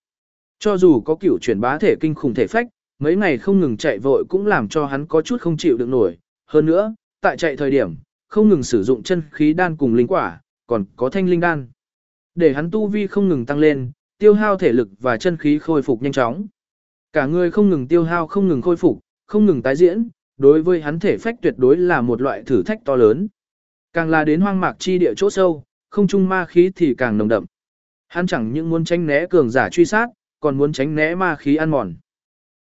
Cho dù có cửu chuyển bá thể kinh khủng thể phách, mấy ngày không ngừng chạy vội cũng làm cho hắn có chút không chịu được nổi. Hơn nữa, tại chạy thời điểm, không ngừng sử dụng chân khí đan cùng linh quả, còn có thanh linh đan. Để hắn tu vi không ngừng tăng lên, tiêu hao thể lực và chân khí khôi phục nhanh chóng. Cả người không ngừng tiêu hao không ngừng khôi phục, không ngừng tái diễn, đối với hắn thể phách tuyệt đối là một loại thử thách to lớn. Càng là đến hoang mạc chi địa chỗ sâu, không trung ma khí thì càng nồng đậm. Hắn chẳng những muốn tránh né cường giả truy sát, còn muốn tránh né ma khí ăn mòn.